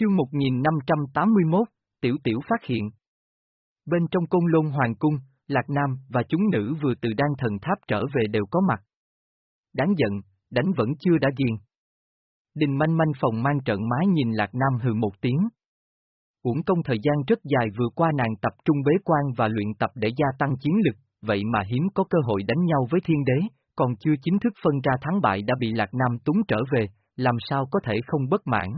Chương 1581, Tiểu Tiểu phát hiện. Bên trong cung lôn hoàng cung, Lạc Nam và chúng nữ vừa từ đan thần tháp trở về đều có mặt. Đáng giận, đánh vẫn chưa đã ghiền. Đình manh manh phòng mang trận mái nhìn Lạc Nam hừ một tiếng. Uổng công thời gian rất dài vừa qua nàng tập trung bế quan và luyện tập để gia tăng chiến lực, vậy mà hiếm có cơ hội đánh nhau với thiên đế, còn chưa chính thức phân ra thắng bại đã bị Lạc Nam túng trở về, làm sao có thể không bất mãn.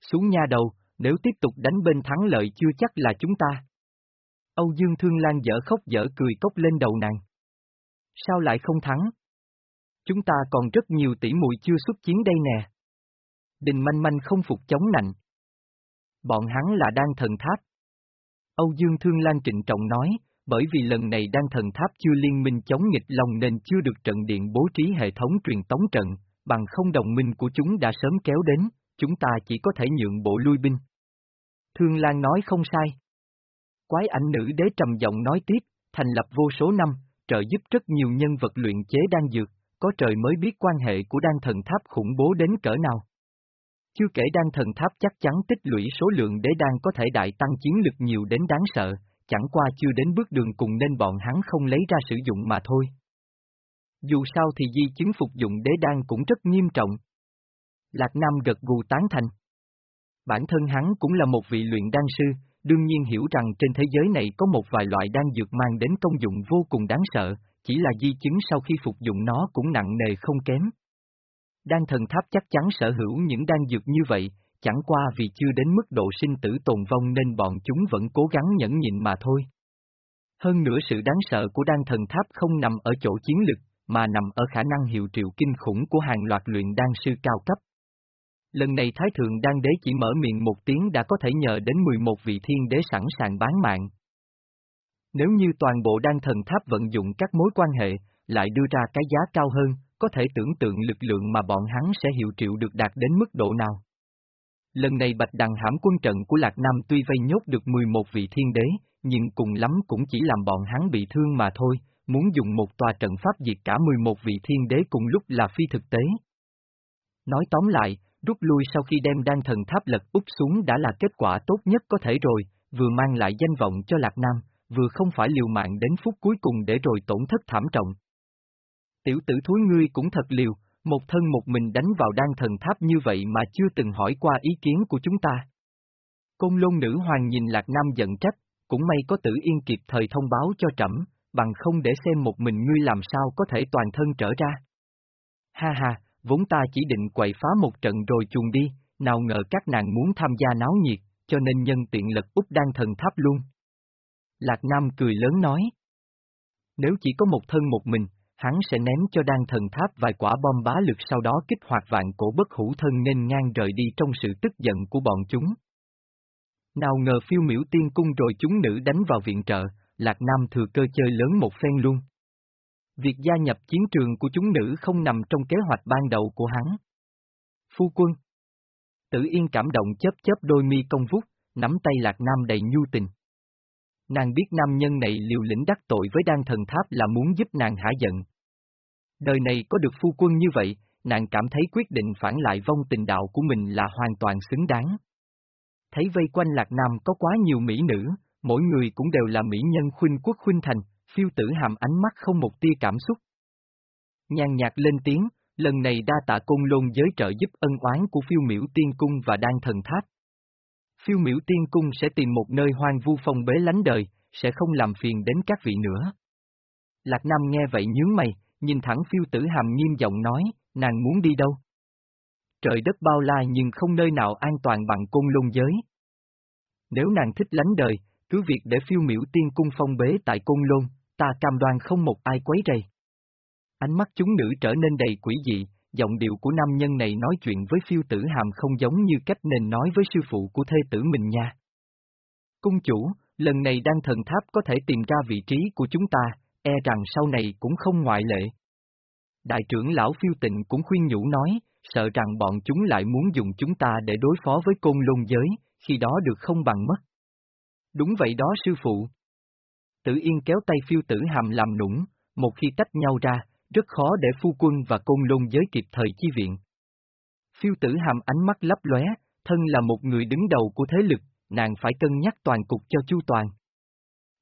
Xuống nha đầu, nếu tiếp tục đánh bên thắng lợi chưa chắc là chúng ta. Âu Dương Thương Lan dở khóc dở cười cốc lên đầu nàng. Sao lại không thắng? Chúng ta còn rất nhiều tỷ muội chưa xuất chiến đây nè. Đình manh manh không phục chống nạnh. Bọn hắn là đan thần tháp. Âu Dương Thương Lan trịnh trọng nói, bởi vì lần này đan thần tháp chưa liên minh chống nghịch lòng nên chưa được trận điện bố trí hệ thống truyền tống trận, bằng không đồng minh của chúng đã sớm kéo đến, chúng ta chỉ có thể nhượng bộ lui binh. Thương Lan nói không sai. Quái ảnh nữ đế trầm giọng nói tiếp, thành lập vô số năm, trợ giúp rất nhiều nhân vật luyện chế đan dược, có trời mới biết quan hệ của đan thần tháp khủng bố đến cỡ nào. Chưa kể đan thần tháp chắc chắn tích lũy số lượng đế đan có thể đại tăng chiến lực nhiều đến đáng sợ, chẳng qua chưa đến bước đường cùng nên bọn hắn không lấy ra sử dụng mà thôi. Dù sao thì di chứng phục dụng đế đan cũng rất nghiêm trọng. Lạc Nam gật gù tán thành. Bản thân hắn cũng là một vị luyện đan sư, đương nhiên hiểu rằng trên thế giới này có một vài loại đan dược mang đến công dụng vô cùng đáng sợ, chỉ là di chứng sau khi phục dụng nó cũng nặng nề không kém. Đan thần tháp chắc chắn sở hữu những đan dược như vậy, chẳng qua vì chưa đến mức độ sinh tử tồn vong nên bọn chúng vẫn cố gắng nhẫn nhịn mà thôi. Hơn nữa sự đáng sợ của đan thần tháp không nằm ở chỗ chiến lực, mà nằm ở khả năng hiệu triệu kinh khủng của hàng loạt luyện đan sư cao cấp. Lần này Thái Thượng Đan Đế chỉ mở miệng một tiếng đã có thể nhờ đến 11 vị thiên đế sẵn sàng bán mạng. Nếu như toàn bộ đan thần tháp vận dụng các mối quan hệ, lại đưa ra cái giá cao hơn, có thể tưởng tượng lực lượng mà bọn hắn sẽ hiệu triệu được đạt đến mức độ nào. Lần này Bạch Đằng hãm quân trận của Lạc Nam tuy vây nhốt được 11 vị thiên đế, nhưng cùng lắm cũng chỉ làm bọn hắn bị thương mà thôi, muốn dùng một tòa trận pháp diệt cả 11 vị thiên đế cùng lúc là phi thực tế. Nói tóm lại, rút lui sau khi đem đan thần tháp lật úp xuống đã là kết quả tốt nhất có thể rồi, vừa mang lại danh vọng cho Lạc Nam, vừa không phải liều mạng đến phút cuối cùng để rồi tổn thất thảm trọng. Tiểu tử thúi ngươi cũng thật liều, một thân một mình đánh vào đan thần tháp như vậy mà chưa từng hỏi qua ý kiến của chúng ta. Côn lôn nữ hoàng nhìn Lạc Nam giận trách, cũng may có tử yên kịp thời thông báo cho trẫm, bằng không để xem một mình ngươi làm sao có thể toàn thân trở ra. Ha ha, vốn ta chỉ định quậy phá một trận rồi chuồn đi, nào ngờ các nàng muốn tham gia náo nhiệt, cho nên nhân tiện lật úp đan thần tháp luôn. Lạc Nam cười lớn nói. Nếu chỉ có một thân một mình, hắn sẽ ném cho đan thần tháp vài quả bom bá lực sau đó kích hoạt vạn cổ bất hữu thân nên ngang rời đi trong sự tức giận của bọn chúng. Nào ngờ phiêu miểu tiên cung rồi chúng nữ đánh vào viện trợ, Lạc Nam thừa cơ chơi lớn một phen luôn. Việc gia nhập chiến trường của chúng nữ không nằm trong kế hoạch ban đầu của hắn. Phu quân Tử Yên cảm động chớp chớp đôi mi công vút, nắm tay Lạc Nam đầy nhu tình. Nàng biết nam nhân này liều lĩnh đắc tội với đan thần tháp là muốn giúp nàng hả giận. Đời này có được phu quân như vậy, nàng cảm thấy quyết định phản lại vong tình đạo của mình là hoàn toàn xứng đáng. Thấy vây quanh Lạc Nam có quá nhiều mỹ nữ, mỗi người cũng đều là mỹ nhân khuynh quốc khuynh thành, phiêu tử hàm ánh mắt không một tia cảm xúc. Nhàn nhạt lên tiếng, lần này đa tạ côn lôn giới trợ giúp ân oán của phiêu miễu tiên cung và đan thần tháp. Phiêu miễu tiên cung sẽ tìm một nơi hoang vu phong bế lánh đời, sẽ không làm phiền đến các vị nữa. Lạc Nam nghe vậy nhướng mày, nhìn thẳng phiêu tử hàm nghiêm giọng nói, nàng muốn đi đâu? Trời đất bao la nhưng không nơi nào an toàn bằng côn lôn giới. Nếu nàng thích lánh đời, cứ việc để phiêu miễu tiên cung phong bế tại côn lôn, ta cam đoan không một ai quấy rầy. Ánh mắt chúng nữ trở nên đầy quỷ dị, giọng điệu của nam nhân này nói chuyện với phiêu tử hàm không giống như cách nên nói với sư phụ của thê tử mình nha. Cung chủ, lần này đang thần tháp có thể tìm ra vị trí của chúng ta, e rằng sau này cũng không ngoại lệ. Đại trưởng lão phiêu tịnh cũng khuyên nhủ nói, sợ rằng bọn chúng lại muốn dùng chúng ta để đối phó với côn lôn giới, khi đó được không bằng mất. Đúng vậy đó sư phụ. Tử Yên kéo tay phiêu tử hàm làm nũng, một khi tách nhau ra, rất khó để phu quân và côn lôn giới kịp thời chi viện. Phiêu tử hàm ánh mắt lấp lóe, thân là một người đứng đầu của thế lực, nàng phải cân nhắc toàn cục cho chu toàn.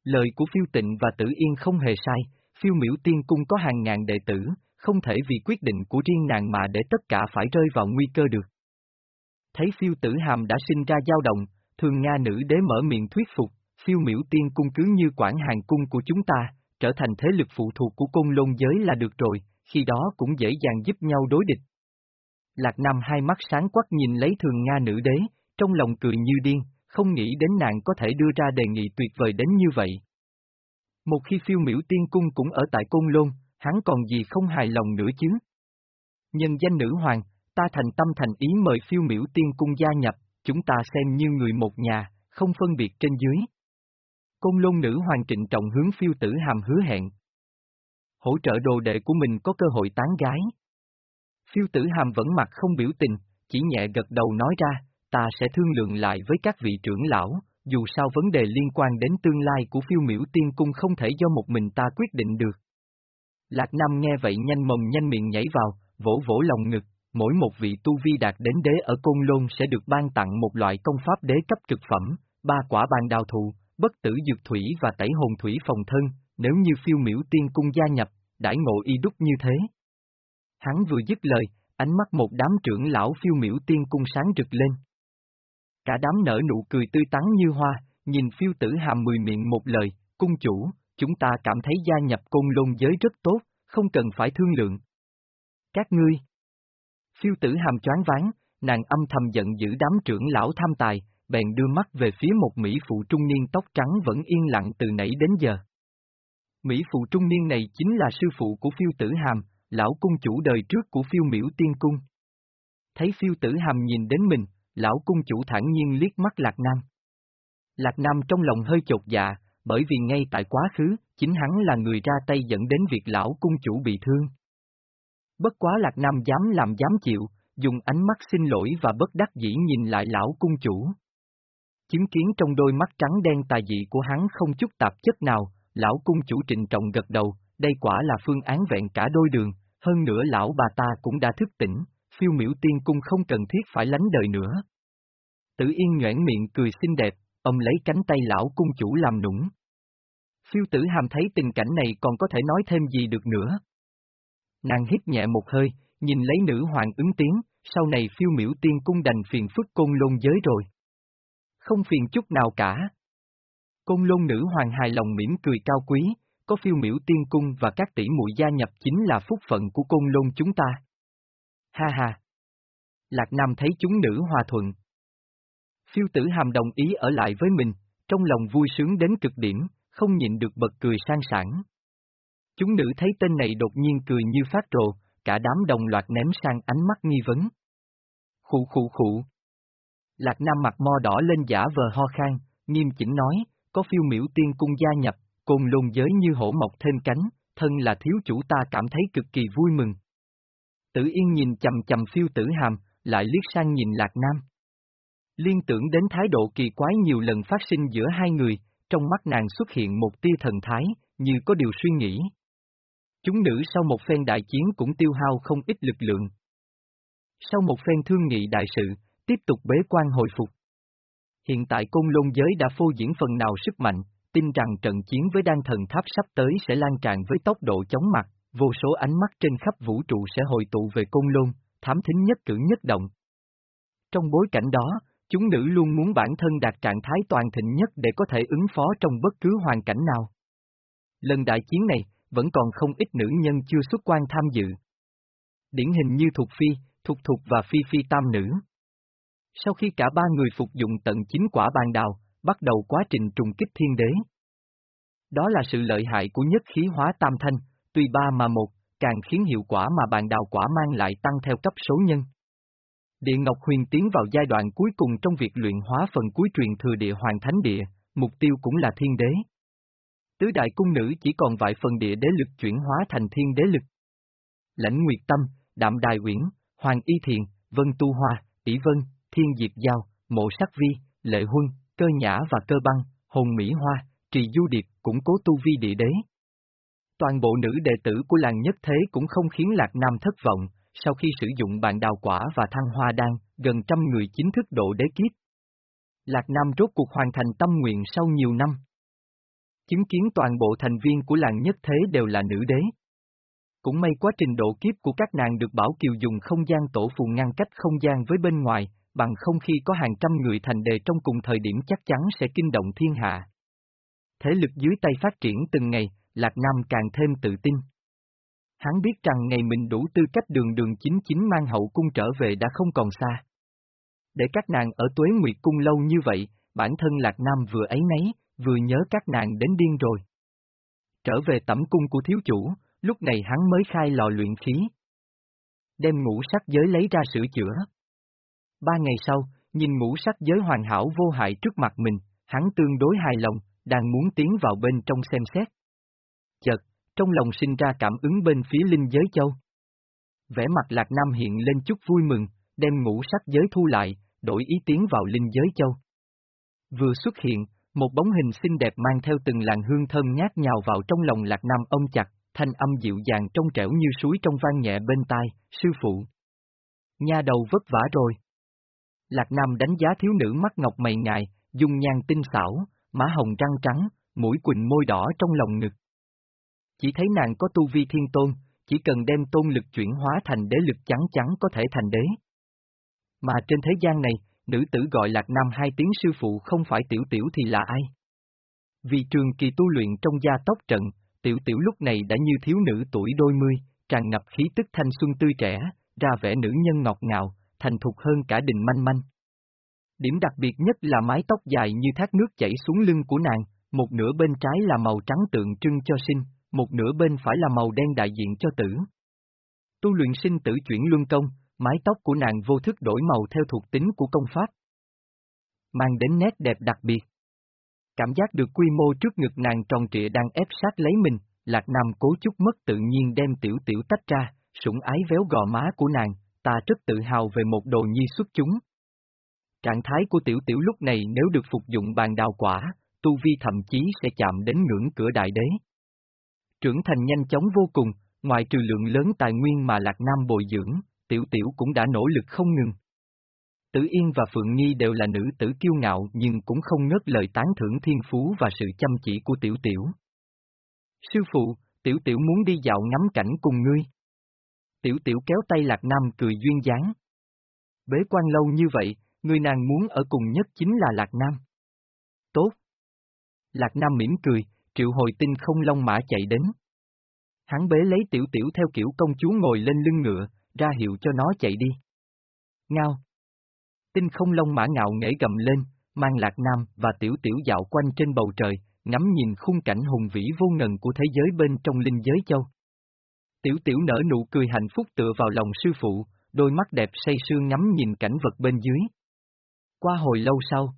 Lời của phiêu tịnh và tử yên không hề sai, phiêu miễu tiên cung có hàng ngàn đệ tử, không thể vì quyết định của riêng nàng mà để tất cả phải rơi vào nguy cơ được. Thấy phiêu tử hàm đã sinh ra dao động, thường Nga nữ đế mở miệng thuyết phục, phiêu miễu tiên cung cứ như quản hàng cung của chúng ta, trở thành thế lực phụ thuộc của côn lôn giới là được rồi, khi đó cũng dễ dàng giúp nhau đối địch. Lạc Nam hai mắt sáng quắc nhìn lấy thường Nga nữ đế, trong lòng cười như điên, không nghĩ đến nàng có thể đưa ra đề nghị tuyệt vời đến như vậy. Một khi phiêu miễu tiên cung cũng ở tại Côn Lôn, hắn còn gì không hài lòng nữa chứ? Nhân danh nữ hoàng, ta thành tâm thành ý mời phiêu miễu tiên cung gia nhập, chúng ta xem như người một nhà, không phân biệt trên dưới. Côn Lôn nữ hoàng trịnh trọng hướng phiêu tử hàm hứa hẹn. Hỗ trợ đồ đệ của mình có cơ hội tán gái. Phiêu tử hàm vẫn mặt không biểu tình, chỉ nhẹ gật đầu nói ra, ta sẽ thương lượng lại với các vị trưởng lão, dù sao vấn đề liên quan đến tương lai của phiêu miễu tiên cung không thể do một mình ta quyết định được. Lạc Nam nghe vậy nhanh mồm nhanh miệng nhảy vào, vỗ vỗ lòng ngực, mỗi một vị tu vi đạt đến đế ở Côn Lôn sẽ được ban tặng một loại công pháp đế cấp cực phẩm, ba quả bàn đào thụ, bất tử dược thủy và tẩy hồn thủy phòng thân, nếu như phiêu miễu tiên cung gia nhập, đãi ngộ y đúc như thế. Hắn vừa dứt lời, ánh mắt một đám trưởng lão phiêu miễu tiên cung sáng rực lên. Cả đám nở nụ cười tươi tắn như hoa, nhìn phiêu tử hàm mười miệng một lời, cung chủ, chúng ta cảm thấy gia nhập côn lôn giới rất tốt, không cần phải thương lượng. Các ngươi. Phiêu tử hàm choáng ván, nàng âm thầm giận dữ đám trưởng lão tham tài, bèn đưa mắt về phía một Mỹ phụ trung niên tóc trắng vẫn yên lặng từ nãy đến giờ. Mỹ phụ trung niên này chính là sư phụ của phiêu tử hàm, lão cung chủ đời trước của phiêu miễu tiên cung. Thấy phiêu tử hàm nhìn đến mình, lão cung chủ thản nhiên liếc mắt Lạc Nam. Lạc Nam trong lòng hơi chột dạ, bởi vì ngay tại quá khứ, chính hắn là người ra tay dẫn đến việc lão cung chủ bị thương. Bất quá Lạc Nam dám làm dám chịu, dùng ánh mắt xin lỗi và bất đắc dĩ nhìn lại lão cung chủ. Chứng kiến trong đôi mắt trắng đen tà dị của hắn không chút tạp chất nào, lão cung chủ trịnh trọng gật đầu, đây quả là phương án vẹn cả đôi đường, hơn nữa lão bà ta cũng đã thức tỉnh, phiêu miễu tiên cung không cần thiết phải lánh đời nữa. Tử Yên nhoảng miệng cười xinh đẹp, ông lấy cánh tay lão cung chủ làm nũng. Phiêu tử hàm thấy tình cảnh này còn có thể nói thêm gì được nữa. Nàng hít nhẹ một hơi, nhìn lấy nữ hoàng ứng tiếng, sau này phiêu miễu tiên cung đành phiền phức côn lôn giới rồi. Không phiền chút nào cả. Côn lôn nữ hoàng hài lòng mỉm cười cao quý, có phiêu miễu tiên cung và các tỷ muội gia nhập chính là phúc phận của côn lôn chúng ta. Ha ha! Lạc Nam thấy chúng nữ hòa thuận. Phiêu tử hàm đồng ý ở lại với mình, trong lòng vui sướng đến cực điểm, không nhịn được bật cười sang sảng. Chúng nữ thấy tên này đột nhiên cười như phát rồ, cả đám đồng loạt ném sang ánh mắt nghi vấn. Khụ khụ khụ. Lạc Nam mặt mo đỏ lên giả vờ ho khan, nghiêm chỉnh nói, có phiêu miễu tiên cung gia nhập, côn lôn giới như hổ mọc thêm cánh, thân là thiếu chủ ta cảm thấy cực kỳ vui mừng. Tử Yên nhìn chầm chầm phiêu tử hàm, lại liếc sang nhìn Lạc Nam. Liên tưởng đến thái độ kỳ quái nhiều lần phát sinh giữa hai người, trong mắt nàng xuất hiện một tia thần thái, như có điều suy nghĩ. Chúng nữ sau một phen đại chiến cũng tiêu hao không ít lực lượng. Sau một phen thương nghị đại sự, tiếp tục bế quan hồi phục. Hiện tại côn lôn giới đã phô diễn phần nào sức mạnh, tin rằng trận chiến với đan thần tháp sắp tới sẽ lan tràn với tốc độ chóng mặt, vô số ánh mắt trên khắp vũ trụ sẽ hội tụ về côn lôn, thám thính nhất cử nhất động. Trong bối cảnh đó, chúng nữ luôn muốn bản thân đạt trạng thái toàn thịnh nhất để có thể ứng phó trong bất cứ hoàn cảnh nào. Lần đại chiến này, vẫn còn không ít nữ nhân chưa xuất quan tham dự. Điển hình như Thục Phi, Thục Thục và Phi Phi tam nữ. Sau khi cả ba người phục dụng tận chính quả bàn đào, bắt đầu quá trình trùng kích thiên đế. Đó là sự lợi hại của nhất khí hóa tam thanh, tuy ba mà một, càng khiến hiệu quả mà bàn đào quả mang lại tăng theo cấp số nhân. Địa Ngọc Huyền tiến vào giai đoạn cuối cùng trong việc luyện hóa phần cuối truyền thừa địa hoàng thánh địa, mục tiêu cũng là thiên đế. Tứ đại cung nữ chỉ còn vài phần địa đế lực chuyển hóa thành thiên đế lực. Lãnh Nguyệt Tâm, Đạm Đài Uyển, Hoàng Y Thiền, Vân Tu Hoa, tỷ Vân, Thiên Diệp Giao, Mộ Sắc Vi, Lệ Huân, Cơ Nhã và Cơ Băng, Hồn Mỹ Hoa, Trì Du Điệp, cũng cố tu vi địa đế. Toàn bộ nữ đệ tử của làng nhất thế cũng không khiến Lạc Nam thất vọng, sau khi sử dụng bàn đào quả và thăng hoa đan, gần trăm người chính thức độ đế kiếp. Lạc Nam rốt cuộc hoàn thành tâm nguyện sau nhiều năm. Chứng kiến toàn bộ thành viên của làng nhất thế đều là nữ đế. Cũng may quá trình độ kiếp của các nàng được Bảo Kiều dùng không gian tổ phù ngăn cách không gian với bên ngoài, bằng không khi có hàng trăm người thành đề trong cùng thời điểm chắc chắn sẽ kinh động thiên hạ. Thế lực dưới tay phát triển từng ngày, Lạc Nam càng thêm tự tin. Hắn biết rằng ngày mình đủ tư cách đường đường chính chính mang hậu cung trở về đã không còn xa. Để các nàng ở tuế nguyệt cung lâu như vậy, bản thân Lạc Nam vừa ấy nấy, vừa nhớ các nàng đến điên rồi. Trở về tẩm cung của thiếu chủ, lúc này hắn mới khai lò luyện khí. Đem ngũ sắc giới lấy ra sửa chữa. Ba ngày sau, nhìn ngũ sắc giới hoàn hảo vô hại trước mặt mình, hắn tương đối hài lòng, đang muốn tiến vào bên trong xem xét. Chợt, trong lòng sinh ra cảm ứng bên phía linh giới châu. Vẻ mặt Lạc Nam hiện lên chút vui mừng, đem ngũ sắc giới thu lại, đổi ý tiến vào linh giới châu. Vừa xuất hiện, một bóng hình xinh đẹp mang theo từng làn hương thơm nhát nhào vào trong lòng Lạc Nam ông chặt, thanh âm dịu dàng trong trẻo như suối trong vang nhẹ bên tai, sư phụ. Nha đầu vất vả rồi. Lạc Nam đánh giá thiếu nữ mắt ngọc mày ngài, dung nhan tinh xảo, má hồng răng trắng, mũi quỳnh môi đỏ trong lòng ngực. Chỉ thấy nàng có tu vi thiên tôn, chỉ cần đem tôn lực chuyển hóa thành đế lực chắn chắn có thể thành đế. Mà trên thế gian này, nữ tử gọi Lạc Nam hai tiếng sư phụ không phải tiểu tiểu thì là ai? Vì trường kỳ tu luyện trong gia tốc trận, tiểu tiểu lúc này đã như thiếu nữ tuổi đôi mươi, tràn ngập khí tức thanh xuân tươi trẻ, ra vẻ nữ nhân ngọt ngào, thành thục hơn cả đình manh manh. Điểm đặc biệt nhất là mái tóc dài như thác nước chảy xuống lưng của nàng, một nửa bên trái là màu trắng tượng trưng cho sinh, một nửa bên phải là màu đen đại diện cho tử. Tu luyện sinh tử chuyển luân công, mái tóc của nàng vô thức đổi màu theo thuộc tính của công pháp. Mang đến nét đẹp đặc biệt. Cảm giác được quy mô trước ngực nàng tròn trịa đang ép sát lấy mình, Lạc Nam cố chút mất tự nhiên đem tiểu tiểu tách ra, sủng ái véo gò má của nàng, ta rất tự hào về một đồ nhi xuất chúng. Trạng thái của tiểu tiểu lúc này nếu được phục dụng bàn đào quả, tu vi thậm chí sẽ chạm đến ngưỡng cửa đại đế. Trưởng thành nhanh chóng vô cùng, ngoài trừ lượng lớn tài nguyên mà Lạc Nam bồi dưỡng, tiểu tiểu cũng đã nỗ lực không ngừng. Tử Yên và Phượng Nhi đều là nữ tử kiêu ngạo nhưng cũng không ngớt lời tán thưởng thiên phú và sự chăm chỉ của tiểu tiểu. Sư phụ, tiểu tiểu muốn đi dạo ngắm cảnh cùng ngươi. Tiểu tiểu kéo tay Lạc Nam cười duyên dáng. Bế quan lâu như vậy, người nàng muốn ở cùng nhất chính là Lạc Nam. Tốt. Lạc Nam mỉm cười, triệu hồi tinh không long mã chạy đến. Hắn bế lấy tiểu tiểu theo kiểu công chúa ngồi lên lưng ngựa, ra hiệu cho nó chạy đi. Ngao. Tinh không long mã ngạo nghễ gầm lên, mang lạc nam và tiểu tiểu dạo quanh trên bầu trời, ngắm nhìn khung cảnh hùng vĩ vô ngần của thế giới bên trong linh giới châu. Tiểu tiểu nở nụ cười hạnh phúc tựa vào lòng sư phụ, đôi mắt đẹp say sương ngắm nhìn cảnh vật bên dưới. Qua hồi lâu sau,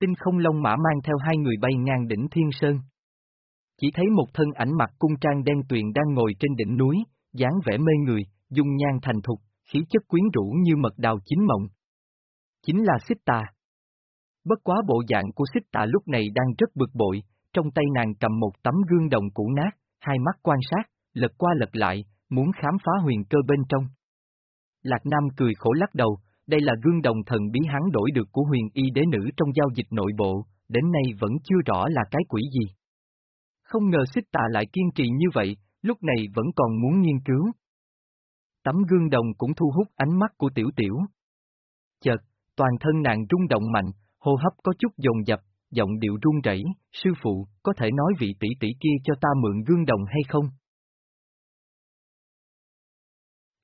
tinh không long mã mang theo hai người bay ngang đỉnh Thiên Sơn. Chỉ thấy một thân ảnh mặt cung trang đen tuyền đang ngồi trên đỉnh núi, dáng vẻ mê người, dung nhan thành thục, khí chất quyến rũ như mật đào chín mộng. Chính là xích tà. Bất quá bộ dạng của xích tà lúc này đang rất bực bội, trong tay nàng cầm một tấm gương đồng cũ nát, hai mắt quan sát, lật qua lật lại, muốn khám phá huyền cơ bên trong. Lạc Nam cười khổ lắc đầu, đây là gương đồng thần bí hắn đổi được của huyền y đế nữ trong giao dịch nội bộ, đến nay vẫn chưa rõ là cái quỷ gì. Không ngờ xích tà lại kiên trì như vậy, lúc này vẫn còn muốn nghiên cứu. Tấm gương đồng cũng thu hút ánh mắt của tiểu tiểu. Chợt, toàn thân nàng rung động mạnh, hô hấp có chút dồn dập, giọng điệu run rẩy, sư phụ, có thể nói vị tỷ tỷ kia cho ta mượn gương đồng hay không?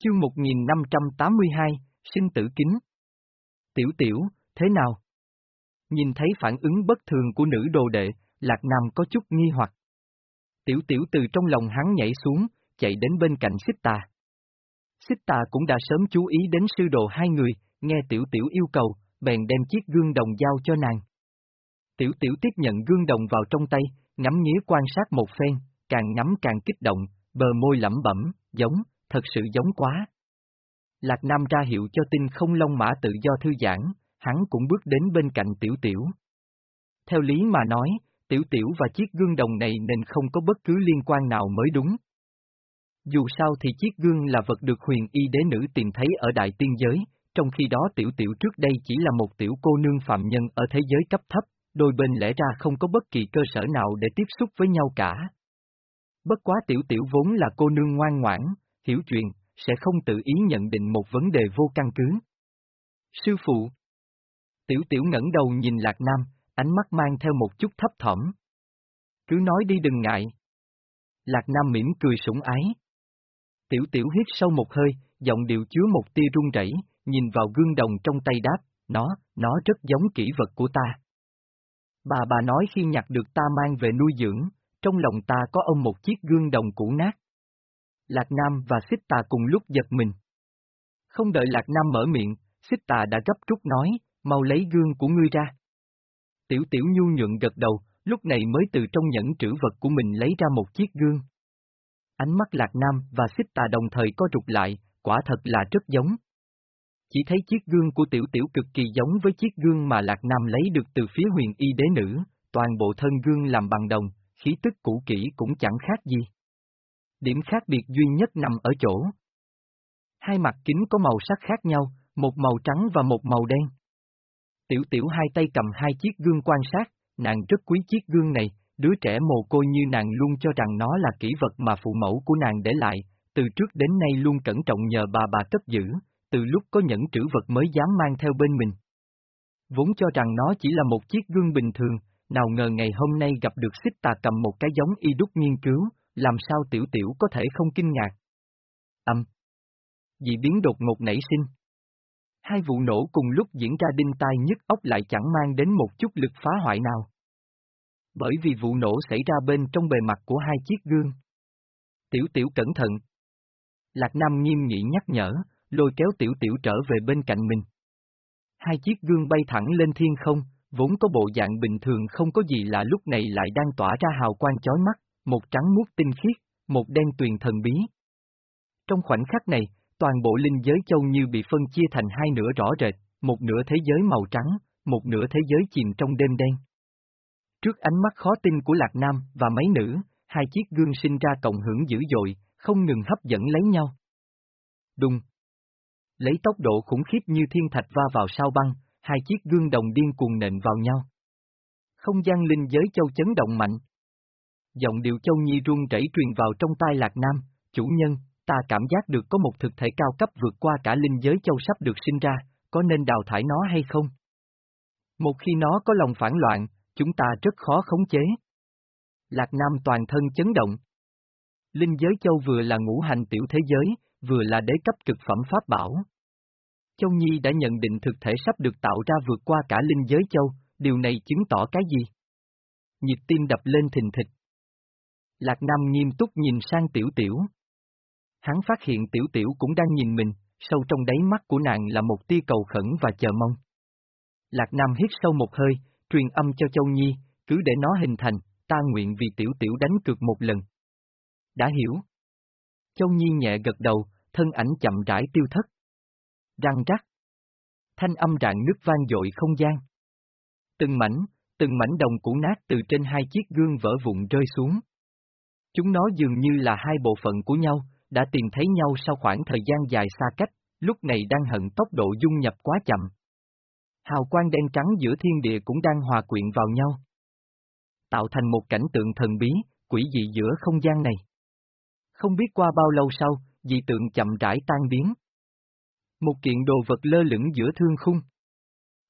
Chương 1582, sinh tử kính. Tiểu tiểu, thế nào? Nhìn thấy phản ứng bất thường của nữ đồ đệ, Lạc Nam có chút nghi hoặc. Tiểu tiểu từ trong lòng hắn nhảy xuống, chạy đến bên cạnh xích tà. Xích tà cũng đã sớm chú ý đến sư đồ hai người, nghe tiểu tiểu yêu cầu, bèn đem chiếc gương đồng giao cho nàng. Tiểu tiểu tiếp nhận gương đồng vào trong tay, ngắm nghía quan sát một phen, càng ngắm càng kích động, bờ môi lẩm bẩm, giống, thật sự giống quá. Lạc Nam ra hiệu cho tinh không long mã tự do thư giãn, hắn cũng bước đến bên cạnh tiểu tiểu. Theo lý mà nói, tiểu tiểu và chiếc gương đồng này nên không có bất cứ liên quan nào mới đúng. Dù sao thì chiếc gương là vật được huyền y đế nữ tìm thấy ở đại tiên giới, trong khi đó tiểu tiểu trước đây chỉ là một tiểu cô nương phạm nhân ở thế giới cấp thấp, đôi bên lẽ ra không có bất kỳ cơ sở nào để tiếp xúc với nhau cả. Bất quá tiểu tiểu vốn là cô nương ngoan ngoãn, hiểu chuyện, sẽ không tự ý nhận định một vấn đề vô căn cứ. Sư phụ Tiểu tiểu ngẩng đầu nhìn Lạc Nam, ánh mắt mang theo một chút thấp thỏm. Cứ nói đi đừng ngại. Lạc Nam mỉm cười sủng ái. Tiểu tiểu hít sâu một hơi, giọng điệu chứa một tia run rẩy, nhìn vào gương đồng trong tay đáp, nó, nó rất giống kỹ vật của ta. Bà bà nói khi nhặt được ta mang về nuôi dưỡng, trong lòng ta có ông một chiếc gương đồng cũ nát. Lạc Nam và Xích Tà cùng lúc giật mình. Không đợi Lạc Nam mở miệng, Xích Tà đã gấp rút nói, mau lấy gương của ngươi ra. Tiểu tiểu nhu nhuận gật đầu, lúc này mới từ trong nhẫn trữ vật của mình lấy ra một chiếc gương. Ánh mắt Lạc Nam và Xích Tà đồng thời có trục lại, quả thật là rất giống. Chỉ thấy chiếc gương của tiểu tiểu cực kỳ giống với chiếc gương mà Lạc Nam lấy được từ phía huyền y đế nữ, toàn bộ thân gương làm bằng đồng, khí tức cũ kỹ cũng chẳng khác gì. Điểm khác biệt duy nhất nằm ở chỗ. Hai mặt kính có màu sắc khác nhau, một màu trắng và một màu đen. Tiểu tiểu hai tay cầm hai chiếc gương quan sát, nàng rất quý chiếc gương này, đứa trẻ mồ côi như nàng luôn cho rằng nó là kỹ vật mà phụ mẫu của nàng để lại, từ trước đến nay luôn cẩn trọng nhờ bà bà cất giữ, từ lúc có nhẫn trữ vật mới dám mang theo bên mình. Vốn cho rằng nó chỉ là một chiếc gương bình thường, nào ngờ ngày hôm nay gặp được xích tà cầm một cái giống y đúc nghiên cứu, làm sao tiểu tiểu có thể không kinh ngạc. Âm. Dị biến đột ngột nảy sinh. Hai vụ nổ cùng lúc diễn ra đinh tai nhức ốc lại chẳng mang đến một chút lực phá hoại nào. Bởi vì vụ nổ xảy ra bên trong bề mặt của hai chiếc gương. Tiểu tiểu cẩn thận. Lạc Nam nghiêm nghị nhắc nhở, lôi kéo tiểu tiểu trở về bên cạnh mình. Hai chiếc gương bay thẳng lên thiên không, vốn có bộ dạng bình thường không có gì lạ lúc này lại đang tỏa ra hào quang chói mắt, một trắng muốt tinh khiết, một đen tuyền thần bí. Trong khoảnh khắc này, toàn bộ linh giới châu như bị phân chia thành hai nửa rõ rệt, một nửa thế giới màu trắng, một nửa thế giới chìm trong đêm đen. Trước ánh mắt khó tin của Lạc Nam và mấy nữ, hai chiếc gương sinh ra cộng hưởng dữ dội, không ngừng hấp dẫn lấy nhau. Đùng. Lấy tốc độ khủng khiếp như thiên thạch va vào sao băng, hai chiếc gương đồng điên cuồng nện vào nhau. Không gian linh giới châu chấn động mạnh. Giọng điệu châu nhi run rẩy truyền vào trong tai Lạc Nam, chủ nhân, ta cảm giác được có một thực thể cao cấp vượt qua cả linh giới châu sắp được sinh ra, có nên đào thải nó hay không? Một khi nó có lòng phản loạn, chúng ta rất khó khống chế. Lạc Nam toàn thân chấn động. Linh giới châu vừa là ngũ hành tiểu thế giới, vừa là đế cấp cực phẩm pháp bảo. Châu Nhi đã nhận định thực thể sắp được tạo ra vượt qua cả linh giới châu, điều này chứng tỏ cái gì? Nhịp tim đập lên thình thịch. Lạc Nam nghiêm túc nhìn sang tiểu tiểu. Hắn phát hiện tiểu tiểu cũng đang nhìn mình, sâu trong đáy mắt của nàng là một tia cầu khẩn và chờ mong. Lạc Nam hít sâu một hơi, truyền âm cho Châu Nhi, cứ để nó hình thành, ta nguyện vì tiểu tiểu đánh cược một lần. Đã hiểu. Châu Nhi nhẹ gật đầu, thân ảnh chậm rãi tiêu thất. Răng rắc. Thanh âm rạng nước vang dội không gian. Từng mảnh, từng mảnh đồng củ nát từ trên hai chiếc gương vỡ vụn rơi xuống. Chúng nó dường như là hai bộ phận của nhau, đã tìm thấy nhau sau khoảng thời gian dài xa cách, lúc này đang hận tốc độ dung nhập quá chậm. Hào quang đen trắng giữa thiên địa cũng đang hòa quyện vào nhau. Tạo thành một cảnh tượng thần bí, quỷ dị giữa không gian này. Không biết qua bao lâu sau, dị tượng chậm rãi tan biến. Một kiện đồ vật lơ lửng giữa thương khung.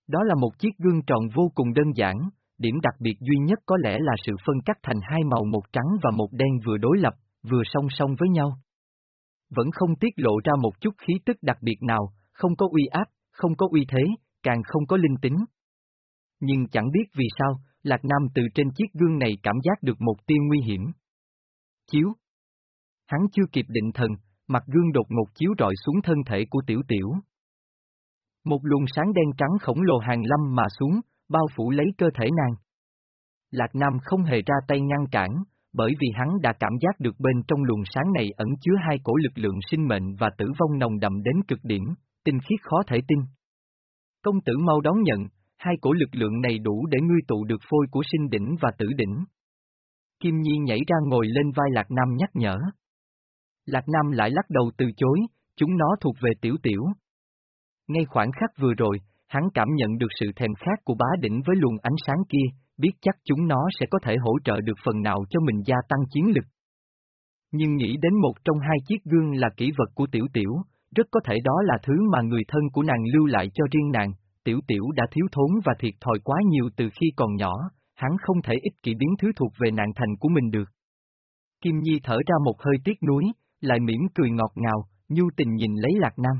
Đó là một chiếc gương tròn vô cùng đơn giản, điểm đặc biệt duy nhất có lẽ là sự phân cắt thành hai màu một trắng và một đen vừa đối lập, vừa song song với nhau. Vẫn không tiết lộ ra một chút khí tức đặc biệt nào, không có uy áp, không có uy thế, càng không có linh tính. Nhưng chẳng biết vì sao, Lạc Nam từ trên chiếc gương này cảm giác được một tia nguy hiểm. Chiếu. Hắn chưa kịp định thần, mặt gương đột ngột chiếu rọi xuống thân thể của tiểu tiểu. Một luồng sáng đen trắng khổng lồ hàng lâm mà xuống, bao phủ lấy cơ thể nàng. Lạc Nam không hề ra tay ngăn cản, bởi vì hắn đã cảm giác được bên trong luồng sáng này ẩn chứa hai cổ lực lượng sinh mệnh và tử vong nồng đậm đến cực điểm, tinh khiết khó thể tin. Công tử mau đón nhận, hai cổ lực lượng này đủ để ngươi tụ được phôi của sinh đỉnh và tử đỉnh. Kim Nhi nhảy ra ngồi lên vai Lạc Nam nhắc nhở. Lạc Nam lại lắc đầu từ chối, chúng nó thuộc về tiểu tiểu. Ngay khoảng khắc vừa rồi, hắn cảm nhận được sự thèm khát của bá đỉnh với luồng ánh sáng kia, biết chắc chúng nó sẽ có thể hỗ trợ được phần nào cho mình gia tăng chiến lực. Nhưng nghĩ đến một trong hai chiếc gương là kỹ vật của tiểu tiểu, rất có thể đó là thứ mà người thân của nàng lưu lại cho riêng nàng, tiểu tiểu đã thiếu thốn và thiệt thòi quá nhiều từ khi còn nhỏ, hắn không thể ích kỷ biến thứ thuộc về nàng thành của mình được. Kim Nhi thở ra một hơi tiếc nuối, lại mỉm cười ngọt ngào, nhu tình nhìn lấy Lạc Nam.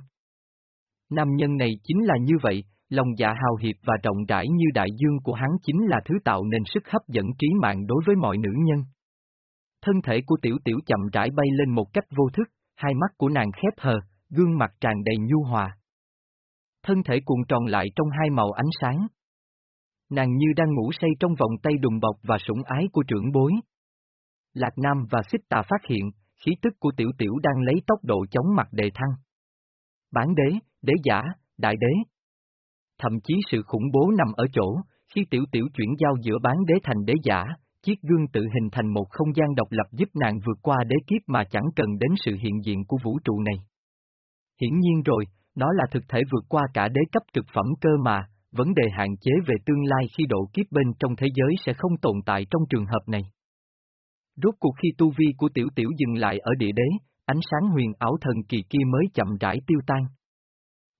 Nam nhân này chính là như vậy, lòng dạ hào hiệp và rộng rãi như đại dương của hắn chính là thứ tạo nên sức hấp dẫn trí mạng đối với mọi nữ nhân. Thân thể của tiểu tiểu chậm rãi bay lên một cách vô thức, hai mắt của nàng khép hờ, gương mặt tràn đầy nhu hòa. Thân thể cuộn tròn lại trong hai màu ánh sáng. Nàng như đang ngủ say trong vòng tay đùm bọc và sủng ái của trưởng bối. Lạc Nam và Xích Tà phát hiện, khí tức của tiểu tiểu đang lấy tốc độ chống mặt đề thăng. Bản đế, đế giả, đại đế. Thậm chí sự khủng bố nằm ở chỗ, khi tiểu tiểu chuyển giao giữa bán đế thành đế giả, chiếc gương tự hình thành một không gian độc lập giúp nàng vượt qua đế kiếp mà chẳng cần đến sự hiện diện của vũ trụ này. Hiển nhiên rồi, nó là thực thể vượt qua cả đế cấp cực phẩm cơ mà, vấn đề hạn chế về tương lai khi độ kiếp bên trong thế giới sẽ không tồn tại trong trường hợp này. Rốt cuộc khi tu vi của tiểu tiểu dừng lại ở địa đế, ánh sáng huyền ảo thần kỳ kia mới chậm rãi tiêu tan.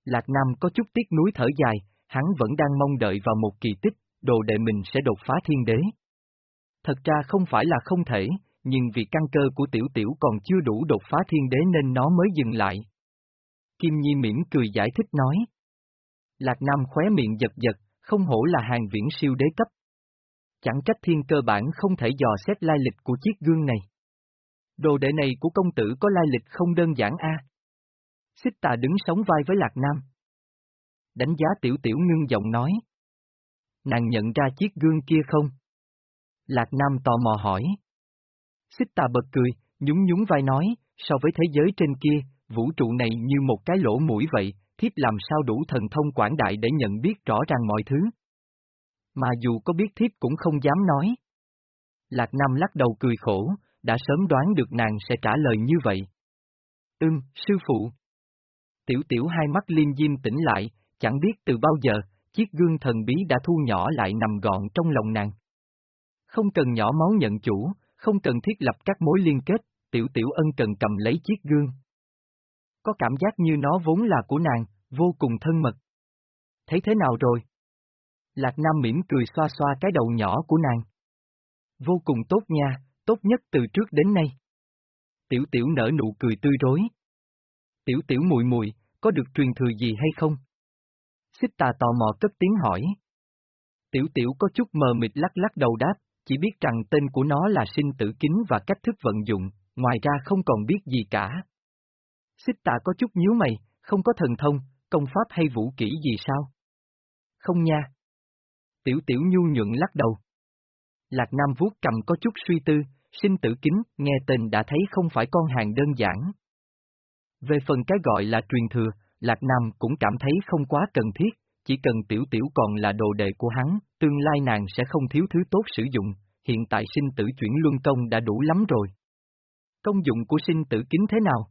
Lạc Nam có chút tiếc núi thở dài, hắn vẫn đang mong đợi vào một kỳ tích, đồ đệ mình sẽ đột phá thiên đế. Thật ra không phải là không thể, nhưng vì căn cơ của tiểu tiểu còn chưa đủ đột phá thiên đế nên nó mới dừng lại. Kim Nhi mỉm cười giải thích nói. Lạc Nam khóe miệng giật giật, không hổ là hàng viễn siêu đế cấp. Chẳng trách thiên cơ bản không thể dò xét lai lịch của chiếc gương này. Đồ đệ này của công tử có lai lịch không đơn giản a. Xích tà đứng sống vai với Lạc Nam. Đánh giá tiểu tiểu ngưng giọng nói. Nàng nhận ra chiếc gương kia không? Lạc Nam tò mò hỏi. Xích tà bật cười, nhún nhún vai nói, so với thế giới trên kia, vũ trụ này như một cái lỗ mũi vậy, thiếp làm sao đủ thần thông quảng đại để nhận biết rõ ràng mọi thứ. Mà dù có biết thiếp cũng không dám nói. Lạc Nam lắc đầu cười khổ, đã sớm đoán được nàng sẽ trả lời như vậy. Ưm, sư phụ. Tiểu tiểu hai mắt liêm diêm tỉnh lại, chẳng biết từ bao giờ, chiếc gương thần bí đã thu nhỏ lại nằm gọn trong lòng nàng. Không cần nhỏ máu nhận chủ, không cần thiết lập các mối liên kết, tiểu tiểu ân cần cầm lấy chiếc gương. Có cảm giác như nó vốn là của nàng, vô cùng thân mật. Thấy thế nào rồi? Lạc Nam mỉm cười xoa xoa cái đầu nhỏ của nàng. Vô cùng tốt nha, tốt nhất từ trước đến nay. Tiểu tiểu nở nụ cười tươi rối. Tiểu tiểu mùi mùi, có được truyền thừa gì hay không? Xích tà tò mò cất tiếng hỏi. Tiểu tiểu có chút mờ mịt lắc lắc đầu đáp, chỉ biết rằng tên của nó là sinh tử kính và cách thức vận dụng, ngoài ra không còn biết gì cả. Xích tà có chút nhíu mày, không có thần thông, công pháp hay vũ kỹ gì sao? Không nha. Tiểu tiểu nhu nhuận lắc đầu. Lạc Nam vuốt cầm có chút suy tư, sinh tử kính, nghe tên đã thấy không phải con hàng đơn giản. Về phần cái gọi là truyền thừa, Lạc Nam cũng cảm thấy không quá cần thiết, chỉ cần tiểu tiểu còn là đồ đệ của hắn, tương lai nàng sẽ không thiếu thứ tốt sử dụng, hiện tại sinh tử chuyển luân công đã đủ lắm rồi. Công dụng của sinh tử kính thế nào?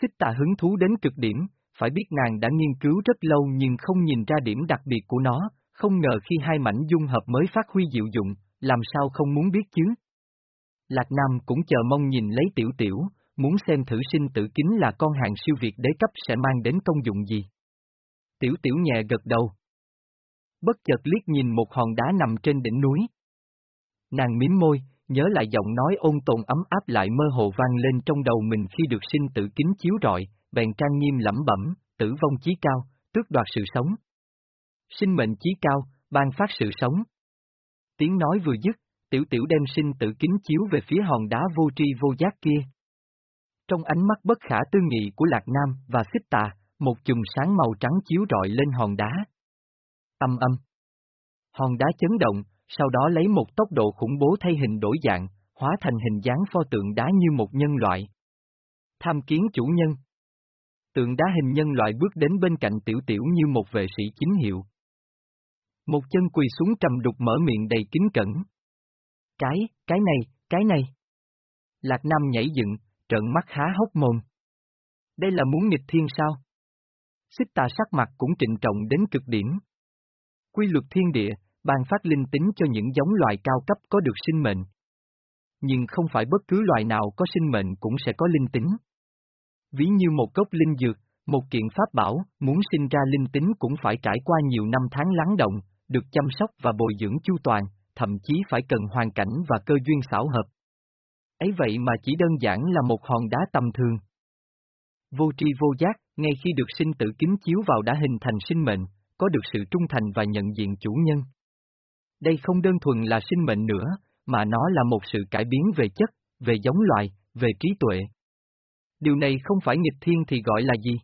Xích tà hứng thú đến cực điểm, phải biết nàng đã nghiên cứu rất lâu nhưng không nhìn ra điểm đặc biệt của nó, không ngờ khi hai mảnh dung hợp mới phát huy diệu dụng, làm sao không muốn biết chứ? Lạc Nam cũng chờ mong nhìn lấy tiểu tiểu, muốn xem thử sinh tử kính là con hàng siêu việt đế cấp sẽ mang đến công dụng gì. Tiểu tiểu nhẹ gật đầu. Bất chợt liếc nhìn một hòn đá nằm trên đỉnh núi. Nàng miếm môi, nhớ lại giọng nói ôn tồn ấm áp lại mơ hồ vang lên trong đầu mình khi được sinh tử kính chiếu rọi, bèn trang nghiêm lẩm bẩm, tử vong chí cao, tước đoạt sự sống. Sinh mệnh chí cao, ban phát sự sống. Tiếng nói vừa dứt, tiểu tiểu đem sinh tử kính chiếu về phía hòn đá vô tri vô giác kia. Trong ánh mắt bất khả tư nghị của Lạc Nam và xích tà, một chùm sáng màu trắng chiếu rọi lên hòn đá. Âm âm. Hòn đá chấn động, sau đó lấy một tốc độ khủng bố thay hình đổi dạng, hóa thành hình dáng pho tượng đá như một nhân loại. Tham kiến chủ nhân. Tượng đá hình nhân loại bước đến bên cạnh tiểu tiểu như một vệ sĩ chính hiệu. Một chân quỳ xuống trầm đục mở miệng đầy kính cẩn. Cái, cái này, cái này. Lạc Nam nhảy dựng, trợn mắt há hốc mồm. Đây là muốn nghịch thiên sao? Xích tà sắc mặt cũng trịnh trọng đến cực điểm. Quy luật thiên địa, ban phát linh tính cho những giống loài cao cấp có được sinh mệnh. Nhưng không phải bất cứ loài nào có sinh mệnh cũng sẽ có linh tính. Ví như một gốc linh dược, một kiện pháp bảo, muốn sinh ra linh tính cũng phải trải qua nhiều năm tháng lắng động, được chăm sóc và bồi dưỡng chu toàn, thậm chí phải cần hoàn cảnh và cơ duyên xảo hợp. Ấy vậy mà chỉ đơn giản là một hòn đá tầm thường. Vô tri vô giác, ngay khi được sinh tử kính chiếu vào đã hình thành sinh mệnh, có được sự trung thành và nhận diện chủ nhân. Đây không đơn thuần là sinh mệnh nữa, mà nó là một sự cải biến về chất, về giống loài, về trí tuệ. Điều này không phải nghịch thiên thì gọi là gì?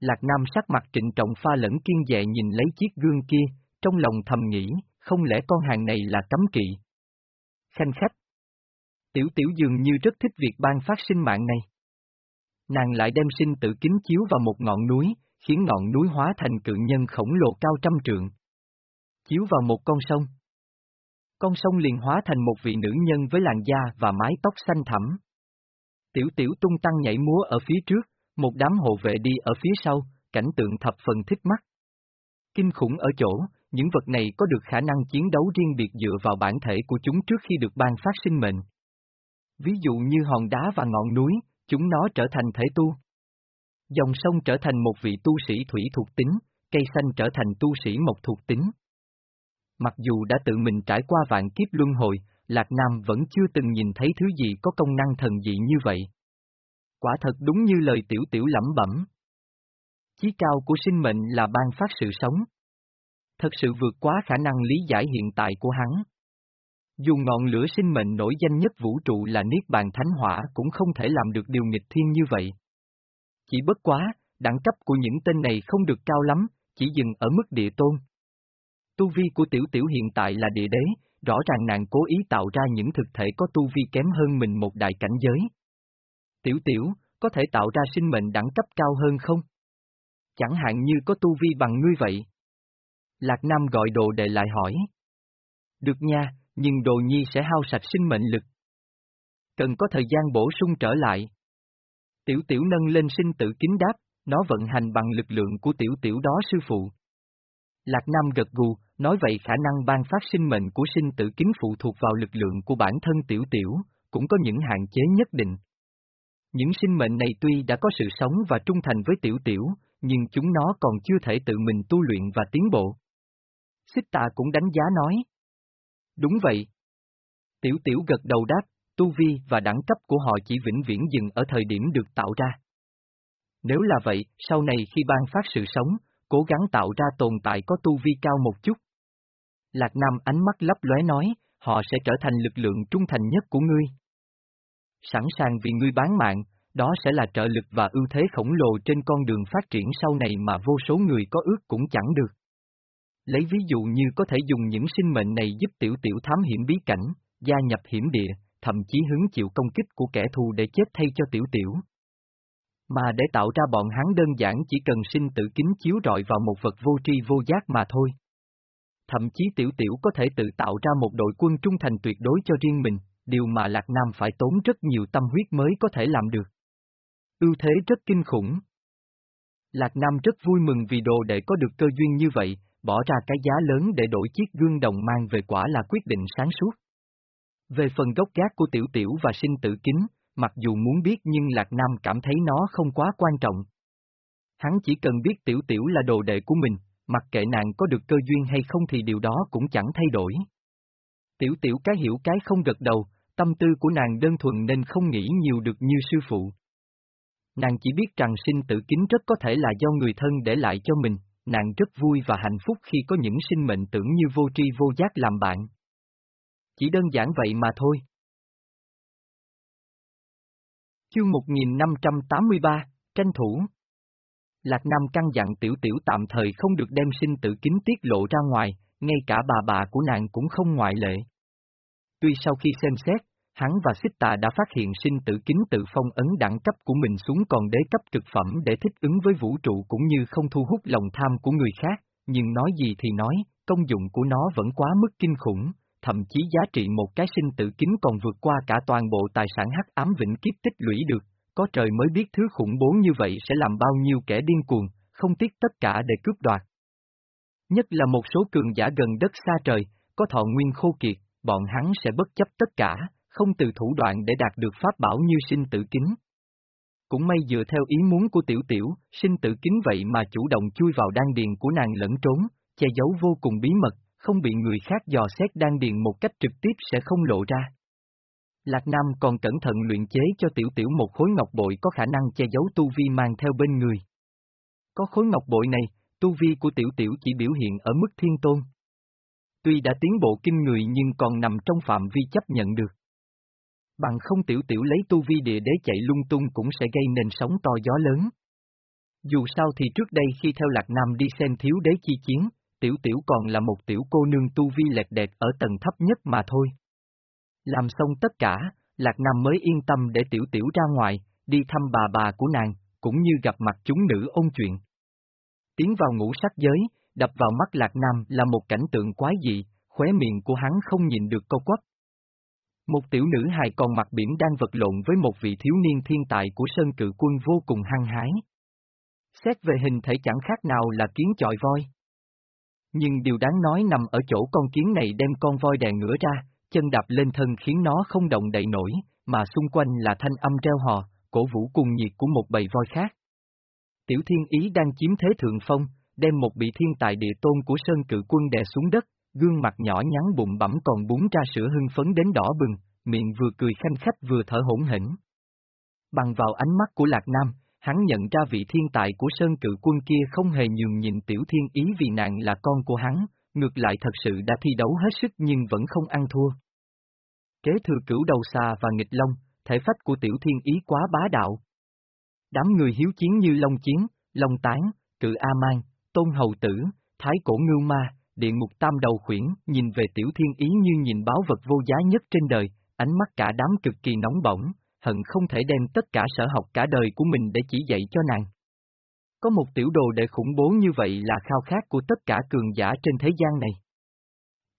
Lạc Nam sắc mặt trịnh trọng pha lẫn kiên dè nhìn lấy chiếc gương kia, trong lòng thầm nghĩ, không lẽ con hàng này là cấm kỵ? Khanh khách. Tiểu tiểu dường như rất thích việc ban phát sinh mạng này. Nàng lại đem sinh tử kính chiếu vào một ngọn núi, khiến ngọn núi hóa thành cự nhân khổng lồ cao trăm trượng. Chiếu vào một con sông. Con sông liền hóa thành một vị nữ nhân với làn da và mái tóc xanh thẳm. Tiểu tiểu tung tăng nhảy múa ở phía trước, một đám hộ vệ đi ở phía sau, cảnh tượng thập phần thích mắt. Kinh khủng ở chỗ, những vật này có được khả năng chiến đấu riêng biệt dựa vào bản thể của chúng trước khi được ban phát sinh mệnh. Ví dụ như hòn đá và ngọn núi, chúng nó trở thành thể tu. Dòng sông trở thành một vị tu sĩ thủy thuộc tính, cây xanh trở thành tu sĩ mộc thuộc tính. Mặc dù đã tự mình trải qua vạn kiếp luân hồi, Lạc Nam vẫn chưa từng nhìn thấy thứ gì có công năng thần dị như vậy. Quả thật đúng như lời tiểu tiểu lẩm bẩm. Chí cao của sinh mệnh là ban phát sự sống. Thật sự vượt quá khả năng lý giải hiện tại của hắn. Dù ngọn lửa sinh mệnh nổi danh nhất vũ trụ là Niết Bàn Thánh Hỏa cũng không thể làm được điều nghịch thiên như vậy. Chỉ bất quá, đẳng cấp của những tên này không được cao lắm, chỉ dừng ở mức địa tôn. Tu vi của tiểu tiểu hiện tại là địa đế, rõ ràng nàng cố ý tạo ra những thực thể có tu vi kém hơn mình một đại cảnh giới. Tiểu tiểu, có thể tạo ra sinh mệnh đẳng cấp cao hơn không? Chẳng hạn như có tu vi bằng ngươi vậy. Lạc Nam gọi đồ đệ lại hỏi. Được nha, nhưng đồ nhi sẽ hao sạch sinh mệnh lực. Cần có thời gian bổ sung trở lại. Tiểu tiểu nâng lên sinh tử kính đáp, nó vận hành bằng lực lượng của tiểu tiểu đó sư phụ. Lạc Nam gật gù, nói vậy khả năng ban phát sinh mệnh của sinh tử kính phụ thuộc vào lực lượng của bản thân tiểu tiểu, cũng có những hạn chế nhất định. Những sinh mệnh này tuy đã có sự sống và trung thành với tiểu tiểu, nhưng chúng nó còn chưa thể tự mình tu luyện và tiến bộ. Xích tạ cũng đánh giá nói. Đúng vậy. Tiểu tiểu gật đầu đáp, tu vi và đẳng cấp của họ chỉ vĩnh viễn dừng ở thời điểm được tạo ra. Nếu là vậy, sau này khi ban phát sự sống, cố gắng tạo ra tồn tại có tu vi cao một chút. Lạc Nam ánh mắt lấp lóe nói, họ sẽ trở thành lực lượng trung thành nhất của ngươi. Sẵn sàng vì ngươi bán mạng, đó sẽ là trợ lực và ưu thế khổng lồ trên con đường phát triển sau này mà vô số người có ước cũng chẳng được. Lấy ví dụ như có thể dùng những sinh mệnh này giúp tiểu tiểu thám hiểm bí cảnh, gia nhập hiểm địa, thậm chí hứng chịu công kích của kẻ thù để chết thay cho tiểu tiểu. Mà để tạo ra bọn hắn đơn giản chỉ cần sinh tử kính chiếu rọi vào một vật vô tri vô giác mà thôi. Thậm chí tiểu tiểu có thể tự tạo ra một đội quân trung thành tuyệt đối cho riêng mình, điều mà Lạc Nam phải tốn rất nhiều tâm huyết mới có thể làm được. Ưu thế rất kinh khủng. Lạc Nam rất vui mừng vì đồ đệ có được cơ duyên như vậy, bỏ ra cái giá lớn để đổi chiếc gương đồng mang về quả là quyết định sáng suốt. Về phần gốc gác của tiểu tiểu và sinh tử kính, mặc dù muốn biết nhưng Lạc Nam cảm thấy nó không quá quan trọng. Hắn chỉ cần biết tiểu tiểu là đồ đệ của mình, mặc kệ nàng có được cơ duyên hay không thì điều đó cũng chẳng thay đổi. Tiểu tiểu cái hiểu cái không gật đầu, tâm tư của nàng đơn thuần nên không nghĩ nhiều được như sư phụ. Nàng chỉ biết rằng sinh tử kính rất có thể là do người thân để lại cho mình, nàng rất vui và hạnh phúc khi có những sinh mệnh tưởng như vô tri vô giác làm bạn. Chỉ đơn giản vậy mà thôi. Chương 1583, tranh thủ. Lạc Nam căn dặn tiểu tiểu tạm thời không được đem sinh tử kính tiết lộ ra ngoài, ngay cả bà bà của nàng cũng không ngoại lệ. Tuy sau khi xem xét, hắn và xích tà đã phát hiện sinh tử kính tự phong ấn đẳng cấp của mình xuống còn đế cấp cực phẩm để thích ứng với vũ trụ cũng như không thu hút lòng tham của người khác, nhưng nói gì thì nói, công dụng của nó vẫn quá mức kinh khủng, thậm chí giá trị một cái sinh tử kính còn vượt qua cả toàn bộ tài sản hắc ám vĩnh kiếp tích lũy được, có trời mới biết thứ khủng bố như vậy sẽ làm bao nhiêu kẻ điên cuồng, không tiếc tất cả để cướp đoạt. Nhất là một số cường giả gần đất xa trời, có thọ nguyên khô kiệt, bọn hắn sẽ bất chấp tất cả, không từ thủ đoạn để đạt được pháp bảo như sinh tử kính. Cũng may dựa theo ý muốn của tiểu tiểu, sinh tử kính vậy mà chủ động chui vào đan điền của nàng lẫn trốn, che giấu vô cùng bí mật, không bị người khác dò xét đan điền một cách trực tiếp sẽ không lộ ra. Lạc Nam còn cẩn thận luyện chế cho tiểu tiểu một khối ngọc bội có khả năng che giấu tu vi mang theo bên người. Có khối ngọc bội này, tu vi của tiểu tiểu chỉ biểu hiện ở mức thiên tôn. Tuy đã tiến bộ kinh người nhưng còn nằm trong phạm vi chấp nhận được. Bằng không tiểu tiểu lấy tu vi địa đế chạy lung tung cũng sẽ gây nên sóng to gió lớn. Dù sao thì trước đây khi theo Lạc Nam đi xem thiếu đế chi chiến, tiểu tiểu còn là một tiểu cô nương tu vi lẹt đệt ở tầng thấp nhất mà thôi. Làm xong tất cả, Lạc Nam mới yên tâm để tiểu tiểu ra ngoài, đi thăm bà bà của nàng, cũng như gặp mặt chúng nữ ôn chuyện. Tiến vào ngũ sắc giới, đập vào mắt Lạc Nam là một cảnh tượng quái dị, khóe miệng của hắn không nhìn được câu quắp. Một tiểu nữ hài còn mặt biển đang vật lộn với một vị thiếu niên thiên tài của Sơn Cự Quân vô cùng hăng hái. Xét về hình thể chẳng khác nào là kiến chọi voi. Nhưng điều đáng nói nằm ở chỗ con kiến này đem con voi đè ngửa ra, chân đạp lên thân khiến nó không động đậy nổi, mà xung quanh là thanh âm treo hò, cổ vũ cùng nhiệt của một bầy voi khác. Tiểu Thiên Ý đang chiếm thế thượng phong, đem một bị thiên tài địa tôn của Sơn Cự Quân đè xuống đất, gương mặt nhỏ nhắn bụng bẩm còn bún ra sữa hưng phấn đến đỏ bừng, miệng vừa cười khanh khách vừa thở hỗn hển. Bằng vào ánh mắt của Lạc Nam, hắn nhận ra vị thiên tài của Sơn Cự Quân kia không hề nhường nhịn Tiểu Thiên Ý vì nàng là con của hắn, ngược lại thật sự đã thi đấu hết sức nhưng vẫn không ăn thua. Kế thừa cửu đầu xà và nghịch long, thể phách của Tiểu Thiên Ý quá bá đạo. Đám người hiếu chiến như Long Chiến, Long Tán, Cự A-Man, Tôn Hầu Tử, Thái Cổ Ngưu Ma, Điện Mục Tam Đầu Khuyển, nhìn về Tiểu Thiên Ý như nhìn báo vật vô giá nhất trên đời, ánh mắt cả đám cực kỳ nóng bỏng, hận không thể đem tất cả sở học cả đời của mình để chỉ dạy cho nàng. Có một tiểu đồ đệ khủng bố như vậy là khao khát của tất cả cường giả trên thế gian này.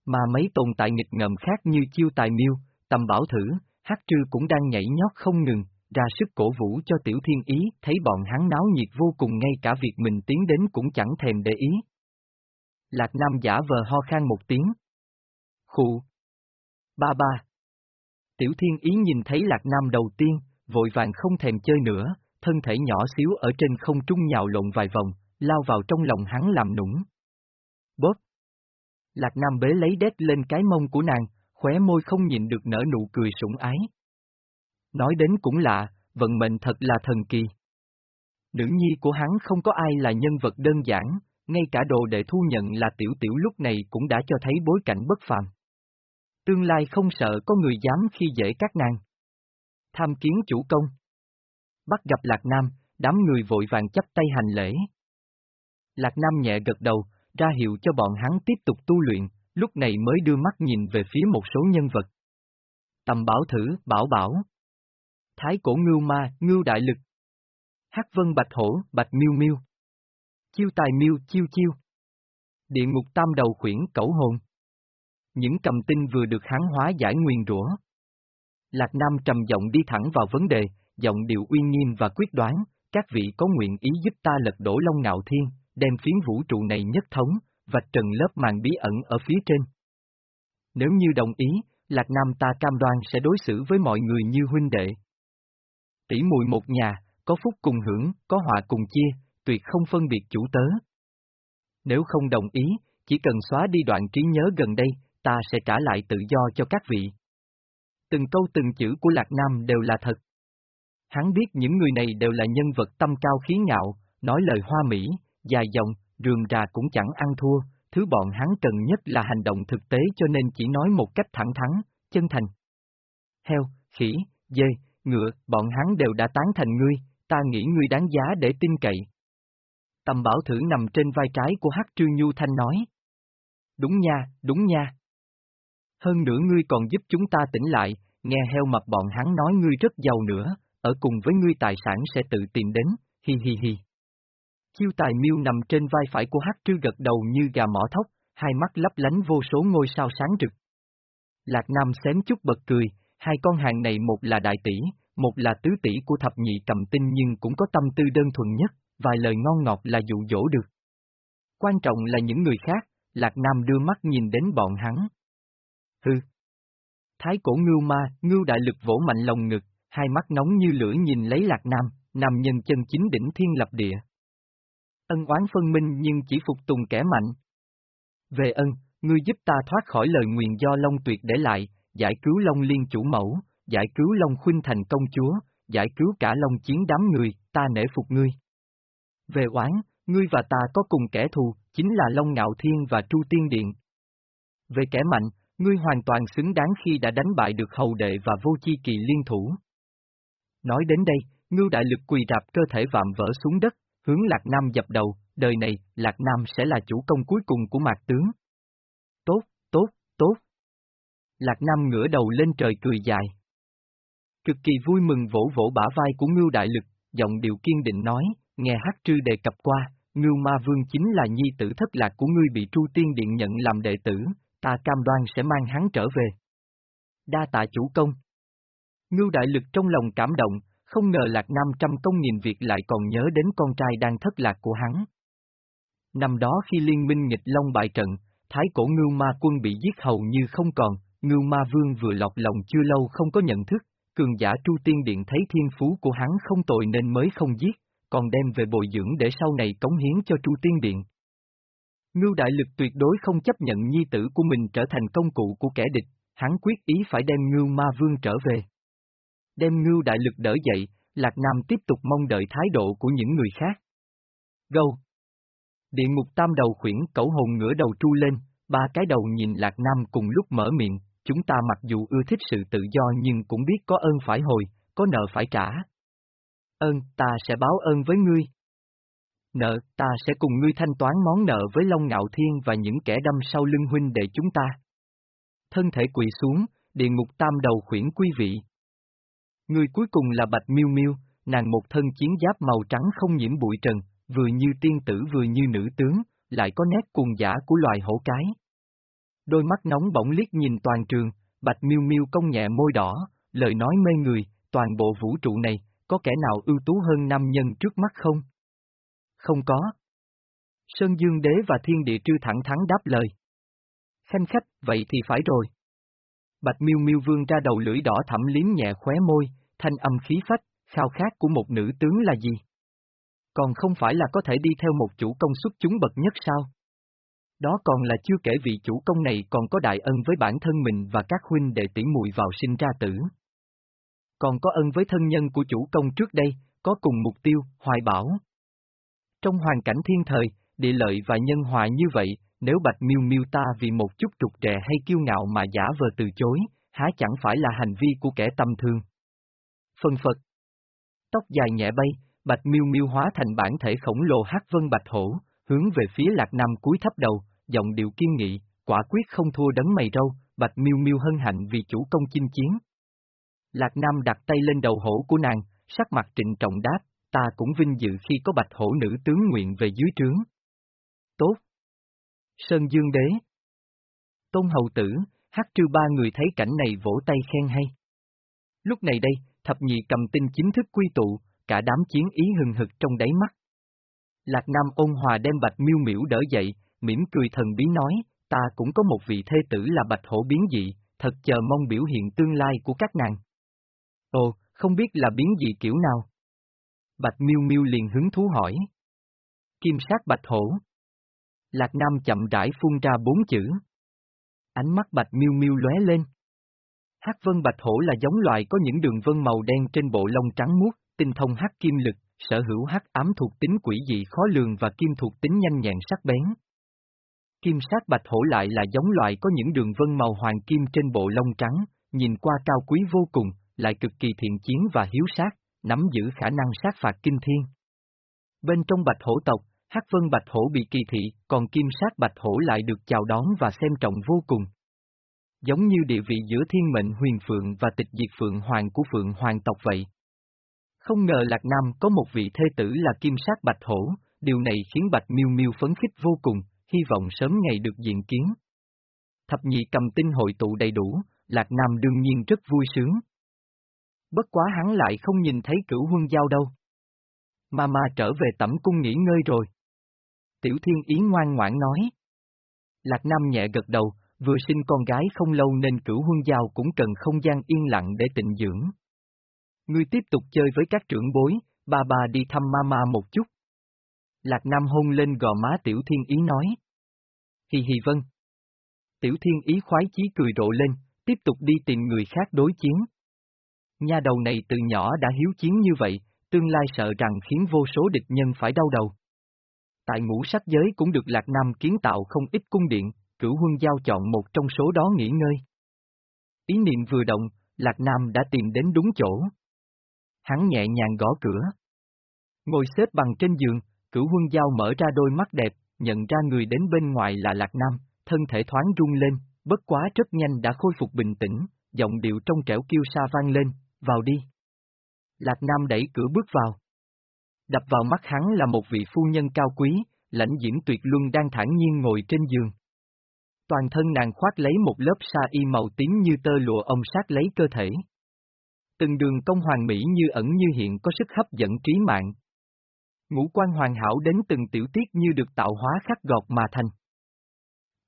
Mà mấy tồn tại nghịch ngợm khác như chiêu tài miêu, tầm bảo thử, hát trư cũng đang nhảy nhót không ngừng, ra sức cổ vũ cho tiểu thiên ý, thấy bọn hắn náo nhiệt vô cùng ngay cả việc mình tiến đến cũng chẳng thèm để ý. Lạc Nam giả vờ ho khan một tiếng. Khụ. Ba ba. Tiểu thiên ý nhìn thấy Lạc Nam đầu tiên, vội vàng không thèm chơi nữa, thân thể nhỏ xíu ở trên không trung nhào lộn vài vòng, lao vào trong lòng hắn làm nũng. Bóp! Lạc Nam bế lấy đét lên cái mông của nàng, khóe môi không nhìn được nở nụ cười sủng ái. Nói đến cũng lạ, vận mệnh thật là thần kỳ. Nữ nhi của hắn không có ai là nhân vật đơn giản, ngay cả đồ đệ thu nhận là tiểu tiểu lúc này cũng đã cho thấy bối cảnh bất phàm. Tương lai không sợ có người dám khi dễ các nàng. Tham kiến chủ công. Bắt gặp Lạc Nam, đám người vội vàng chấp tay hành lễ. Lạc Nam nhẹ gật đầu, ra hiệu cho bọn hắn tiếp tục tu luyện, lúc này mới đưa mắt nhìn về phía một số nhân vật. Tầm bảo thử, bảo bảo. Thái cổ ngưu ma, ngưu đại lực. Hắc vân bạch hổ, bạch miêu miêu. Chiêu tài miêu, chiêu chiêu. Địa ngục tam đầu khuyển, cẩu hồn. Những cầm tinh vừa được hán hóa giải nguyền rủa. Lạc Nam trầm giọng đi thẳng vào vấn đề, giọng điệu uy nghiêm và quyết đoán, các vị có nguyện ý giúp ta lật đổ Long Ngạo Thiên, đem phiến vũ trụ này nhất thống, vạch trần lớp màn bí ẩn ở phía trên. Nếu như đồng ý, Lạc Nam ta cam đoan sẽ đối xử với mọi người như huynh đệ. Tỷ mùi một nhà, có phúc cùng hưởng, có họa cùng chia, tuyệt không phân biệt chủ tớ. Nếu không đồng ý, chỉ cần xóa đi đoạn trí nhớ gần đây, ta sẽ trả lại tự do cho các vị. Từng câu từng chữ của Lạc Nam đều là thật. Hắn biết những người này đều là nhân vật tâm cao khí ngạo, nói lời hoa mỹ, dài dòng, rườm rà cũng chẳng ăn thua, thứ bọn hắn cần nhất là hành động thực tế cho nên chỉ nói một cách thẳng thắn, chân thành. Heo, khỉ, dê, ngựa, bọn hắn đều đã tán thành ngươi, ta nghĩ ngươi đáng giá để tin cậy. Tầm bảo thử nằm trên vai trái của Hắc Trương Nhu Thanh nói. Đúng nha, đúng nha. Hơn nữa ngươi còn giúp chúng ta tỉnh lại, nghe heo mập bọn hắn nói ngươi rất giàu nữa, ở cùng với ngươi tài sản sẽ tự tìm đến, hi hi hi. Chiêu tài miêu nằm trên vai phải của Hắc Trư gật đầu như gà mỏ thóc, hai mắt lấp lánh vô số ngôi sao sáng rực. Lạc Nam xém chút bật cười, hai con hàng này một là đại tỷ, một là tứ tỷ của thập nhị cầm tinh nhưng cũng có tâm tư đơn thuần nhất, vài lời ngon ngọt là dụ dỗ được. Quan trọng là những người khác, Lạc Nam đưa mắt nhìn đến bọn hắn. Hừ. Thái cổ ngưu ma, ngưu đại lực vỗ mạnh lòng ngực, hai mắt nóng như lửa nhìn lấy Lạc Nam, nam nhân chân chính đỉnh thiên lập địa. Ân oán phân minh nhưng chỉ phục tùng kẻ mạnh. Về ân, ngươi giúp ta thoát khỏi lời nguyền do Long Tuyệt để lại, giải cứu Long Liên chủ mẫu, giải cứu Long Khuynh thành công chúa, giải cứu cả Long chiến đám người, ta nể phục ngươi. Về oán, ngươi và ta có cùng kẻ thù, chính là Long Ngạo Thiên và Tru Tiên Điện. Về kẻ mạnh, ngươi hoàn toàn xứng đáng khi đã đánh bại được hầu đệ và vô chi kỳ liên thủ. Nói đến đây, ngưu đại lực quỳ rạp cơ thể vạm vỡ xuống đất, hướng Lạc Nam dập đầu, đời này, Lạc Nam sẽ là chủ công cuối cùng của mạc tướng. Tốt, tốt, tốt. Lạc Nam ngửa đầu lên trời cười dài. Cực kỳ vui mừng vỗ vỗ bả vai của ngưu đại lực, giọng điệu kiên định nói, nghe hát trư đề cập qua, ngưu ma vương chính là nhi tử thất lạc của ngươi bị tru tiên điện nhận làm đệ tử, ta cam đoan sẽ mang hắn trở về. Đa tạ chủ công. Ngưu đại lực trong lòng cảm động, không ngờ lạc năm trăm công nghìn việc lại còn nhớ đến con trai đang thất lạc của hắn. Năm đó khi liên minh nghịch long bại trận, thái cổ ngưu ma quân bị giết hầu như không còn, ngưu ma vương vừa lọc lòng chưa lâu không có nhận thức, cường giả tru tiên điện thấy thiên phú của hắn không tồi nên mới không giết, còn đem về bồi dưỡng để sau này cống hiến cho chu tiên điện. Ngưu đại lực tuyệt đối không chấp nhận nhi tử của mình trở thành công cụ của kẻ địch, hắn quyết ý phải đem ngưu ma vương trở về. Đem ngưu đại lực đỡ dậy, Lạc Nam tiếp tục mong đợi thái độ của những người khác. Gâu! Địa ngục tam đầu khuyển cẩu hồn ngửa đầu tru lên, ba cái đầu nhìn Lạc Nam cùng lúc mở miệng, chúng ta mặc dù ưa thích sự tự do nhưng cũng biết có ơn phải hồi, có nợ phải trả. Ơn, ta sẽ báo ơn với ngươi. Nợ, ta sẽ cùng ngươi thanh toán món nợ với Long Ngạo Thiên và những kẻ đâm sau lưng huynh đệ chúng ta. Thân thể quỳ xuống, địa ngục tam đầu khuyển quý vị. Người cuối cùng là Bạch Miêu Miêu, nàng một thân chiến giáp màu trắng không nhiễm bụi trần, vừa như tiên tử vừa như nữ tướng, lại có nét cuồng giả của loài hổ cái. Đôi mắt nóng bỗng liếc nhìn toàn trường, Bạch Miêu Miêu công nhẹ môi đỏ, lời nói mê người, toàn bộ vũ trụ này, có kẻ nào ưu tú hơn nam nhân trước mắt không? Không có. Sơn Dương Đế và Thiên Địa Trư thẳng thắn đáp lời. Khanh khách, vậy thì phải rồi. Bạch Miêu Miêu vương ra đầu lưỡi đỏ thẳm liếm nhẹ khóe môi, thanh âm khí phách, khao khát của một nữ tướng là gì? Còn không phải là có thể đi theo một chủ công xuất chúng bậc nhất sao? Đó còn là chưa kể vị chủ công này còn có đại ân với bản thân mình và các huynh đệ tỷ muội vào sinh ra tử. Còn có ân với thân nhân của chủ công trước đây, có cùng mục tiêu, hoài bảo. Trong hoàn cảnh thiên thời, địa lợi và nhân hòa như vậy, nếu Bạch Miêu Miêu ta vì một chút trục trè hay kiêu ngạo mà giả vờ từ chối, há chẳng phải là hành vi của kẻ tâm thương. Phân Phật Tóc dài nhẹ bay, Bạch Miêu Miêu hóa thành bản thể khổng lồ hát vân bạch hổ, hướng về phía Lạc Nam cúi thấp đầu, giọng điệu kiên nghị, quả quyết không thua đấng mày râu, Bạch Miêu Miêu hân hạnh vì chủ công chinh chiến. Lạc Nam đặt tay lên đầu hổ của nàng, sắc mặt trịnh trọng đáp, ta cũng vinh dự khi có bạch hổ nữ tướng nguyện về dưới trướng. Tốt. Sơn Dương Đế. Tôn Hầu Tử, hát trư ba người thấy cảnh này vỗ tay khen hay. Lúc này đây, thập nhị cầm tinh chính thức quy tụ, cả đám chiến ý hừng hực trong đáy mắt. Lạc Nam ôn hòa đem bạch miêu miễu đỡ dậy, mỉm cười thần bí nói, ta cũng có một vị thê tử là bạch hổ biến dị, thật chờ mong biểu hiện tương lai của các nàng. Ồ, không biết là biến dị kiểu nào? Bạch miêu miêu liền hứng thú hỏi. Kim sát bạch hổ. Lạc Nam chậm rãi phun ra bốn chữ. Ánh mắt bạch miêu miêu lóe lên. Hắc vân bạch hổ là giống loài có những đường vân màu đen trên bộ lông trắng muốt, tinh thông hắc kim lực, sở hữu hắc ám thuộc tính quỷ dị khó lường và kim thuộc tính nhanh nhẹn sắc bén. Kim sát bạch hổ lại là giống loài có những đường vân màu hoàng kim trên bộ lông trắng, nhìn qua cao quý vô cùng, lại cực kỳ thiện chiến và hiếu sát, nắm giữ khả năng sát phạt kinh thiên. Bên trong bạch hổ tộc, hắc vân bạch hổ bị kỳ thị, còn kim sát bạch hổ lại được chào đón và xem trọng vô cùng. Giống như địa vị giữa thiên mệnh huyền phượng và tịch diệt phượng hoàng của phượng hoàng tộc vậy. Không ngờ Lạc Nam có một vị thê tử là kim sát bạch hổ, điều này khiến bạch miêu miêu phấn khích vô cùng, hy vọng sớm ngày được diện kiến. Thập nhị cầm tinh hội tụ đầy đủ, Lạc Nam đương nhiên rất vui sướng. Bất quá hắn lại không nhìn thấy cửu huân giao đâu. Mama trở về tẩm cung nghỉ ngơi rồi. Tiểu Thiên Ý ngoan ngoãn nói. Lạc Nam nhẹ gật đầu, vừa sinh con gái không lâu nên cửu huân giao cũng cần không gian yên lặng để tịnh dưỡng. Ngươi tiếp tục chơi với các trưởng bối, ba bà đi thăm mama một chút. Lạc Nam hôn lên gò má Tiểu Thiên Ý nói. Hì hì vâng. Tiểu Thiên Ý khoái chí cười rộ lên, tiếp tục đi tìm người khác đối chiến. Nha đầu này từ nhỏ đã hiếu chiến như vậy, tương lai sợ rằng khiến vô số địch nhân phải đau đầu. Tại ngũ sắc giới cũng được Lạc Nam kiến tạo không ít cung điện, cửu huân giao chọn một trong số đó nghỉ ngơi. Ý niệm vừa động, Lạc Nam đã tìm đến đúng chỗ. Hắn nhẹ nhàng gõ cửa. Ngồi xếp bằng trên giường, cửu huân giao mở ra đôi mắt đẹp, nhận ra người đến bên ngoài là Lạc Nam, thân thể thoáng rung lên, bất quá rất nhanh đã khôi phục bình tĩnh, giọng điệu trong trẻo kêu xa vang lên, vào đi. Lạc Nam đẩy cửa bước vào. Đập vào mắt hắn là một vị phu nhân cao quý, lãnh diễm tuyệt luân đang thản nhiên ngồi trên giường. Toàn thân nàng khoác lấy một lớp sa y màu tím như tơ lụa ông sát lấy cơ thể. Từng đường công hoàng mỹ như ẩn như hiện có sức hấp dẫn trí mạng. Ngũ quan hoàn hảo đến từng tiểu tiết như được tạo hóa khắc gọt mà thành.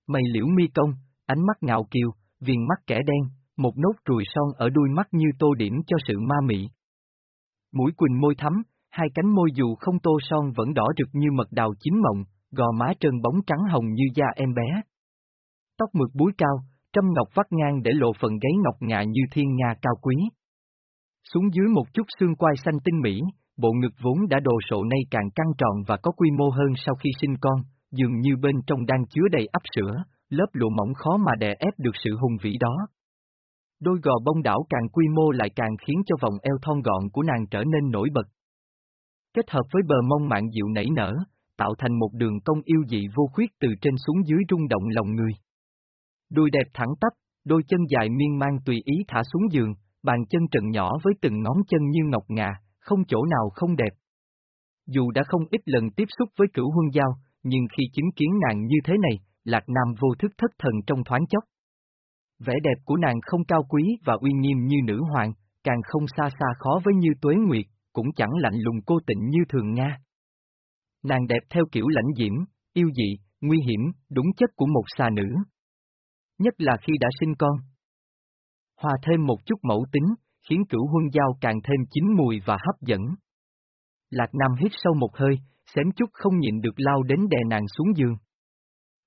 Mày liễu mi công, ánh mắt ngạo kiều, viền mắt kẻ đen, một nốt ruồi son ở đuôi mắt như tô điểm cho sự ma mị. Mũi quỳnh môi thắm, hai cánh môi dù không tô son vẫn đỏ rực như mật đào chín mộng, gò má trơn bóng trắng hồng như da em bé. Tóc mượt búi cao, trâm ngọc vắt ngang để lộ phần gáy ngọc ngà như thiên nga cao quý. Xuống dưới một chút xương quai xanh tinh mỹ, bộ ngực vốn đã đồ sộ nay càng căng tròn và có quy mô hơn sau khi sinh con, dường như bên trong đang chứa đầy ấp sữa, lớp lụa mỏng khó mà đè ép được sự hùng vĩ đó. Đôi gò bông đảo càng quy mô lại càng khiến cho vòng eo thon gọn của nàng trở nên nổi bật. Kết hợp với bờ mông mạng dịu nảy nở, tạo thành một đường cong yêu dị vô khuyết từ trên xuống dưới rung động lòng người. Đùi đẹp thẳng tắp, đôi chân dài miên man tùy ý thả xuống giường, bàn chân trần nhỏ với từng ngón chân như ngọc ngà, không chỗ nào không đẹp. Dù đã không ít lần tiếp xúc với cửu huân giao, nhưng khi chứng kiến nàng như thế này, Lạc Nam vô thức thất thần trong thoáng chốc. Vẻ đẹp của nàng không cao quý và uy nghiêm như nữ hoàng, càng không xa xa khó với như tuế nguyệt, cũng chẳng lạnh lùng cô tịnh như thường Nga. Nàng đẹp theo kiểu lãnh diễm, yêu dị, nguy hiểm, đúng chất của một xà nữ. Nhất là khi đã sinh con. Hòa thêm một chút mẫu tính, khiến cửu huân giao càng thêm chín mùi và hấp dẫn. Lạc Nam hít sâu một hơi, xém chút không nhịn được lao đến đè nàng xuống giường.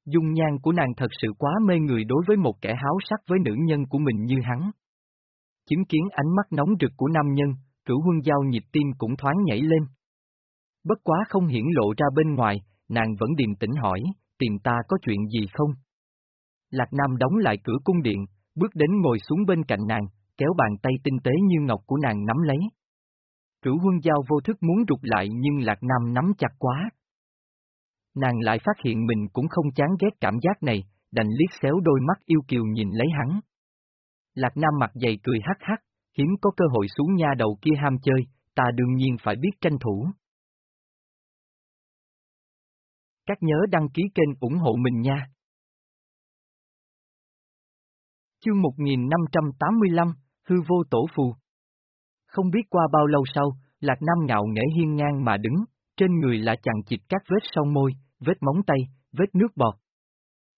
Dung nhan của nàng thật sự quá mê người đối với một kẻ háo sắc với nữ nhân của mình như hắn. Chứng kiến ánh mắt nóng rực của nam nhân, cửu huân giao nhịp tim cũng thoáng nhảy lên. Bất quá không hiển lộ ra bên ngoài, nàng vẫn điềm tĩnh hỏi, tìm ta có chuyện gì không? Lạc Nam đóng lại cửa cung điện, bước đến ngồi xuống bên cạnh nàng, kéo bàn tay tinh tế như ngọc của nàng nắm lấy. Cửu huân giao vô thức muốn rụt lại nhưng Lạc Nam nắm chặt quá. Nàng lại phát hiện mình cũng không chán ghét cảm giác này, đành liếc xéo đôi mắt yêu kiều nhìn lấy hắn. Lạc Nam mặt dày cười hắc hắc, hiếm có cơ hội xuống nha đầu kia ham chơi, ta đương nhiên phải biết tranh thủ. Các nhớ đăng ký kênh ủng hộ mình nha. Chương 1585, Hư vô tổ phù. Không biết qua bao lâu sau, Lạc Nam ngạo nghễ hiên ngang mà đứng, trên người là chằng chịt các vết song môi, vết móng tay, vết nước bọt.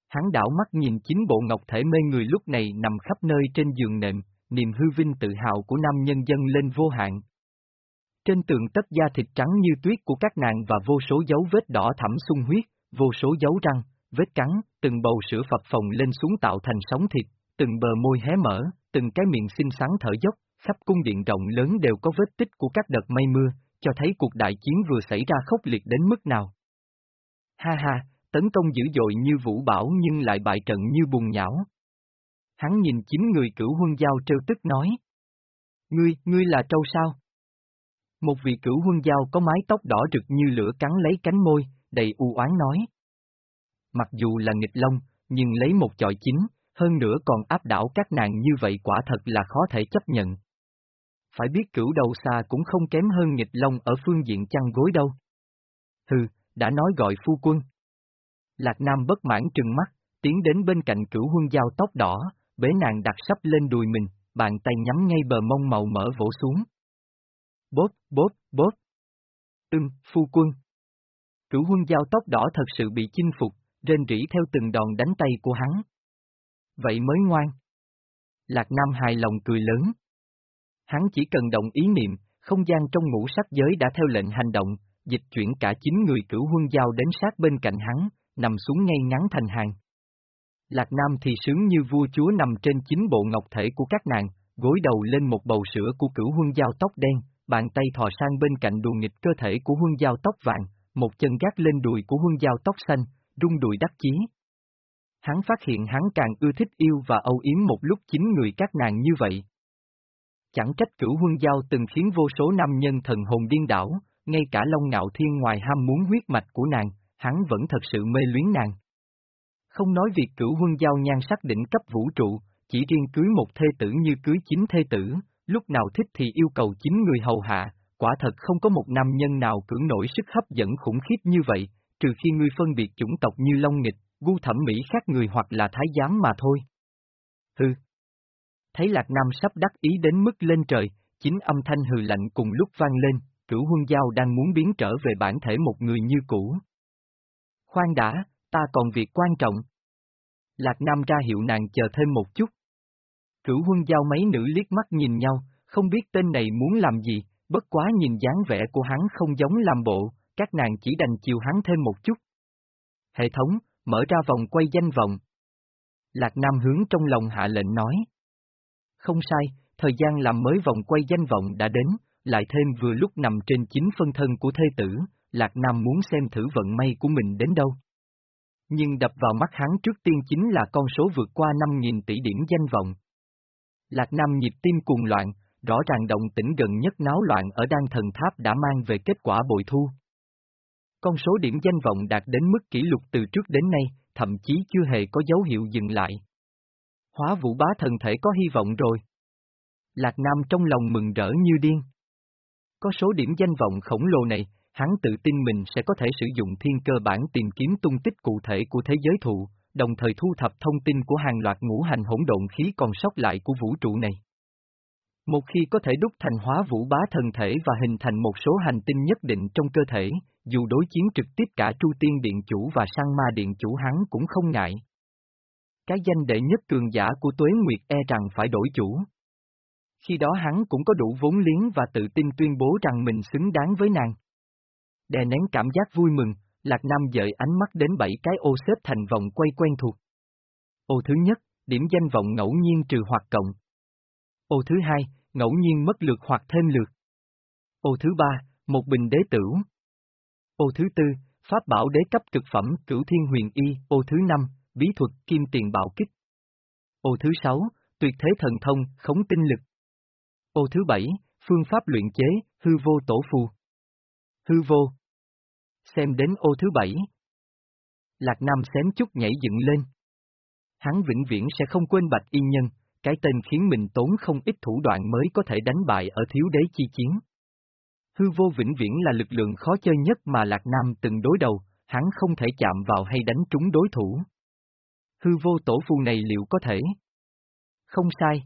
Hắn đảo mắt nhìn chính bộ ngọc thể mê người lúc này nằm khắp nơi trên giường nệm, niềm hư vinh tự hào của nam nhân dân lên vô hạn. Trên tường tất da thịt trắng như tuyết của các nàng và vô số dấu vết đỏ thẳm sung huyết, vô số dấu răng, vết cắn, từng bầu sữa phập phồng lên xuống tạo thành sóng thịt, từng bờ môi hé mở, từng cái miệng xinh xắn thở dốc, khắp cung điện rộng lớn đều có vết tích của các đợt mây mưa, cho thấy cuộc đại chiến vừa xảy ra khốc liệt đến mức nào. Ha ha, tấn công dữ dội như vũ bảo nhưng lại bại trận như bùn nhão. Hắn nhìn chính người cửu huân giao trêu tức nói. Ngươi, ngươi là trâu sao? Một vị cửu huân giao có mái tóc đỏ rực như lửa cắn lấy cánh môi, đầy u oán nói. Mặc dù là nghịch long, nhưng lấy một chọi chính, hơn nữa còn áp đảo các nàng như vậy quả thật là khó thể chấp nhận. Phải biết cửu đầu xa cũng không kém hơn nghịch long ở phương diện chăn gối đâu. Hừ, đã nói gọi phu quân. Lạc Nam bất mãn trừng mắt, tiến đến bên cạnh cửu huân dao tóc đỏ, bế nàng đặt sắp lên đùi mình, bàn tay nhắm ngay bờ mông màu mỡ vỗ xuống. Bốp, bốp, bốp. Ưm, phu quân. Cửu huân giao tóc đỏ thật sự bị chinh phục, rên rỉ theo từng đòn đánh tay của hắn. Vậy mới ngoan. Lạc Nam hài lòng cười lớn. Hắn chỉ cần động ý niệm, không gian trong ngũ sắc giới đã theo lệnh hành động, dịch chuyển cả chín người cửu huân giao đến sát bên cạnh hắn, nằm xuống ngay ngắn thành hàng. Lạc Nam thì sướng như vua chúa nằm trên chính bộ ngọc thể của các nàng, gối đầu lên một bầu sữa của cửu huân giao tóc đen, bàn tay thò sang bên cạnh đùa nghịch cơ thể của huân giao tóc vàng, một chân gác lên đùi của huân giao tóc xanh, rung đùi đắc chí. Hắn phát hiện hắn càng ưa thích yêu và âu yếm một lúc chín người các nàng như vậy. Chẳng trách cửu huân giao từng khiến vô số nam nhân thần hồn điên đảo, ngay cả Long Ngạo Thiên ngoài ham muốn huyết mạch của nàng, hắn vẫn thật sự mê luyến nàng. Không nói việc cửu huân giao nhan sắc đỉnh cấp vũ trụ, chỉ riêng cưới một thê tử như cưới chính thê tử, lúc nào thích thì yêu cầu chính người hầu hạ, quả thật không có một nam nhân nào cưỡng nổi sức hấp dẫn khủng khiếp như vậy, trừ khi ngươi phân biệt chủng tộc như Long Nghịch, gu thẩm mỹ khác người hoặc là thái giám mà thôi. Hừ. Thấy Lạc Nam sắp đắc ý đến mức lên trời, chính âm thanh hừ lạnh cùng lúc vang lên, cửu huân giao đang muốn biến trở về bản thể một người như cũ. Khoan đã, ta còn việc quan trọng. Lạc Nam ra hiệu nàng chờ thêm một chút. Cửu huân giao mấy nữ liếc mắt nhìn nhau, không biết tên này muốn làm gì, bất quá nhìn dáng vẻ của hắn không giống làm bộ, các nàng chỉ đành chiều hắn thêm một chút. Hệ thống, mở ra vòng quay danh vọng. Lạc Nam hướng trong lòng hạ lệnh nói. Không sai, thời gian làm mới vòng quay danh vọng đã đến, lại thêm vừa lúc nằm trên chính phân thân của thê tử, Lạc Nam muốn xem thử vận may của mình đến đâu. Nhưng đập vào mắt hắn trước tiên chính là con số vượt qua 5.000 tỷ điểm danh vọng. Lạc Nam nhịp tim cuồng loạn, rõ ràng động tĩnh gần nhất náo loạn ở đan thần tháp đã mang về kết quả bội thu. Con số điểm danh vọng đạt đến mức kỷ lục từ trước đến nay, thậm chí chưa hề có dấu hiệu dừng lại. Hóa vũ bá thần thể có hy vọng rồi. Lạc Nam trong lòng mừng rỡ như điên. Có số điểm danh vọng khổng lồ này, hắn tự tin mình sẽ có thể sử dụng thiên cơ bản tìm kiếm tung tích cụ thể của thế giới thụ, đồng thời thu thập thông tin của hàng loạt ngũ hành hỗn độn khí còn sót lại của vũ trụ này. Một khi có thể đúc thành hóa vũ bá thần thể và hình thành một số hành tinh nhất định trong cơ thể, dù đối chiến trực tiếp cả Tru Tiên Điện Chủ và Sang Ma Điện Chủ hắn cũng không ngại. Cái danh đệ nhất cường giả của Tuế Nguyệt e rằng phải đổi chủ. Khi đó hắn cũng có đủ vốn liếng và tự tin tuyên bố rằng mình xứng đáng với nàng. Đè nén cảm giác vui mừng, Lạc Nam dời ánh mắt đến bảy cái ô xếp thành vòng quay quen thuộc. Ô thứ nhất, điểm danh vọng ngẫu nhiên trừ hoặc cộng. Ô thứ hai, ngẫu nhiên mất lượt hoặc thêm lượt. Ô thứ ba, một bình đế tử. Ô thứ tư, pháp bảo đế cấp cực phẩm cửu thiên huyền y. Ô thứ năm, bí thuật kim tiền bảo kích. Ô thứ sáu, tuyệt thế thần thông, khống tinh lực. Ô thứ bảy, phương pháp luyện chế, hư vô tổ phù. Hư vô. Xem đến ô thứ bảy. Lạc Nam xém chút nhảy dựng lên. Hắn vĩnh viễn sẽ không quên bạch y nhân, cái tên khiến mình tốn không ít thủ đoạn mới có thể đánh bại ở thiếu đế chi chiến. Hư vô vĩnh viễn là lực lượng khó chơi nhất mà Lạc Nam từng đối đầu, hắn không thể chạm vào hay đánh trúng đối thủ. Hư vô tổ phù này liệu có thể? Không sai.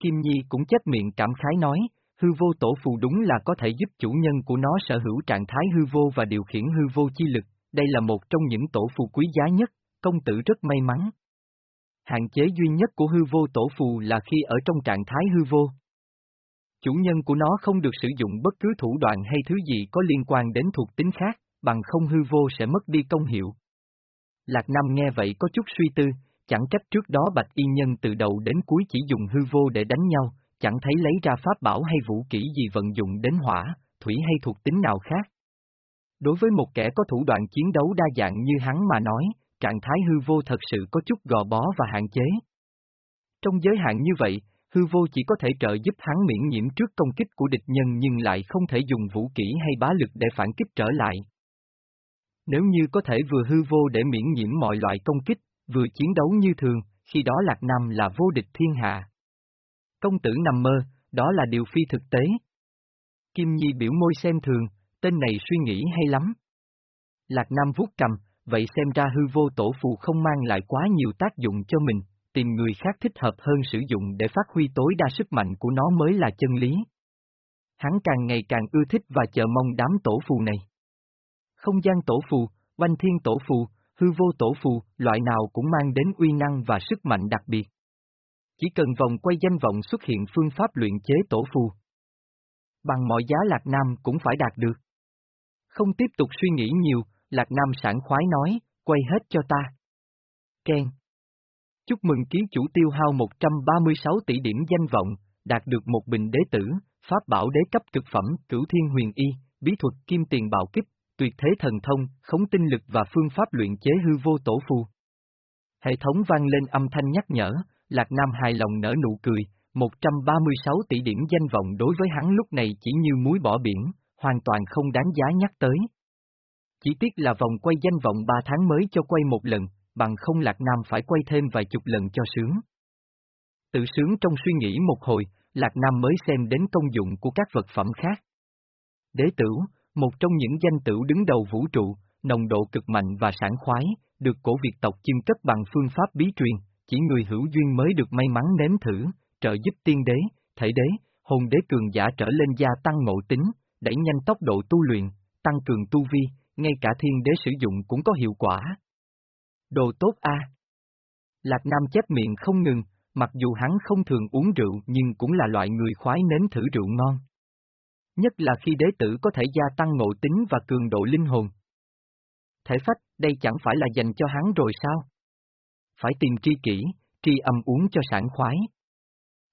Kim Nhi cũng chết miệng cảm khái nói, hư vô tổ phù đúng là có thể giúp chủ nhân của nó sở hữu trạng thái hư vô và điều khiển hư vô chi lực, đây là một trong những tổ phù quý giá nhất, công tử rất may mắn. Hạn chế duy nhất của hư vô tổ phù là khi ở trong trạng thái hư vô. Chủ nhân của nó không được sử dụng bất cứ thủ đoạn hay thứ gì có liên quan đến thuộc tính khác, bằng không hư vô sẽ mất đi công hiệu. Lạc Nam nghe vậy có chút suy tư, chẳng trách trước đó Bạch Y Nhân từ đầu đến cuối chỉ dùng hư vô để đánh nhau, chẳng thấy lấy ra pháp bảo hay vũ kỹ gì vận dụng đến hỏa, thủy hay thuộc tính nào khác. Đối với một kẻ có thủ đoạn chiến đấu đa dạng như hắn mà nói, trạng thái hư vô thật sự có chút gò bó và hạn chế. Trong giới hạn như vậy, hư vô chỉ có thể trợ giúp hắn miễn nhiễm trước công kích của địch nhân nhưng lại không thể dùng vũ kỹ hay bá lực để phản kích trở lại. Nếu như có thể vừa hư vô để miễn nhiễm mọi loại công kích, vừa chiến đấu như thường, khi đó Lạc Nam là vô địch thiên hạ. Công tử nằm mơ, đó là điều phi thực tế. Kim Nhi biểu môi xem thường, tên này suy nghĩ hay lắm. Lạc Nam vuốt cầm, vậy xem ra hư vô tổ phù không mang lại quá nhiều tác dụng cho mình, tìm người khác thích hợp hơn sử dụng để phát huy tối đa sức mạnh của nó mới là chân lý. Hắn càng ngày càng ưa thích và chờ mong đám tổ phù này. Không gian tổ phù, oanh thiên tổ phù, hư vô tổ phù, loại nào cũng mang đến uy năng và sức mạnh đặc biệt. Chỉ cần vòng quay danh vọng xuất hiện phương pháp luyện chế tổ phù. Bằng mọi giá Lạc Nam cũng phải đạt được. Không tiếp tục suy nghĩ nhiều, Lạc Nam sảng khoái nói, quay hết cho ta. Ken. Chúc mừng ký chủ tiêu hao 136 tỷ điểm danh vọng, đạt được một bình đế tử, pháp bảo đế cấp cực phẩm, cửu thiên huyền y, bí thuật kim tiền bạo kích, tuyệt thế thần thông, khống tinh lực và phương pháp luyện chế hư vô tổ phù. Hệ thống vang lên âm thanh nhắc nhở, Lạc Nam hài lòng nở nụ cười, 136 tỷ điểm danh vọng đối với hắn lúc này chỉ như muối bỏ biển, hoàn toàn không đáng giá nhắc tới. Chỉ tiếc là vòng quay danh vọng 3 tháng mới cho quay một lần, bằng không Lạc Nam phải quay thêm vài chục lần cho sướng. Tự sướng trong suy nghĩ một hồi, Lạc Nam mới xem đến công dụng của các vật phẩm khác. Đế tử, một trong những danh tử đứng đầu vũ trụ, nồng độ cực mạnh và sản khoái, được cổ Việt tộc chim cấp bằng phương pháp bí truyền, chỉ người hữu duyên mới được may mắn nếm thử, trợ giúp tiên đế, thể đế, hồn đế cường giả trở lên gia tăng ngộ tính, đẩy nhanh tốc độ tu luyện, tăng cường tu vi, ngay cả thiên đế sử dụng cũng có hiệu quả. Đồ tốt a. Lạc Nam chép miệng không ngừng, mặc dù hắn không thường uống rượu nhưng cũng là loại người khoái nếm thử rượu ngon. Nhất là khi đế tử có thể gia tăng ngộ tính và cường độ linh hồn. Thể phách, đây chẳng phải là dành cho hắn rồi sao? Phải tìm tri kỷ, tri âm uống cho sản khoái.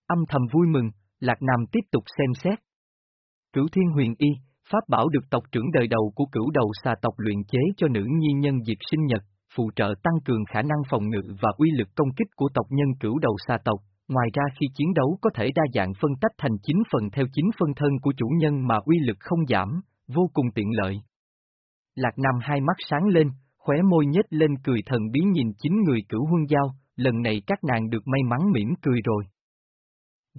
Âm thầm vui mừng, Lạc Nam tiếp tục xem xét. Cửu Thiên Huyền Y, pháp bảo được tộc trưởng đời đầu của cửu đầu xà tộc luyện chế cho nữ nhi nhân dịp sinh nhật, phụ trợ tăng cường khả năng phòng ngự và uy lực công kích của tộc nhân cửu đầu xà tộc, ngoài ra khi chiến đấu có thể đa dạng phân tách thành 9 phần theo 9 phân thân của chủ nhân mà uy lực không giảm, vô cùng tiện lợi. Lạc Nam hai mắt sáng lên, khóe môi nhếch lên cười thần bí nhìn chín người cửu huân giao, lần này các nàng được may mắn mỉm cười rồi.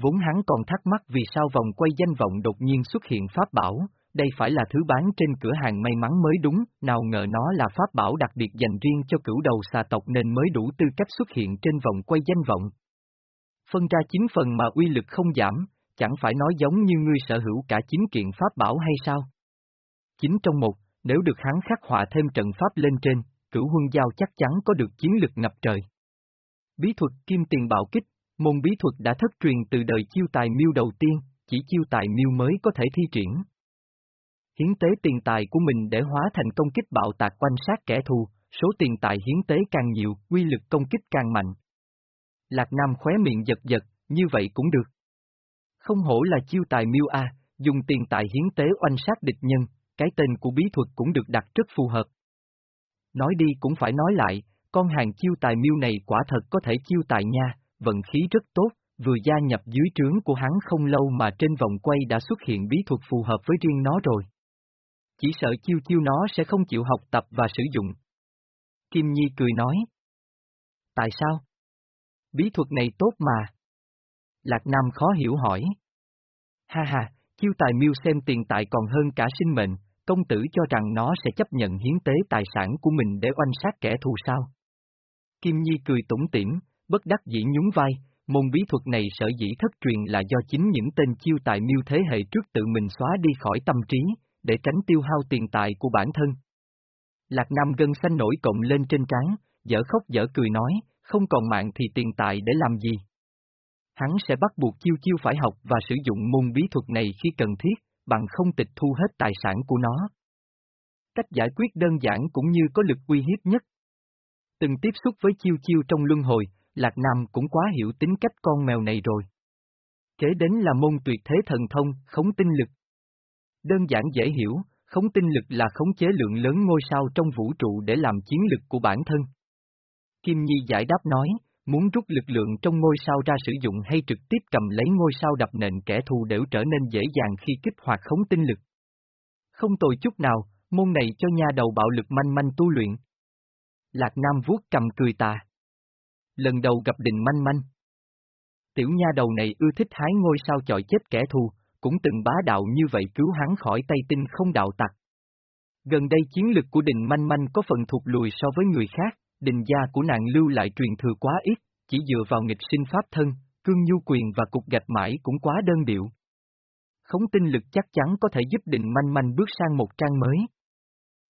Vốn hắn còn thắc mắc vì sao vòng quay danh vọng đột nhiên xuất hiện pháp bảo, đây phải là thứ bán trên cửa hàng may mắn mới đúng, nào ngờ nó là pháp bảo đặc biệt dành riêng cho cửu đầu xà tộc nên mới đủ tư cách xuất hiện trên vòng quay danh vọng. Phân ra chín phần mà uy lực không giảm, chẳng phải nói giống như ngươi sở hữu cả chín kiện pháp bảo hay sao? Chín trong một, nếu được hắn khắc họa thêm trận pháp lên trên, cửu huân giao chắc chắn có được chiến lực ngập trời. Bí thuật kim tiền bạo kích, môn bí thuật đã thất truyền từ đời chiêu tài miêu đầu tiên, chỉ chiêu tài miêu mới có thể thi triển hiến tế tiền tài của mình để hóa thành công kích bạo tạc quanh sát kẻ thù, số tiền tài hiến tế càng nhiều, quy lực công kích càng mạnh. Lạc Nam khóe miệng giật giật, như vậy cũng được. Không hổ là chiêu tài miêu A, dùng tiền tài hiến tế oanh sát địch nhân, cái tên của bí thuật cũng được đặt rất phù hợp. Nói đi cũng phải nói lại, con hàng chiêu tài miêu này quả thật có thể chiêu tài nha, vận khí rất tốt, vừa gia nhập dưới trướng của hắn không lâu mà trên vòng quay đã xuất hiện bí thuật phù hợp với riêng nó rồi. Chỉ sợ chiêu chiêu nó sẽ không chịu học tập và sử dụng. Kim Nhi cười nói. Tại sao? Bí thuật này tốt mà. Lạc Nam khó hiểu hỏi. Ha ha, chiêu tài miêu xem tiền tài còn hơn cả sinh mệnh, công tử cho rằng nó sẽ chấp nhận hiến tế tài sản của mình để oanh sát kẻ thù sao? Kim Nhi cười tủm tỉm, bất đắc dĩ nhún vai, môn bí thuật này sở dĩ thất truyền là do chính những tên chiêu tài miêu thế hệ trước tự mình xóa đi khỏi tâm trí, để tránh tiêu hao tiền tài của bản thân. Lạc Nam gân xanh nổi cộng lên trên trán, dở khóc dở cười nói, không còn mạng thì tiền tài để làm gì. Hắn sẽ bắt buộc chiêu chiêu phải học và sử dụng môn bí thuật này khi cần thiết, bằng không tịch thu hết tài sản của nó. Cách giải quyết đơn giản cũng như có lực uy hiếp nhất. Từng tiếp xúc với chiêu chiêu trong luân hồi, Lạc Nam cũng quá hiểu tính cách con mèo này rồi. Kế đến là môn tuyệt thế thần thông, khống tinh lực. Đơn giản dễ hiểu, khống tinh lực là khống chế lượng lớn ngôi sao trong vũ trụ để làm chiến lực của bản thân. Kim Nhi giải đáp nói, muốn rút lực lượng trong ngôi sao ra sử dụng hay trực tiếp cầm lấy ngôi sao đập nện kẻ thù đều trở nên dễ dàng khi kích hoạt khống tinh lực. Không tồi chút nào, môn này cho nha đầu bạo lực manh manh tu luyện. Lạc Nam vuốt cầm cười tà. Lần đầu gặp đình manh manh. Tiểu nha đầu này ưa thích hái ngôi sao chọi chết kẻ thù, cũng từng bá đạo như vậy cứu hắn khỏi tay tinh không đạo tặc. Gần đây chiến lực của đình manh manh có phần thụt lùi so với người khác, đình gia của nàng lưu lại truyền thừa quá ít, chỉ dựa vào nghịch sinh pháp thân, cương nhu quyền và cục gạch mãi cũng quá đơn điệu. khống tinh lực chắc chắn có thể giúp định manh manh bước sang một trang mới.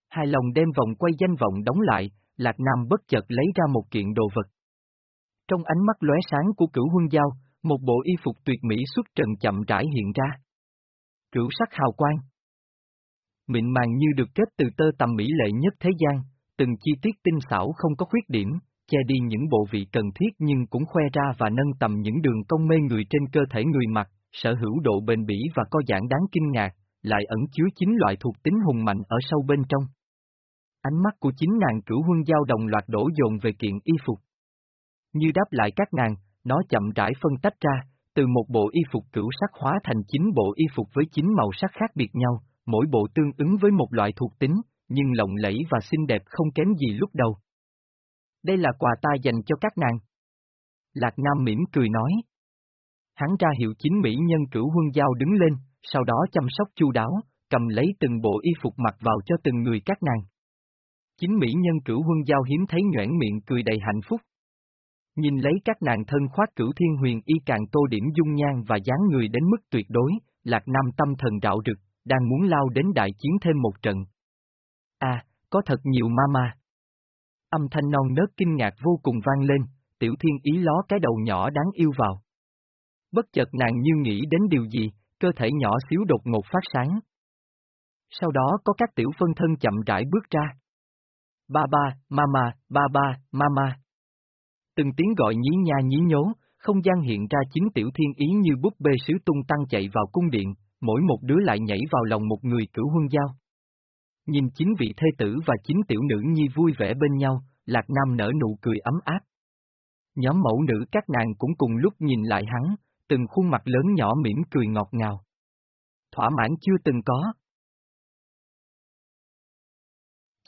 Hài lòng đem vòng quay danh vọng đóng lại, Lạc Nam bất chợt lấy ra một kiện đồ vật. Trong ánh mắt lóe sáng của cửu huân giao, một bộ y phục tuyệt mỹ xuất trần chậm rãi hiện ra. Cửu sắc hào quang. Mịn màng như được kết từ tơ tầm mỹ lệ nhất thế gian, từng chi tiết tinh xảo không có khuyết điểm, che đi những bộ vị cần thiết nhưng cũng khoe ra và nâng tầm những đường cong mê người trên cơ thể người mặc, sở hữu độ bền bỉ và co giãn đáng kinh ngạc, lại ẩn chứa chính loại thuộc tính hùng mạnh ở sâu bên trong. Ánh mắt của chính nàng cửu huân giao đồng loạt đổ dồn về kiện y phục. Như đáp lại các nàng, nó chậm rãi phân tách ra, từ một bộ y phục cửu sắc hóa thành chín bộ y phục với chín màu sắc khác biệt nhau, mỗi bộ tương ứng với một loại thuộc tính, nhưng lộng lẫy và xinh đẹp không kém gì lúc đầu. Đây là quà ta dành cho các nàng. Lạc Nam mỉm cười nói. Hắn ra hiệu chính mỹ nhân cửu huân giao đứng lên, sau đó chăm sóc chu đáo, cầm lấy từng bộ y phục mặc vào cho từng người các nàng. Chính mỹ nhân cửu huân giao hiếm thấy nhoảng miệng cười đầy hạnh phúc. Nhìn lấy các nàng thân khoác cửu thiên huyền y càng tô điểm dung nhan và dáng người đến mức tuyệt đối, Lạc Nam tâm thần rạo rực, đang muốn lao đến đại chiến thêm một trận. À, có thật nhiều ma Âm thanh non nớt kinh ngạc vô cùng vang lên, tiểu thiên ý ló cái đầu nhỏ đáng yêu vào. Bất chợt nàng như nghĩ đến điều gì, cơ thể nhỏ xíu đột ngột phát sáng. Sau đó có các tiểu phân thân chậm rãi bước ra. Ba ba, mama, ba ba, mama. Từng tiếng gọi nhí nha nhí nhố, không gian hiện ra chính tiểu thiên ý như búp bê sứ tung tăng chạy vào cung điện, mỗi một đứa lại nhảy vào lòng một người cửu huân giao. Nhìn chính vị thê tử và chính tiểu nữ nhi vui vẻ bên nhau, Lạc Nam nở nụ cười ấm áp. Nhóm mẫu nữ các nàng cũng cùng lúc nhìn lại hắn, từng khuôn mặt lớn nhỏ mỉm cười ngọt ngào. Thỏa mãn chưa từng có.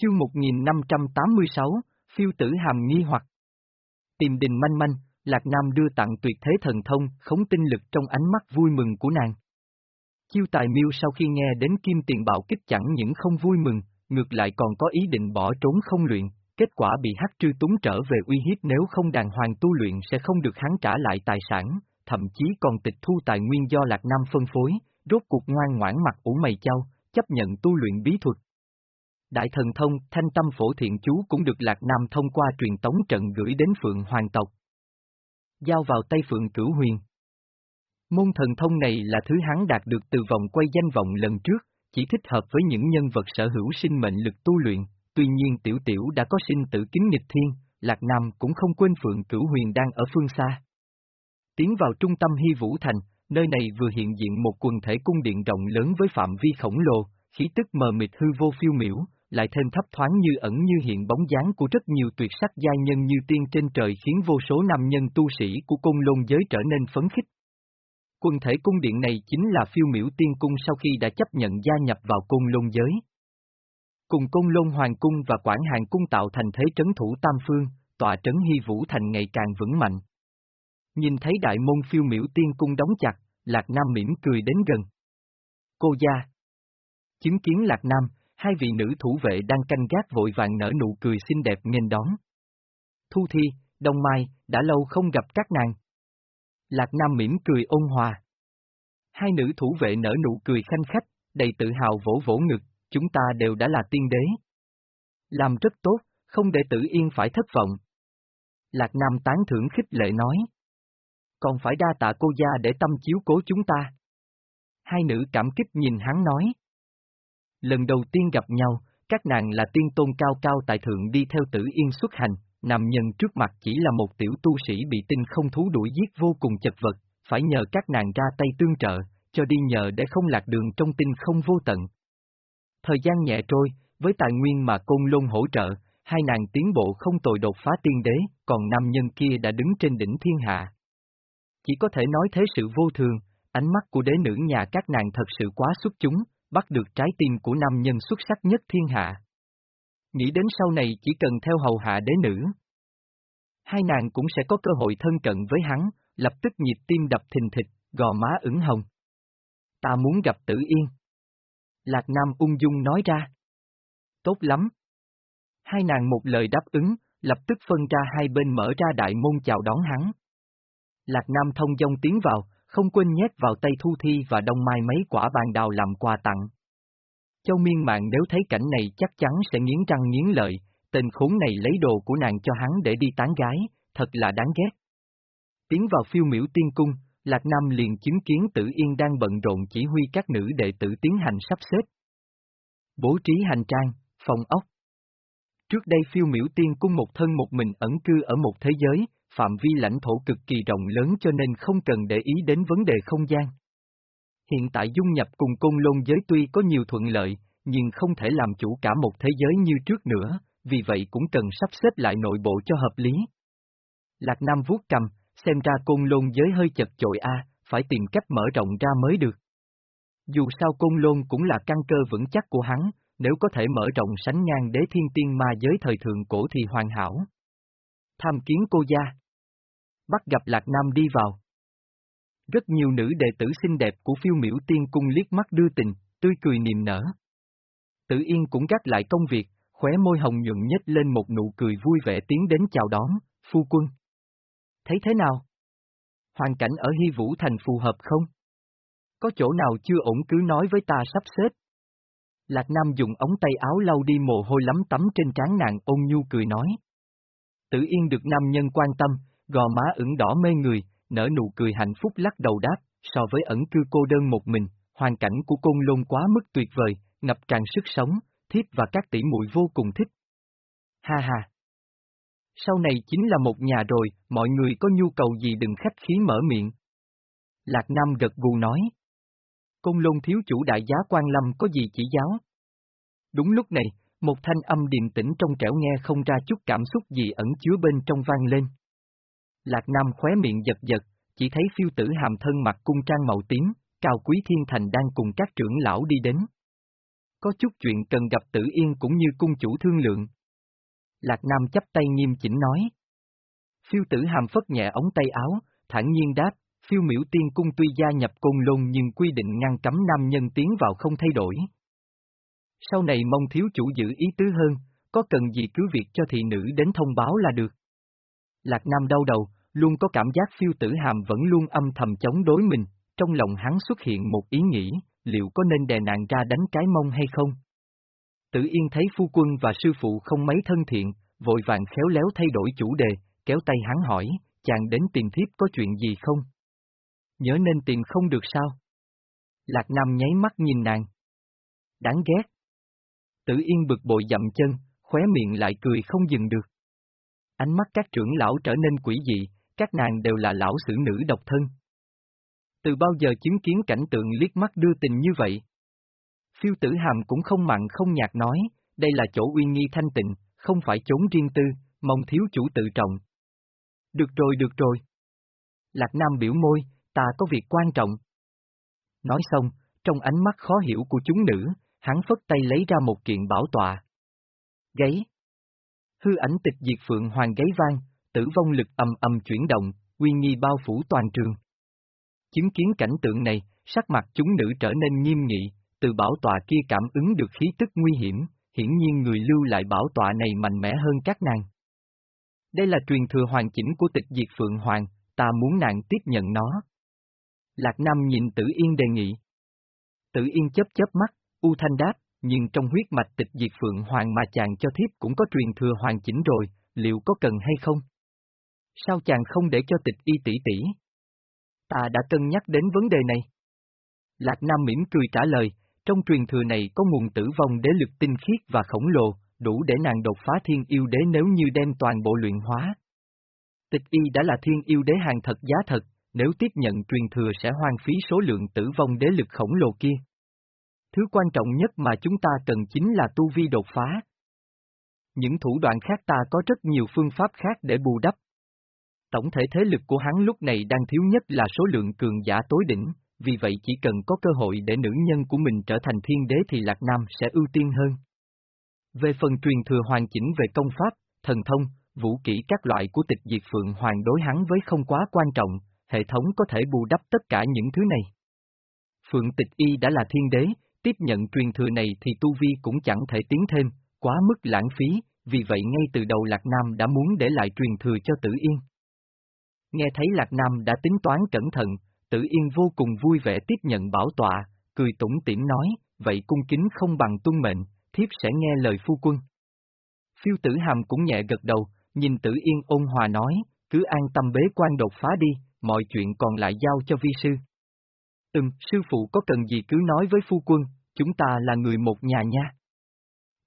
Chương 1586, phiêu tử hàm nghi hoặc. Tìm đình manh manh, Lạc Nam đưa tặng tuyệt thế thần thông, khống tinh lực trong ánh mắt vui mừng của nàng. Chiêu tài miêu sau khi nghe đến kim tiền bạo kích chẳng những không vui mừng, ngược lại còn có ý định bỏ trốn không luyện, kết quả bị hắc trư túng trở về uy hiếp nếu không đàng hoàng tu luyện sẽ không được hắn trả lại tài sản, thậm chí còn tịch thu tài nguyên do Lạc Nam phân phối, rốt cuộc ngoan ngoãn mặt ủ mày châu, chấp nhận tu luyện bí thuật. Đại thần thông, thanh tâm phổ thiện chú cũng được Lạc Nam thông qua truyền tống trận gửi đến Phượng Hoàng tộc. Giao vào tay Phượng Cửu Huyền. Môn thần thông này là thứ hắn đạt được từ vòng quay danh vọng lần trước, chỉ thích hợp với những nhân vật sở hữu sinh mệnh lực tu luyện, tuy nhiên tiểu tiểu đã có sinh tử kính nghịch thiên, Lạc Nam cũng không quên Phượng Cửu Huyền đang ở phương xa. Tiến vào trung tâm Hy Vũ Thành, nơi này vừa hiện diện một quần thể cung điện rộng lớn với phạm vi khổng lồ, khí tức mờ mịt hư vô phiêu miểu, lại thêm thấp thoáng như ẩn như hiện bóng dáng của rất nhiều tuyệt sắc giai nhân như tiên trên trời khiến vô số nam nhân tu sĩ của cung lôn giới trở nên phấn khích. Quân thể cung điện này chính là phiêu miểu tiên cung sau khi đã chấp nhận gia nhập vào cung lôn giới. Cùng cung lôn hoàng cung và quản hàng cung tạo thành thế trấn thủ tam phương, tòa trấn hy vũ thành ngày càng vững mạnh. Nhìn thấy đại môn phiêu miểu tiên cung đóng chặt, Lạc Nam mỉm cười đến gần. Cô gia. Chứng kiến Lạc Nam, hai vị nữ thủ vệ đang canh gác vội vàng nở nụ cười xinh đẹp nghênh đón. Thu Thi, Đông Mai, đã lâu không gặp các nàng. Lạc Nam mỉm cười ôn hòa. Hai nữ thủ vệ nở nụ cười khanh khách, đầy tự hào vỗ vỗ ngực, chúng ta đều đã là tiên đế. Làm rất tốt, không để tử yên phải thất vọng. Lạc Nam tán thưởng khích lệ nói. Còn phải đa tạ cô gia để tâm chiếu cố chúng ta. Hai nữ cảm kích nhìn hắn nói. Lần đầu tiên gặp nhau, các nàng là tiên tôn cao cao tại thượng đi theo tử yên xuất hành, nam nhân trước mặt chỉ là một tiểu tu sĩ bị tinh không thú đuổi giết vô cùng chật vật, phải nhờ các nàng ra tay tương trợ, cho đi nhờ để không lạc đường trong tinh không vô tận. Thời gian nhẹ trôi, với tài nguyên mà côn lôn hỗ trợ, hai nàng tiến bộ không tồi đột phá tiên đế, còn nam nhân kia đã đứng trên đỉnh thiên hạ. Chỉ có thể nói thế sự vô thường, ánh mắt của đế nữ nhà các nàng thật sự quá xuất chúng, bắt được trái tim của nam nhân xuất sắc nhất thiên hạ. Nghĩ đến sau này chỉ cần theo hầu hạ đế nữ. Hai nàng cũng sẽ có cơ hội thân cận với hắn, lập tức nhịp tim đập thình thịch, gò má ửng hồng. Ta muốn gặp tử yên. Lạc Nam ung dung nói ra. Tốt lắm. Hai nàng một lời đáp ứng, lập tức phân ra hai bên mở ra đại môn chào đón hắn. Lạc Nam thông dông tiến vào, không quên nhét vào tay Thu Thi và Đông Mai mấy quả bàn đào làm quà tặng. Châu miên mạng nếu thấy cảnh này chắc chắn sẽ nghiến răng nghiến lợi, tên khốn này lấy đồ của nàng cho hắn để đi tán gái, thật là đáng ghét. Tiến vào phiêu miễu tiên cung, Lạc Nam liền chứng kiến Tử Yên đang bận rộn chỉ huy các nữ đệ tử tiến hành sắp xếp. Bố trí hành trang, phòng ốc. Trước đây phiêu miễu tiên cung một thân một mình ẩn cư ở một thế giới, phạm vi lãnh thổ cực kỳ rộng lớn cho nên không cần để ý đến vấn đề không gian. Hiện tại dung nhập cùng côn lôn giới tuy có nhiều thuận lợi, nhưng không thể làm chủ cả một thế giới như trước nữa, vì vậy cũng cần sắp xếp lại nội bộ cho hợp lý. Lạc Nam vuốt cầm, xem ra côn lôn giới hơi chật chội a, phải tìm cách mở rộng ra mới được. Dù sao côn lôn cũng là căn cơ vững chắc của hắn, nếu có thể mở rộng sánh ngang đế thiên tiên ma giới thời thượng cổ thì hoàn hảo. Tham kiến cô gia. Bắt gặp Lạc Nam đi vào. Rất nhiều nữ đệ tử xinh đẹp của phiêu miễu tiên cung liếc mắt đưa tình, tươi cười niềm nở. Tử Yên cũng gác lại công việc, khóe môi hồng nhuận nhếch lên một nụ cười vui vẻ tiến đến chào đón, phu quân. Thấy thế nào? Hoàn cảnh ở Hy Vũ Thành phù hợp không? Có chỗ nào chưa ổn cứ nói với ta sắp xếp. Lạc Nam dùng ống tay áo lau đi mồ hôi lắm tắm trên trán nàng ôn nhu cười nói. Tử Yên được nam nhân quan tâm, gò má ửng đỏ mê người, nở nụ cười hạnh phúc lắc đầu đáp, so với ẩn cư cô đơn một mình, hoàn cảnh của côn lôn quá mức tuyệt vời, ngập tràn sức sống, thiếp và các tỷ muội vô cùng thích. Ha ha! Sau này chính là một nhà rồi, mọi người có nhu cầu gì đừng khách khí mở miệng. Lạc Nam gật gù nói. Côn lôn thiếu chủ đại giá quan lâm có gì chỉ giáo? Đúng lúc này, một thanh âm điềm tĩnh trong trẻo nghe không ra chút cảm xúc gì ẩn chứa bên trong vang lên. Lạc Nam khóe miệng giật giật, chỉ thấy phiêu tử hàm thân mặc cung trang màu tím, cao quý thiên thành đang cùng các trưởng lão đi đến. Có chút chuyện cần gặp tử yên cũng như cung chủ thương lượng. Lạc Nam chấp tay nghiêm chỉnh nói. Phiêu tử hàm phất nhẹ ống tay áo, thản nhiên đáp, phiêu miễu tiên cung tuy gia nhập côn lôn nhưng quy định ngăn cấm nam nhân tiến vào không thay đổi. Sau này mong thiếu chủ giữ ý tứ hơn, có cần gì cứ việc cho thị nữ đến thông báo là được. Lạc Nam đau đầu, luôn có cảm giác phiêu tử hàm vẫn luôn âm thầm chống đối mình, trong lòng hắn xuất hiện một ý nghĩ, liệu có nên đè nạn ra đánh cái mông hay không? Tử Yên thấy phu quân và sư phụ không mấy thân thiện, vội vàng khéo léo thay đổi chủ đề, kéo tay hắn hỏi, chàng đến tìm thiếp có chuyện gì không? Nhớ nên tìm không được sao? Lạc Nam nháy mắt nhìn nàng. Đáng ghét. Tử Yên bực bội dậm chân, khóe miệng lại cười không dừng được. Ánh mắt các trưởng lão trở nên quỷ dị, các nàng đều là lão sử nữ độc thân. Từ bao giờ chứng kiến cảnh tượng liếc mắt đưa tình như vậy? Phiêu tử hàm cũng không mặn không nhạt nói, đây là chỗ uy nghi thanh tịnh, không phải chốn riêng tư, mong thiếu chủ tự trọng. Được rồi được rồi. Lạc Nam biểu môi, ta có việc quan trọng. Nói xong, trong ánh mắt khó hiểu của chúng nữ, hắn phất tay lấy ra một kiện bảo tọa. Gáy. Hư ảnh tịch diệt phượng hoàng gáy vang, tử vong lực âm âm chuyển động, uy nghi bao phủ toàn trường. Chứng kiến cảnh tượng này, sắc mặt chúng nữ trở nên nghiêm nghị, từ bảo tọa kia cảm ứng được khí tức nguy hiểm, hiển nhiên người lưu lại bảo tọa này mạnh mẽ hơn các nàng. Đây là truyền thừa hoàn chỉnh của tịch diệt Phượng Hoàng, ta muốn nàng tiếp nhận nó. Lạc Nam nhìn Tử Yên đề nghị. Tử Yên chớp chớp mắt, U Thanh đáp, nhưng trong huyết mạch tịch diệt Phượng Hoàng mà chàng cho thiếp cũng có truyền thừa hoàn chỉnh rồi, liệu có cần hay không? Sao chàng không để cho tịch y tỷ tỷ? Ta đã cân nhắc đến vấn đề này. Lạc Nam mỉm cười trả lời, trong truyền thừa này có nguồn tử vong đế lực tinh khiết và khổng lồ, đủ để nàng đột phá thiên yêu đế nếu như đem toàn bộ luyện hóa. Tịch y đã là thiên yêu đế hàng thật giá thật, nếu tiếp nhận truyền thừa sẽ hoang phí số lượng tử vong đế lực khổng lồ kia. Thứ quan trọng nhất mà chúng ta cần chính là tu vi đột phá. Những thủ đoạn khác ta có rất nhiều phương pháp khác để bù đắp. Tổng thể thế lực của hắn lúc này đang thiếu nhất là số lượng cường giả tối đỉnh, vì vậy chỉ cần có cơ hội để nữ nhân của mình trở thành thiên đế thì Lạc Nam sẽ ưu tiên hơn. Về phần truyền thừa hoàn chỉnh về công pháp, thần thông, vũ kỹ các loại của tịch diệt phượng hoàng đối hắn với không quá quan trọng, hệ thống có thể bù đắp tất cả những thứ này. Phượng tịch y đã là thiên đế, tiếp nhận truyền thừa này thì tu vi cũng chẳng thể tiến thêm, quá mức lãng phí, vì vậy ngay từ đầu Lạc Nam đã muốn để lại truyền thừa cho Tử Yên. Nghe thấy Lạc Nam đã tính toán cẩn thận, Tử Yên vô cùng vui vẻ tiếp nhận bảo tọa, cười tủm tỉm nói, vậy cung kính không bằng tuân mệnh, thiếp sẽ nghe lời phu quân. Phiêu tử hàm cũng nhẹ gật đầu, nhìn Tử Yên ôn hòa nói, cứ an tâm bế quan đột phá đi, mọi chuyện còn lại giao cho vi sư. Ừm, sư phụ có cần gì cứ nói với phu quân, chúng ta là người một nhà nha.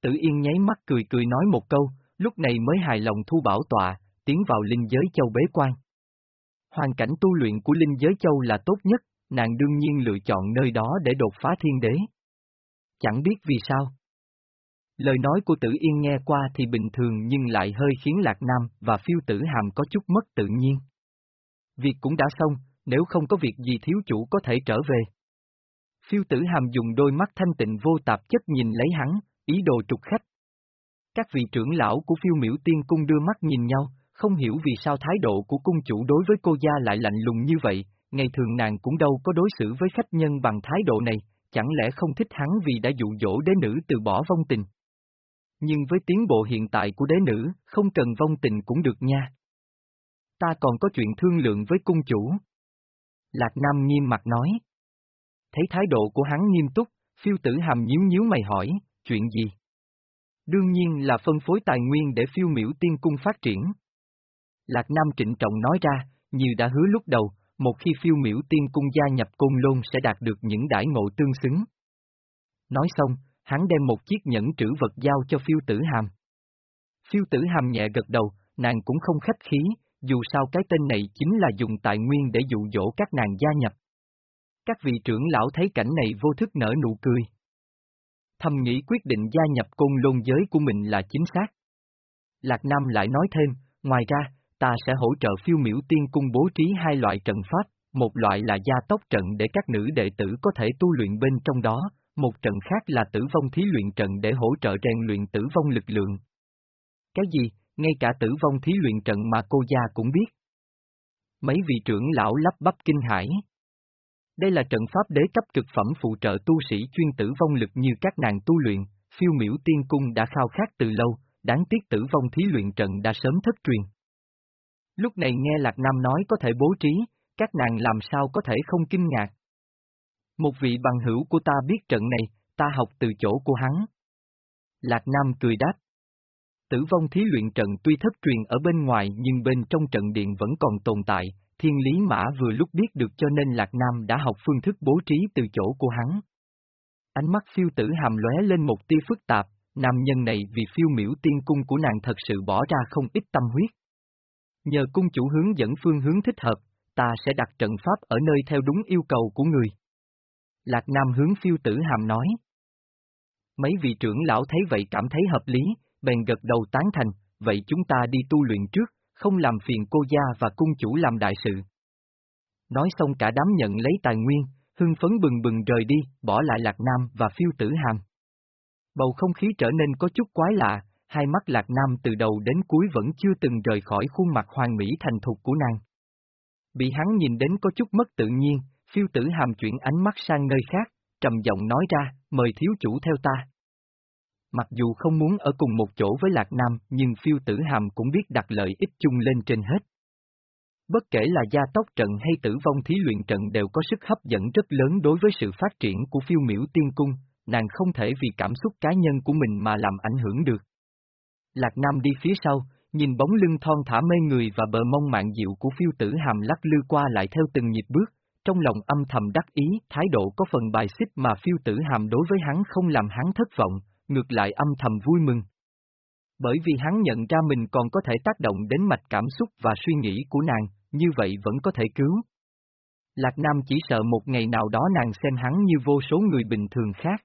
Tử Yên nháy mắt cười cười nói một câu, lúc này mới hài lòng thu bảo tọa, tiến vào linh giới châu bế quan. Hoàn cảnh tu luyện của linh giới châu là tốt nhất, nàng đương nhiên lựa chọn nơi đó để đột phá thiên đế. Chẳng biết vì sao. Lời nói của tử yên nghe qua thì bình thường nhưng lại hơi khiến Lạc Nam và phiêu tử hàm có chút mất tự nhiên. Việc cũng đã xong, nếu không có việc gì thiếu chủ có thể trở về. Phiêu tử hàm dùng đôi mắt thanh tịnh vô tạp chất nhìn lấy hắn, ý đồ trục khách. Các vị trưởng lão của phiêu miễu tiên cung đưa mắt nhìn nhau, không hiểu vì sao thái độ của cung chủ đối với cô gia lại lạnh lùng như vậy, ngày thường nàng cũng đâu có đối xử với khách nhân bằng thái độ này, chẳng lẽ không thích hắn vì đã dụ dỗ đế nữ từ bỏ vong tình. Nhưng với tiến bộ hiện tại của đế nữ, không cần vong tình cũng được nha. Ta còn có chuyện thương lượng với cung chủ. Lạc Nam nghiêm mặt nói. Thấy thái độ của hắn nghiêm túc, phiêu tử hàm nhíu nhíu mày hỏi, chuyện gì? Đương nhiên là phân phối tài nguyên để phiêu miễu tiên cung phát triển. Lạc Nam trịnh trọng nói ra, như đã hứa lúc đầu, một khi phiêu miễu tiên cung gia nhập côn lôn sẽ đạt được những đãi ngộ tương xứng. Nói xong, hắn đem một chiếc nhẫn trữ vật giao cho phiêu tử hàm. Phiêu tử hàm nhẹ gật đầu, nàng cũng không khách khí, dù sao cái tên này chính là dùng tài nguyên để dụ dỗ các nàng gia nhập. Các vị trưởng lão thấy cảnh này vô thức nở nụ cười. Thầm nghĩ quyết định gia nhập côn lôn giới của mình là chính xác. Lạc Nam lại nói thêm, ngoài ra, ta sẽ hỗ trợ phiêu miễu tiên cung bố trí hai loại trận pháp, một loại là gia tốc trận để các nữ đệ tử có thể tu luyện bên trong đó, một trận khác là tử vong thí luyện trận để hỗ trợ rèn luyện tử vong lực lượng. Cái gì, ngay cả tử vong thí luyện trận mà cô gia cũng biết. Mấy vị trưởng lão lắp bắp kinh hải. Đây là trận pháp đế cấp cực phẩm phụ trợ tu sĩ chuyên tử vong lực như các nàng tu luyện, phiêu miễu tiên cung đã khao khát từ lâu, đáng tiếc tử vong thí luyện trận đã sớm thất truyền. Lúc này nghe Lạc Nam nói có thể bố trí, các nàng làm sao có thể không kinh ngạc. Một vị bằng hữu của ta biết trận này, ta học từ chỗ của hắn. Lạc Nam cười đáp. Tử vong thí luyện trận tuy thất truyền ở bên ngoài nhưng bên trong trận điện vẫn còn tồn tại, thiên lý mã vừa lúc biết được cho nên Lạc Nam đã học phương thức bố trí từ chỗ của hắn. Ánh mắt phiêu tử hàm lóe lên một tia phức tạp, nam nhân này vì phiêu miễu tiên cung của nàng thật sự bỏ ra không ít tâm huyết. Nhờ cung chủ hướng dẫn phương hướng thích hợp, ta sẽ đặt trận pháp ở nơi theo đúng yêu cầu của người. Lạc Nam hướng phiêu tử hàm nói. Mấy vị trưởng lão thấy vậy cảm thấy hợp lý, bèn gật đầu tán thành, vậy chúng ta đi tu luyện trước, không làm phiền cô gia và cung chủ làm đại sự. Nói xong cả đám nhận lấy tài nguyên, hưng phấn bừng bừng rời đi, bỏ lại Lạc Nam và phiêu tử hàm. Bầu không khí trở nên có chút quái lạ, hai mắt Lạc Nam từ đầu đến cuối vẫn chưa từng rời khỏi khuôn mặt hoàn mỹ thành thục của nàng. Bị hắn nhìn đến có chút mất tự nhiên, phiêu tử hàm chuyển ánh mắt sang nơi khác, trầm giọng nói ra, mời thiếu chủ theo ta. Mặc dù không muốn ở cùng một chỗ với Lạc Nam nhưng phiêu tử hàm cũng biết đặt lợi ích chung lên trên hết. Bất kể là gia tốc trận hay tử vong thí luyện trận đều có sức hấp dẫn rất lớn đối với sự phát triển của phiêu miễu tiên cung, nàng không thể vì cảm xúc cá nhân của mình mà làm ảnh hưởng được. Lạc Nam đi phía sau, nhìn bóng lưng thon thả mê người và bờ mông mạng dịu của phiêu tử hàm lắc lư qua lại theo từng nhịp bước, trong lòng âm thầm đắc ý, thái độ có phần bài xích mà phiêu tử hàm đối với hắn không làm hắn thất vọng, ngược lại âm thầm vui mừng. Bởi vì hắn nhận ra mình còn có thể tác động đến mạch cảm xúc và suy nghĩ của nàng, như vậy vẫn có thể cứu. Lạc Nam chỉ sợ một ngày nào đó nàng xem hắn như vô số người bình thường khác.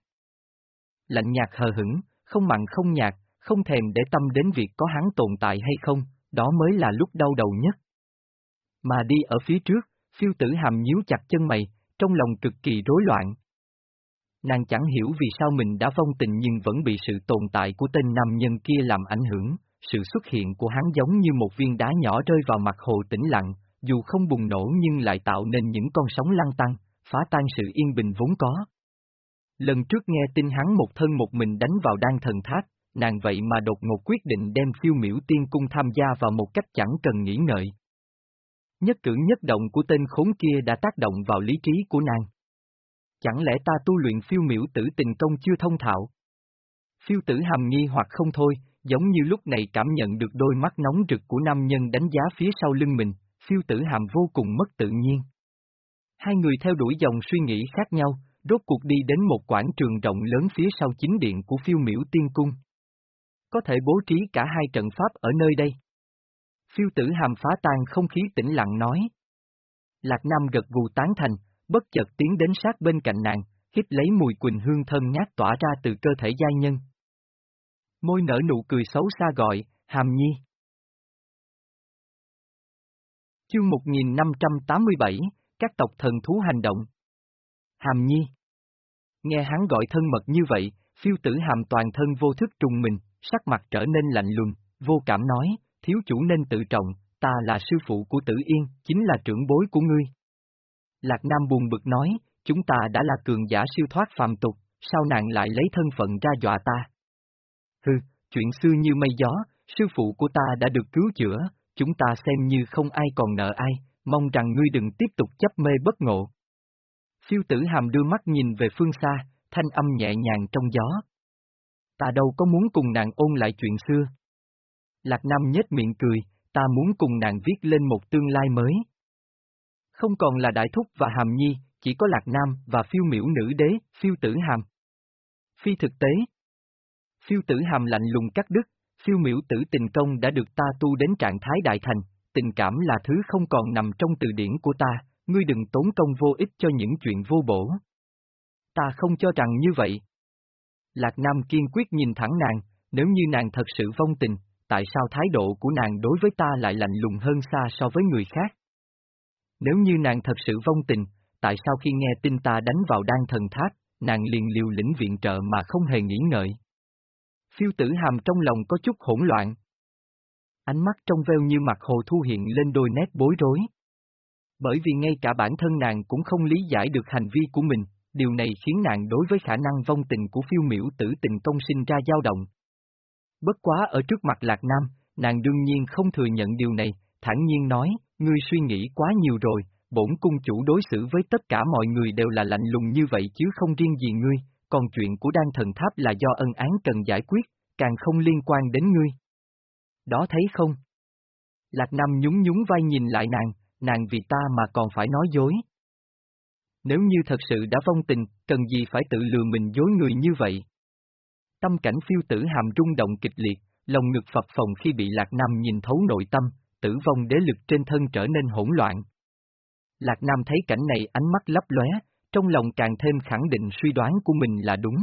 Lạnh nhạt hờ hững, không mặn không nhạt, không thèm để tâm đến việc có hắn tồn tại hay không, đó mới là lúc đau đầu nhất. Mà đi ở phía trước, phiêu tử hàm nhíu chặt chân mày, trong lòng cực kỳ rối loạn. Nàng chẳng hiểu vì sao mình đã vong tình nhưng vẫn bị sự tồn tại của tên nam nhân kia làm ảnh hưởng, sự xuất hiện của hắn giống như một viên đá nhỏ rơi vào mặt hồ tĩnh lặng, dù không bùng nổ nhưng lại tạo nên những con sóng lăn tăng, phá tan sự yên bình vốn có. Lần trước nghe tin hắn một thân một mình đánh vào đan thần tháp, nàng vậy mà đột ngột quyết định đem phiêu miễu tiên cung tham gia vào một cách chẳng cần nghĩ ngợi. Nhất cử nhất động của tên khốn kia đã tác động vào lý trí của nàng. Chẳng lẽ ta tu luyện phiêu miểu tử tình công chưa thông thạo? Phiêu tử hàm nghi hoặc không thôi, giống như lúc này cảm nhận được đôi mắt nóng rực của nam nhân đánh giá phía sau lưng mình, phiêu tử hàm vô cùng mất tự nhiên. Hai người theo đuổi dòng suy nghĩ khác nhau, rốt cuộc đi đến một quảng trường rộng lớn phía sau chính điện của phiêu miểu tiên cung. Có thể bố trí cả hai trận pháp ở nơi đây. Phiêu tử hàm phá tan không khí tĩnh lặng nói. Lạc Nam gật gù tán thành, bất chợt tiến đến sát bên cạnh nàng, hít lấy mùi quỳnh hương thơm ngát tỏa ra từ cơ thể giai nhân. Môi nở nụ cười xấu xa gọi, hàm nhi. Chương 1587, các tộc thần thú hành động. Hàm nhi. Nghe hắn gọi thân mật như vậy, phiêu tử hàm toàn thân vô thức trùng mình, sắc mặt trở nên lạnh lùng, vô cảm nói, thiếu chủ nên tự trọng, ta là sư phụ của tử yên, chính là trưởng bối của ngươi. Lạc Nam buồn bực nói, chúng ta đã là cường giả siêu thoát phàm tục, sao nàng lại lấy thân phận ra dọa ta? Hừ, chuyện xưa như mây gió, sư phụ của ta đã được cứu chữa, chúng ta xem như không ai còn nợ ai, mong rằng ngươi đừng tiếp tục chấp mê bất ngộ. Phiêu tử hàm đưa mắt nhìn về phương xa, thanh âm nhẹ nhàng trong gió. Ta đâu có muốn cùng nàng ôn lại chuyện xưa. Lạc Nam nhếch miệng cười, ta muốn cùng nàng viết lên một tương lai mới. Không còn là đại thúc và hàm nhi, chỉ có Lạc Nam và phiêu miễu nữ đế, phiêu tử hàm. Phi thực tế. Phiêu tử hàm lạnh lùng cắt đứt, phiêu miễu tử tình công đã được ta tu đến trạng thái đại thành, tình cảm là thứ không còn nằm trong từ điển của ta, ngươi đừng tốn công vô ích cho những chuyện vô bổ. Ta không cho rằng như vậy. Lạc Nam kiên quyết nhìn thẳng nàng, nếu như nàng thật sự vong tình, tại sao thái độ của nàng đối với ta lại lạnh lùng hơn xa so với người khác? Nếu như nàng thật sự vong tình, tại sao khi nghe tin ta đánh vào đan thần tháp, nàng liền liều lĩnh viện trợ mà không hề nghĩ ngợi? Phiêu tử hàm trong lòng có chút hỗn loạn. Ánh mắt trong veo như mặt hồ thu hiện lên đôi nét bối rối. Bởi vì ngay cả bản thân nàng cũng không lý giải được hành vi của mình, điều này khiến nàng đối với khả năng vong tình của phiêu miểu tử tình công sinh ra dao động. Bất quá ở trước mặt Lạc Nam, nàng đương nhiên không thừa nhận điều này, thản nhiên nói, ngươi suy nghĩ quá nhiều rồi, bổn cung chủ đối xử với tất cả mọi người đều là lạnh lùng như vậy chứ không riêng gì ngươi, còn chuyện của đan thần tháp là do ân án cần giải quyết, càng không liên quan đến ngươi. Đó thấy không? Lạc Nam nhún nhún vai nhìn lại nàng, nàng vì ta mà còn phải nói dối. Nếu như thật sự đã vong tình, cần gì phải tự lừa mình dối người như vậy? Tâm cảnh phiêu tử hàm rung động kịch liệt, lòng ngực phập phồng khi bị Lạc Nam nhìn thấu nội tâm, tử vong đế lực trên thân trở nên hỗn loạn. Lạc Nam thấy cảnh này ánh mắt lấp lóe, trong lòng càng thêm khẳng định suy đoán của mình là đúng.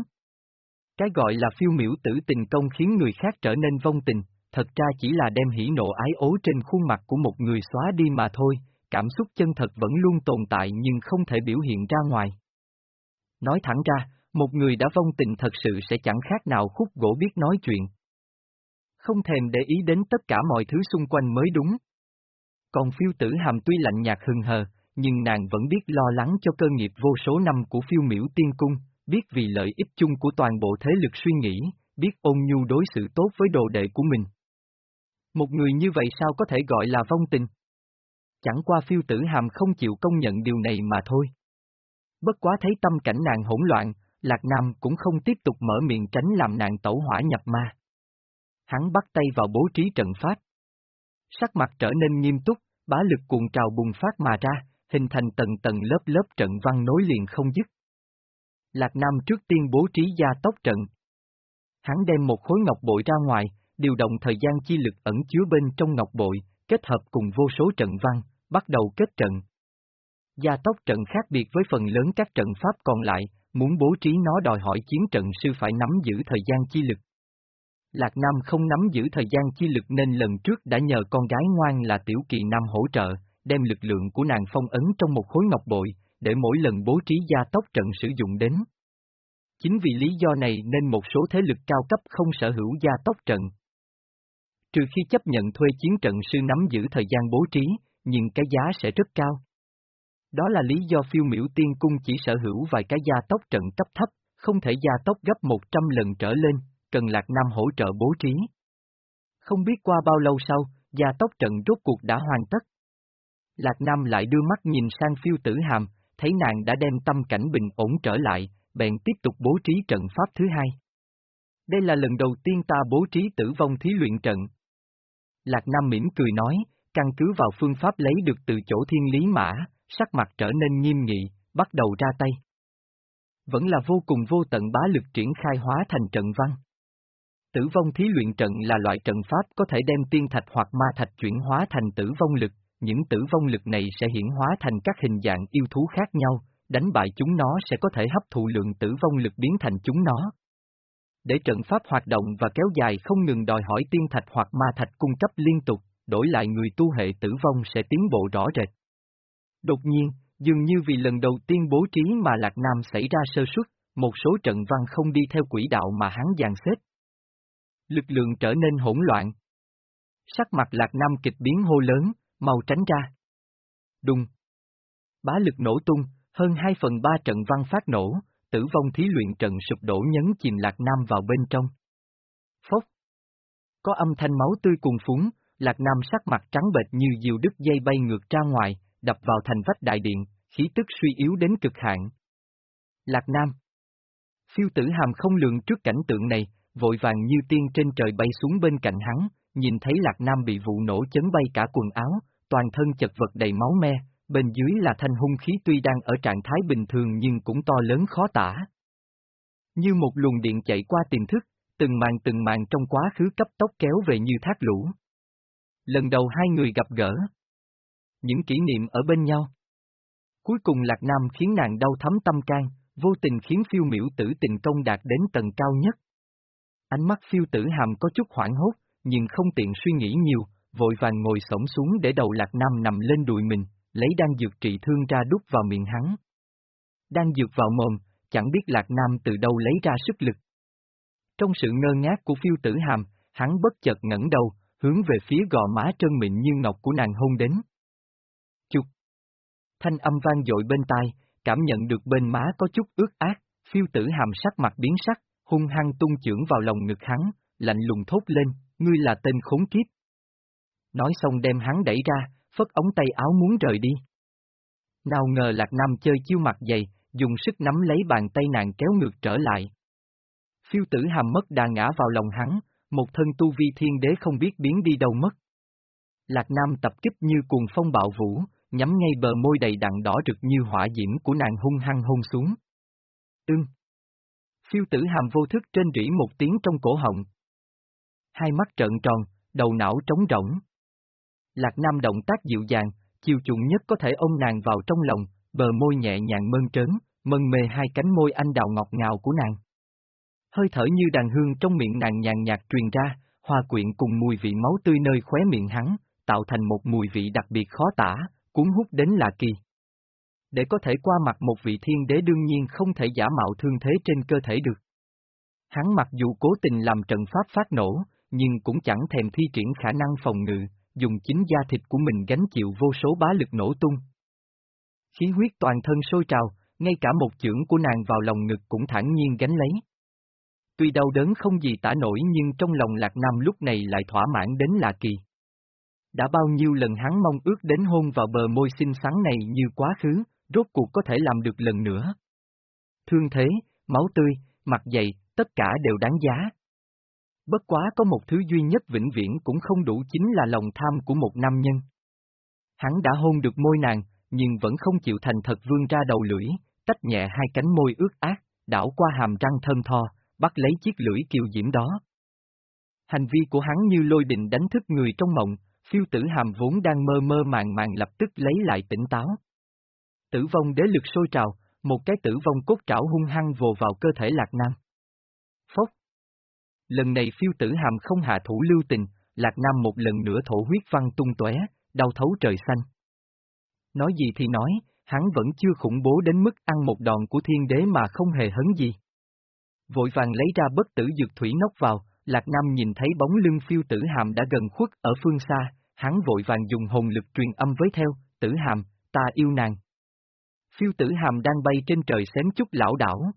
Cái gọi là phiêu miểu tử tình công khiến người khác trở nên vong tình, thật ra chỉ là đem hỉ nộ ái ố trên khuôn mặt của một người xóa đi mà thôi, cảm xúc chân thật vẫn luôn tồn tại nhưng không thể biểu hiện ra ngoài. Nói thẳng ra, một người đã vong tình thật sự sẽ chẳng khác nào khúc gỗ biết nói chuyện. Không thèm để ý đến tất cả mọi thứ xung quanh mới đúng. Còn phiêu tử hàm tuy lạnh nhạt hừng hờ, nhưng nàng vẫn biết lo lắng cho cơ nghiệp vô số năm của phiêu miễu tiên cung, biết vì lợi ích chung của toàn bộ thế lực suy nghĩ, biết ôn nhu đối xử tốt với đồ đệ của mình. Một người như vậy sao có thể gọi là vong tình? Chẳng qua phiêu tử hàm không chịu công nhận điều này mà thôi. Bất quá thấy tâm cảnh nàng hỗn loạn, Lạc Nam cũng không tiếp tục mở miệng tránh làm nàng tẩu hỏa nhập ma. Hắn bắt tay vào bố trí trận pháp. Sắc mặt trở nên nghiêm túc, bá lực cuồng trào bùng phát mà ra, hình thành tầng tầng lớp lớp trận văn nối liền không dứt. Lạc Nam trước tiên bố trí gia tốc trận. Hắn đem một khối ngọc bội ra ngoài, điều động thời gian chi lực ẩn chứa bên trong ngọc bội, kết hợp cùng vô số trận văn, bắt đầu kết trận. Gia tốc trận khác biệt với phần lớn các trận pháp còn lại, muốn bố trí nó đòi hỏi chiến trận sư phải nắm giữ thời gian chi lực. Lạc Nam không nắm giữ thời gian chi lực nên lần trước đã nhờ con gái ngoan là Tiểu Kỳ Nam hỗ trợ, đem lực lượng của nàng phong ấn trong một khối ngọc bội, để mỗi lần bố trí gia tốc trận sử dụng đến. Chính vì lý do này nên một số thế lực cao cấp không sở hữu gia tốc trận. Trừ khi chấp nhận thuê chiến trận sư nắm giữ thời gian bố trí, nhưng cái giá sẽ rất cao. Đó là lý do phiêu miểu tiên cung chỉ sở hữu vài cái gia tốc trận cấp thấp, không thể gia tốc gấp 100 lần trở lên, cần Lạc Nam hỗ trợ bố trí. Không biết qua bao lâu sau, gia tốc trận rốt cuộc đã hoàn tất. Lạc Nam lại đưa mắt nhìn sang phiêu tử hàm, thấy nàng đã đem tâm cảnh bình ổn trở lại, bèn tiếp tục bố trí trận pháp thứ hai. Đây là lần đầu tiên ta bố trí tử vong thí luyện trận. Lạc Nam mỉm cười nói, căn cứ vào phương pháp lấy được từ chỗ thiên lý mã, sắc mặt trở nên nghiêm nghị, bắt đầu ra tay. Vẫn là vô cùng vô tận bá lực triển khai hóa thành trận văn. Tử vong thí luyện trận là loại trận pháp có thể đem tiên thạch hoặc ma thạch chuyển hóa thành tử vong lực, những tử vong lực này sẽ hiển hóa thành các hình dạng yêu thú khác nhau, đánh bại chúng nó sẽ có thể hấp thụ lượng tử vong lực biến thành chúng nó. Để trận pháp hoạt động và kéo dài không ngừng đòi hỏi tiên thạch hoặc ma thạch cung cấp liên tục, đổi lại người tu hệ tử vong sẽ tiến bộ rõ rệt. Đột nhiên, dường như vì lần đầu tiên bố trí mà Lạc Nam xảy ra sơ suất, một số trận văn không đi theo quỹ đạo mà hắn dàn xếp. Lực lượng trở nên hỗn loạn. Sắc mặt Lạc Nam kịch biến hô lớn, mau tránh ra. Đùng. Bá lực nổ tung, hơn 2 phần 3 trận văn phát nổ, tử vong thí luyện trận sụp đổ nhấn chìm Lạc Nam vào bên trong. Phốc. Có âm thanh máu tươi cuồn phúng, Lạc Nam sắc mặt trắng bệch như diều đứt dây bay ngược ra ngoài, đập vào thành vách đại điện, khí tức suy yếu đến cực hạn. Lạc Nam. Phiêu tử hàm không lường trước cảnh tượng này, vội vàng như tiên trên trời bay xuống bên cạnh hắn, nhìn thấy Lạc Nam bị vụ nổ chấn bay cả quần áo, toàn thân chật vật đầy máu me, bên dưới là thanh hung khí tuy đang ở trạng thái bình thường nhưng cũng to lớn khó tả. Như một luồng điện chạy qua tiềm thức, từng màn từng màn trong quá khứ cấp tốc kéo về như thác lũ. Lần đầu hai người gặp gỡ. Những kỷ niệm ở bên nhau. Cuối cùng Lạc Nam khiến nàng đau thấm tâm can, vô tình khiến phiêu miểu tử tình công đạt đến tầng cao nhất. Ánh mắt phiêu tử hàm có chút hoảng hốt, nhưng không tiện suy nghĩ nhiều, vội vàng ngồi sổng xuống để đầu Lạc Nam nằm lên đùi mình, lấy đan dược trị thương ra đút vào miệng hắn. Đan dược vào mồm, chẳng biết Lạc Nam từ đâu lấy ra sức lực. Trong sự ngơ ngác của phiêu tử hàm, hắn bất chợt ngẩng đầu, hướng về phía gò má trơn mịn như ngọc của nàng hôn đến. Chục! Thanh âm vang dội bên tai, cảm nhận được bên má có chút ướt át, phiêu tử hàm sắc mặt biến sắc, hung hăng tung chưởng vào lòng ngực hắn, lạnh lùng thốt lên, ngươi là tên khốn kiếp. Nói xong đem hắn đẩy ra, phất ống tay áo muốn rời đi. Nào ngờ Lạc Nam chơi chiêu mặt dày, dùng sức nắm lấy bàn tay nàng kéo ngược trở lại. Phiêu tử hàm mất đà ngã vào lòng hắn, một thân tu vi thiên đế không biết biến đi đâu mất. Lạc Nam tập kích như cuồng phong bạo vũ, nhắm ngay bờ môi đầy đặn đỏ rực như hỏa diễm của nàng hung hăng hôn xuống. Ưng. Phiêu tử hàm vô thức trên rỉ một tiếng trong cổ họng. Hai mắt trợn tròn, đầu não trống rỗng. Lạc Nam động tác dịu dàng, chiều chuộng nhất có thể ôm nàng vào trong lòng, bờ môi nhẹ nhàng mơn trớn, mân mê hai cánh môi anh đào ngọt ngào của nàng. Hơi thở như đàn hương trong miệng nàng nhàn nhạt truyền ra, hòa quyện cùng mùi vị máu tươi nơi khóe miệng hắn, tạo thành một mùi vị đặc biệt khó tả, cuốn hút đến lạ kỳ. Để có thể qua mặt một vị thiên đế đương nhiên không thể giả mạo thương thế trên cơ thể được. Hắn mặc dù cố tình làm trận pháp phát nổ, nhưng cũng chẳng thèm thi triển khả năng phòng ngự, dùng chính da thịt của mình gánh chịu vô số bá lực nổ tung. Khí huyết toàn thân sôi trào, ngay cả một chưởng của nàng vào lòng ngực cũng thản nhiên gánh lấy. Tuy đau đớn không gì tả nổi nhưng trong lòng Lạc Nam lúc này lại thỏa mãn đến lạ kỳ. Đã bao nhiêu lần hắn mong ước đến hôn vào bờ môi xinh xắn này như quá khứ, rốt cuộc có thể làm được lần nữa. Thương thế, máu tươi, mặt dày, tất cả đều đáng giá. Bất quá có một thứ duy nhất vĩnh viễn cũng không đủ chính là lòng tham của một nam nhân. Hắn đã hôn được môi nàng, nhưng vẫn không chịu thành thật vươn ra đầu lưỡi, tách nhẹ hai cánh môi ướt át, đảo qua hàm răng thơm tho, bắt lấy chiếc lưỡi kiều diễm đó. Hành vi của hắn như lôi định đánh thức người trong mộng, phiêu tử hàm vốn đang mơ mơ màng màng lập tức lấy lại tỉnh táo. Tử vong đế lực sôi trào, một cái tử vong cốt trảo hung hăng vồ vào cơ thể Lạc Nam. Phốc. Lần này phiêu tử hàm không hạ thủ lưu tình, Lạc Nam một lần nữa thổ huyết văn tung tóe, đau thấu trời xanh. Nói gì thì nói, hắn vẫn chưa khủng bố đến mức ăn một đòn của thiên đế mà không hề hấn gì. Vội vàng lấy ra bất tử dược thủy nốc vào, Lạc Nam nhìn thấy bóng lưng phiêu tử hàm đã gần khuất ở phương xa, hắn vội vàng dùng hồn lực truyền âm với theo, tử hàm, ta yêu nàng. Phiêu tử hàm đang bay trên trời xém chút lão đảo.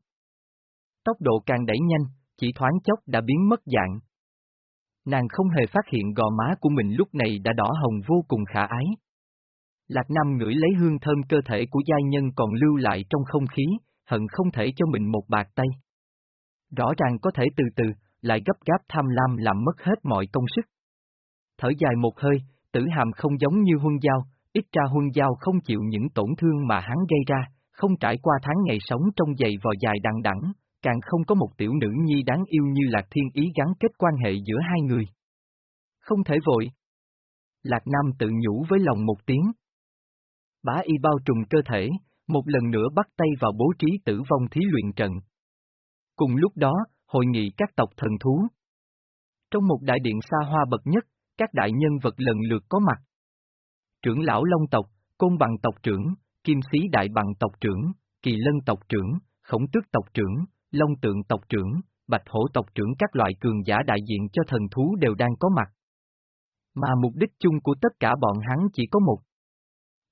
Tốc độ càng đẩy nhanh, chỉ thoáng chốc đã biến mất dạng. Nàng không hề phát hiện gò má của mình lúc này đã đỏ hồng vô cùng khả ái. Lạc Nam ngửi lấy hương thơm cơ thể của giai nhân còn lưu lại trong không khí, hận không thể cho mình một bạc tay. Rõ ràng có thể từ từ, lại gấp gáp tham lam làm mất hết mọi công sức. Thở dài một hơi, tử hàm không giống như huân giao, ít ra huân giao không chịu những tổn thương mà hắn gây ra, không trải qua tháng ngày sống trong giày vò dài đằng đẵng, càng không có một tiểu nữ nhi đáng yêu như Lạc Thiên Ý gắn kết quan hệ giữa hai người. Không thể vội. Lạc Nam tự nhủ với lòng một tiếng. Bá y bao trùm cơ thể, một lần nữa bắt tay vào bố trí tử vong thí luyện trận. Cùng lúc đó, hội nghị các tộc thần thú. Trong một đại điện xa hoa bậc nhất, các đại nhân vật lần lượt có mặt. Trưởng lão Long tộc, Côn bằng tộc trưởng, Kim Sĩ đại bằng tộc trưởng, Kỳ Lân tộc trưởng, Khổng tước tộc trưởng, Long tượng tộc trưởng, Bạch hổ tộc trưởng các loại cường giả đại diện cho thần thú đều đang có mặt. Mà mục đích chung của tất cả bọn hắn chỉ có một.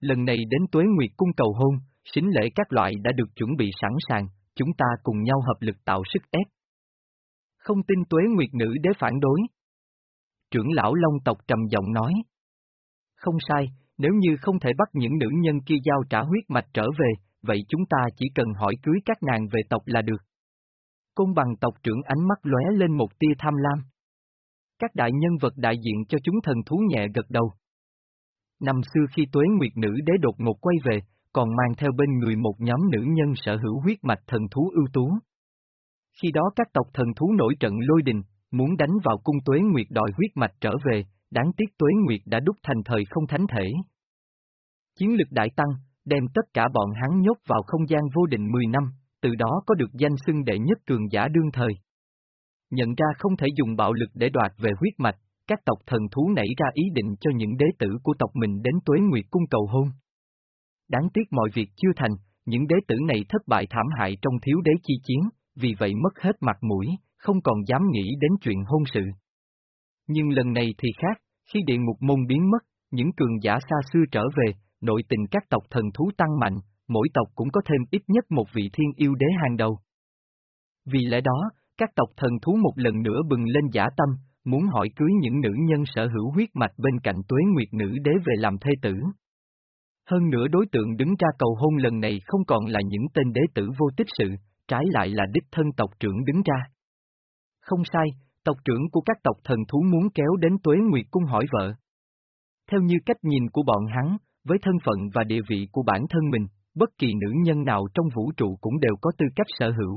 Lần này đến Tuế Nguyệt cung cầu hôn, xính lễ các loại đã được chuẩn bị sẵn sàng, chúng ta cùng nhau hợp lực tạo sức ép. Không tin Tuế Nguyệt nữ đế phản đối. Trưởng lão Long tộc trầm giọng nói. Không sai, nếu như không thể bắt những nữ nhân kia giao trả huyết mạch trở về, vậy chúng ta chỉ cần hỏi cưới các nàng về tộc là được. Côn bằng tộc trưởng ánh mắt lóe lên một tia tham lam. Các đại nhân vật đại diện cho chúng thần thú nhẹ gật đầu. Năm xưa khi tuế nguyệt nữ đế đột ngột quay về, còn mang theo bên người một nhóm nữ nhân sở hữu huyết mạch thần thú ưu tú. Khi đó các tộc thần thú nổi trận lôi đình, muốn đánh vào cung tuế nguyệt đòi huyết mạch trở về, đáng tiếc tuế nguyệt đã đúc thành thời không thánh thể. Chiến lực đại tăng, đem tất cả bọn hắn nhốt vào không gian vô định 10 năm, từ đó có được danh xưng đệ nhất cường giả đương thời. Nhận ra không thể dùng bạo lực để đoạt về huyết mạch, các tộc thần thú nảy ra ý định cho những đế tử của tộc mình đến tuế nguyệt cung cầu hôn. Đáng tiếc mọi việc chưa thành, những đế tử này thất bại thảm hại trong thiếu đế chi chiến, vì vậy mất hết mặt mũi, không còn dám nghĩ đến chuyện hôn sự. Nhưng lần này thì khác, khi địa ngục môn biến mất, những cường giả xa xưa trở về, nội tình các tộc thần thú tăng mạnh, mỗi tộc cũng có thêm ít nhất một vị thiên yêu đế hàng đầu. Vì lẽ đó, các tộc thần thú một lần nữa bừng lên giả tâm, muốn hỏi cưới những nữ nhân sở hữu huyết mạch bên cạnh tuế nguyệt nữ đế về làm thê tử. Hơn nữa đối tượng đứng ra cầu hôn lần này không còn là những tên đế tử vô tích sự, trái lại là đích thân tộc trưởng đứng ra. Không sai, tộc trưởng của các tộc thần thú muốn kéo đến tuế nguyệt cung hỏi vợ. Theo như cách nhìn của bọn hắn, với thân phận và địa vị của bản thân mình, bất kỳ nữ nhân nào trong vũ trụ cũng đều có tư cách sở hữu.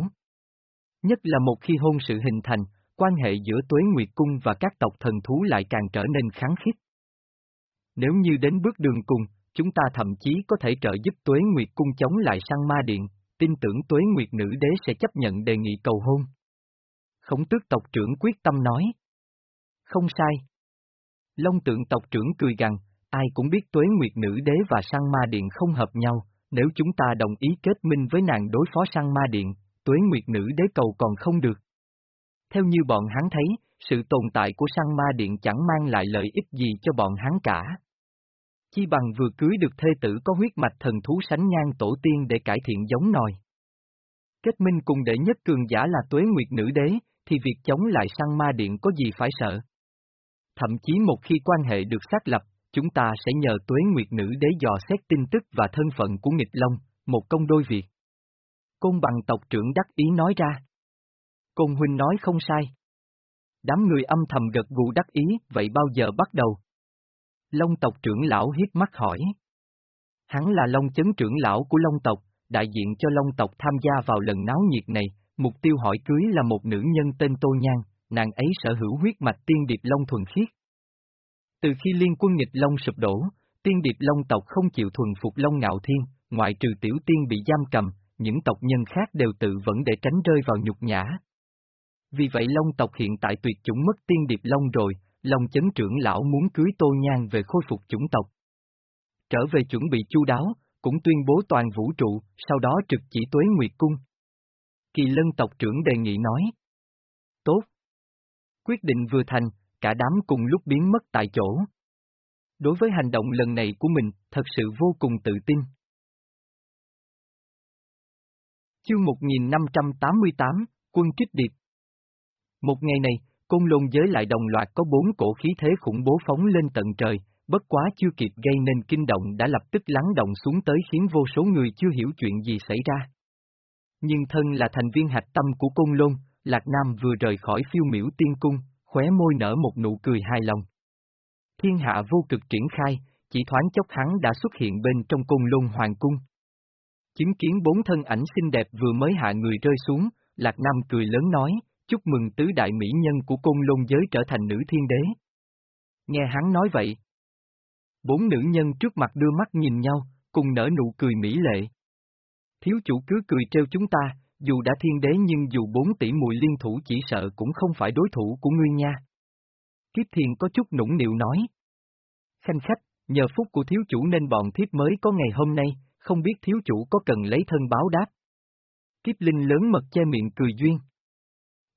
Nhất là một khi hôn sự hình thành, quan hệ giữa Tuế Nguyệt Cung và các tộc thần thú lại càng trở nên kháng khít. Nếu như đến bước đường cùng, chúng ta thậm chí có thể trợ giúp Tuế Nguyệt Cung chống lại sang ma điện, tin tưởng Tuế Nguyệt Nữ Đế sẽ chấp nhận đề nghị cầu hôn. Khổng tước tộc trưởng quyết tâm nói. Không sai. Long tượng tộc trưởng cười gằn, ai cũng biết Tuế Nguyệt Nữ Đế và sang ma điện không hợp nhau, nếu chúng ta đồng ý kết minh với nàng đối phó sang ma điện, Tuế Nguyệt Nữ Đế cầu còn không được. Theo như bọn hắn thấy, sự tồn tại của sang ma điện chẳng mang lại lợi ích gì cho bọn hắn cả. Chi bằng vừa cưới được thê tử có huyết mạch thần thú sánh ngang tổ tiên để cải thiện giống nòi. Kết minh cùng đệ nhất cường giả là tuế nguyệt nữ đế, thì việc chống lại sang ma điện có gì phải sợ. Thậm chí một khi quan hệ được xác lập, chúng ta sẽ nhờ tuế nguyệt nữ đế dò xét tin tức và thân phận của nghịch long, một công đôi việc. Côn bằng tộc trưởng đắc ý nói ra. Côn huynh nói không sai. Đám người âm thầm gật gù đắc ý, vậy bao giờ bắt đầu? Long tộc trưởng lão hiếp mắt hỏi. Hắn là Long chấn trưởng lão của Long tộc, đại diện cho Long tộc tham gia vào lần náo nhiệt này, mục tiêu hỏi cưới là một nữ nhân tên Tô Nhan, nàng ấy sở hữu huyết mạch tiên điệp Long thuần khiết. Từ khi liên quân nghịch Long sụp đổ, tiên điệp Long tộc không chịu thuần phục Long ngạo thiên, ngoại trừ tiểu tiên bị giam cầm, những tộc nhân khác đều tự vẫn để tránh rơi vào nhục nhã. Vì vậy Long tộc hiện tại tuyệt chủng mất tiên điệp Long rồi, Long chấn trưởng lão muốn cưới Tô Nhan về khôi phục chủng tộc. Trở về chuẩn bị chu đáo, cũng tuyên bố toàn vũ trụ, sau đó trực chỉ tuế Nguyệt Cung. Kỳ lân tộc trưởng đề nghị nói. Tốt. Quyết định vừa thành, cả đám cùng lúc biến mất tại chỗ. Đối với hành động lần này của mình, thật sự vô cùng tự tin. Chương 1588, Quân Kích Điệp Một ngày này, Côn Lôn giới lại đồng loạt có bốn cổ khí thế khủng bố phóng lên tận trời, bất quá chưa kịp gây nên kinh động đã lập tức lắng động xuống tới khiến vô số người chưa hiểu chuyện gì xảy ra. Nhưng thân là thành viên hạch tâm của Côn Lôn, Lạc Nam vừa rời khỏi phiêu miễu tiên cung, khóe môi nở một nụ cười hài lòng. Thiên hạ vô cực triển khai, chỉ thoáng chốc hắn đã xuất hiện bên trong Côn Lôn Hoàng Cung. Chứng kiến bốn thân ảnh xinh đẹp vừa mới hạ người rơi xuống, Lạc Nam cười lớn nói, chúc mừng tứ đại mỹ nhân của Côn Lôn giới trở thành nữ thiên đế. Nghe hắn nói vậy. Bốn nữ nhân trước mặt đưa mắt nhìn nhau, cùng nở nụ cười mỹ lệ. Thiếu chủ cứ cười treo chúng ta, dù đã thiên đế nhưng dù bốn tỷ mùi liên thủ chỉ sợ cũng không phải đối thủ của ngươi nha. Kiếp thiền có chút nũng nịu nói. Khanh khách, nhờ phúc của thiếu chủ nên bọn thiếp mới có ngày hôm nay, không biết thiếu chủ có cần lấy thân báo đáp. Kiếp linh lớn mật che miệng cười duyên.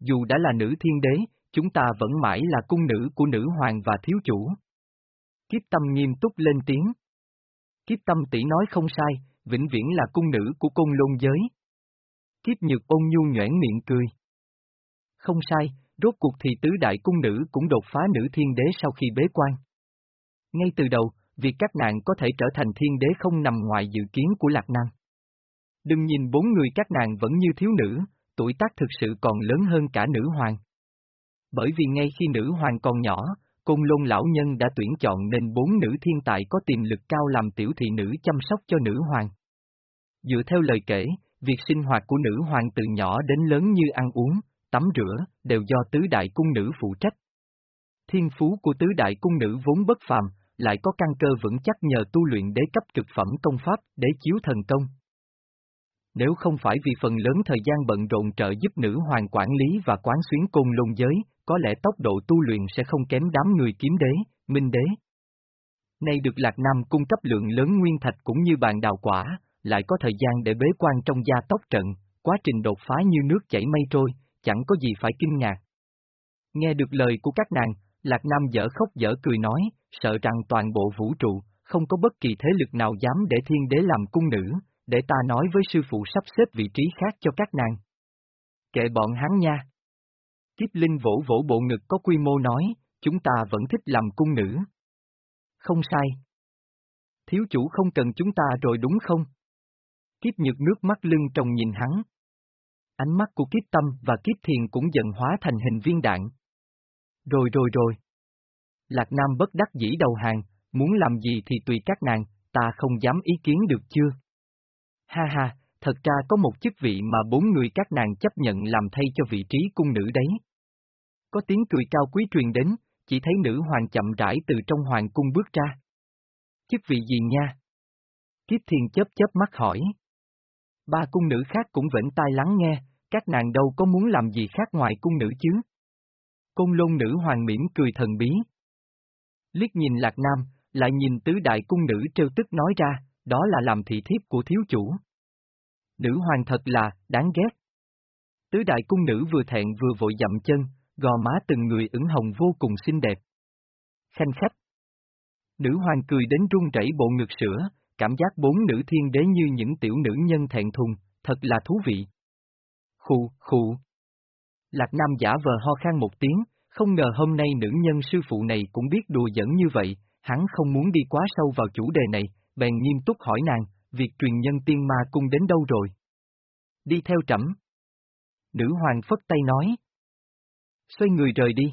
Dù đã là nữ thiên đế, chúng ta vẫn mãi là cung nữ của nữ hoàng và thiếu chủ. Kiếp tâm nghiêm túc lên tiếng. Kiếp tâm tỷ nói không sai, vĩnh viễn là cung nữ của cung lôn giới. Kiếp nhược ôn nhu nhoảng miệng cười. Không sai, rốt cuộc thì tứ đại cung nữ cũng đột phá nữ thiên đế sau khi bế quan. Ngay từ đầu, việc các nàng có thể trở thành thiên đế không nằm ngoài dự kiến của Lạc Năng. Đừng nhìn bốn người các nàng vẫn như thiếu nữ, tuổi tác thực sự còn lớn hơn cả nữ hoàng. Bởi vì ngay khi nữ hoàng còn nhỏ, Côn Lôn lão nhân đã tuyển chọn nên bốn nữ thiên tài có tiềm lực cao làm tiểu thị nữ chăm sóc cho nữ hoàng. Dựa theo lời kể, việc sinh hoạt của nữ hoàng từ nhỏ đến lớn như ăn uống, tắm rửa, đều do tứ đại cung nữ phụ trách. Thiên phú của tứ đại cung nữ vốn bất phàm, lại có căn cơ vững chắc nhờ tu luyện đế cấp cực phẩm công pháp để chiếu thần công. Nếu không phải vì phần lớn thời gian bận rộn trợ giúp nữ hoàng quản lý và quán xuyến côn lôn giới, có lẽ tốc độ tu luyện sẽ không kém đám người kiếm đế, minh đế. Nay được Lạc Nam cung cấp lượng lớn nguyên thạch cũng như bàn đào quả, lại có thời gian để bế quan trong gia tốc trận, quá trình đột phá như nước chảy mây trôi, chẳng có gì phải kinh ngạc. Nghe được lời của các nàng, Lạc Nam dở khóc dở cười nói, sợ rằng toàn bộ vũ trụ, không có bất kỳ thế lực nào dám để thiên đế làm cung nữ, để ta nói với sư phụ sắp xếp vị trí khác cho các nàng. Kệ bọn hắn nha. Kiếp Linh vỗ vỗ bộ ngực có quy mô nói, chúng ta vẫn thích làm cung nữ. Không sai. Thiếu chủ không cần chúng ta rồi đúng không? Kiếp nhược nước mắt lưng trồng nhìn hắn. Ánh mắt của kiếp tâm và kiếp thiền cũng dần hóa thành hình viên đạn. Rồi rồi rồi. Lạc Nam bất đắc dĩ đầu hàng, muốn làm gì thì tùy các nàng, ta không dám ý kiến được chưa? Ha ha, thật ra có một chức vị mà bốn người các nàng chấp nhận làm thay cho vị trí cung nữ đấy. Có tiếng cười cao quý truyền đến, chỉ thấy nữ hoàng chậm rãi từ trong hoàng cung bước ra. Chức vị gì nha? Kiếp thiền chớp chớp mắt hỏi. Ba cung nữ khác cũng vẫn tai lắng nghe, các nàng đâu có muốn làm gì khác ngoài cung nữ chứ. cung lôn nữ hoàng mỉm cười thần bí. Liếc nhìn Lạc Nam, lại nhìn tứ đại cung nữ trêu tức nói ra, đó là làm thị thiếp của thiếu chủ. Nữ hoàng thật là, đáng ghét. Tứ đại cung nữ vừa thẹn vừa vội dậm chân, gò má từng người ửng hồng vô cùng xinh đẹp. Khanh khách. Nữ hoàng cười đến run rẩy bộ ngực sữa, cảm giác bốn nữ thiên đế như những tiểu nữ nhân thẹn thùng, thật là thú vị. Khụ, khụ. Lạc Nam giả vờ ho khan một tiếng, không ngờ hôm nay nữ nhân sư phụ này cũng biết đùa giỡn như vậy, hắn không muốn đi quá sâu vào chủ đề này, bèn nghiêm túc hỏi nàng, việc truyền nhân tiên ma cung đến đâu rồi? Đi theo trẫm. Nữ hoàng phất tay nói. Xoay người rời đi.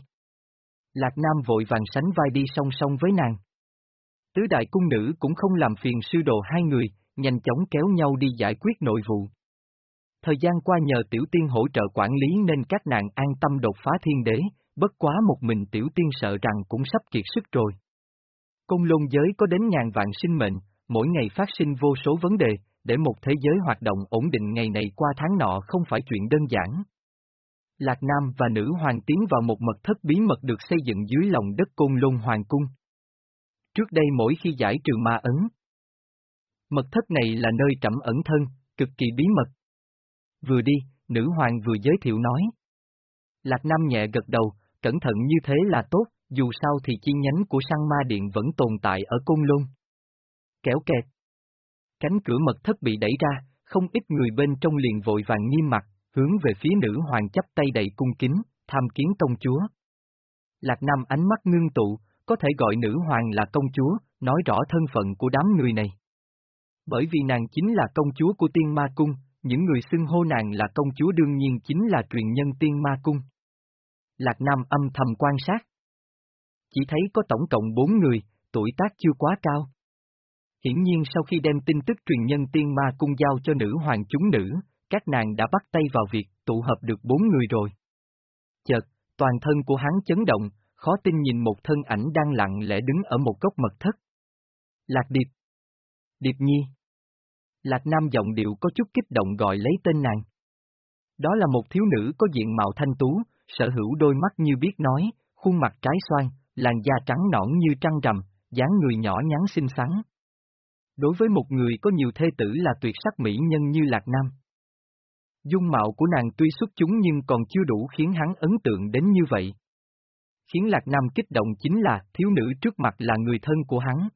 Lạc Nam vội vàng sánh vai đi song song với nàng. Tứ đại cung nữ cũng không làm phiền sư đồ hai người, nhanh chóng kéo nhau đi giải quyết nội vụ. Thời gian qua nhờ tiểu tiên hỗ trợ quản lý nên các nàng an tâm đột phá thiên đế, bất quá một mình tiểu tiên sợ rằng cũng sắp kiệt sức rồi. Công lôn giới có đến ngàn vạn sinh mệnh, mỗi ngày phát sinh vô số vấn đề, để một thế giới hoạt động ổn định ngày này qua tháng nọ không phải chuyện đơn giản. Lạc Nam và nữ hoàng tiến vào một mật thất bí mật được xây dựng dưới lòng đất côn lôn hoàng cung. Trước đây mỗi khi giải trừ ma ấn, mật thất này là nơi trẫm ẩn thân, cực kỳ bí mật. Vừa đi, nữ hoàng vừa giới thiệu nói. Lạc Nam nhẹ gật đầu, cẩn thận như thế là tốt, dù sao thì chi nhánh của sang ma điện vẫn tồn tại ở Côn Lôn. Kéo kẹt. Cánh cửa mật thất bị đẩy ra, không ít người bên trong liền vội vàng nghiêm mặt, hướng về phía nữ hoàng chấp tay đầy cung kính, tham kiến công chúa. Lạc Nam ánh mắt ngưng tụ, có thể gọi nữ hoàng là công chúa, nói rõ thân phận của đám người này. Bởi vì nàng chính là công chúa của tiên ma cung, những người xưng hô nàng là công chúa đương nhiên chính là truyền nhân tiên ma cung. Lạc Nam âm thầm quan sát. Chỉ thấy có tổng cộng bốn người, tuổi tác chưa quá cao. Hiển nhiên sau khi đem tin tức truyền nhân tiên ma cung giao cho nữ hoàng chúng nữ, các nàng đã bắt tay vào việc tụ hợp được bốn người rồi. Chợt, toàn thân của hắn chấn động, khó tin nhìn một thân ảnh đang lặng lẽ đứng ở một góc mật thất. Lạc Điệp Điệp Nhi Lạc Nam giọng điệu có chút kích động gọi lấy tên nàng. Đó là một thiếu nữ có diện mạo thanh tú, sở hữu đôi mắt như biết nói, khuôn mặt trái xoan, làn da trắng nõn như trăng rằm, dáng người nhỏ nhắn xinh xắn. Đối với một người có nhiều thê tử là tuyệt sắc mỹ nhân như Lạc Nam. Dung mạo của nàng tuy xuất chúng nhưng còn chưa đủ khiến hắn ấn tượng đến như vậy. Khiến Lạc Nam kích động chính là thiếu nữ trước mặt là người thân của hắn.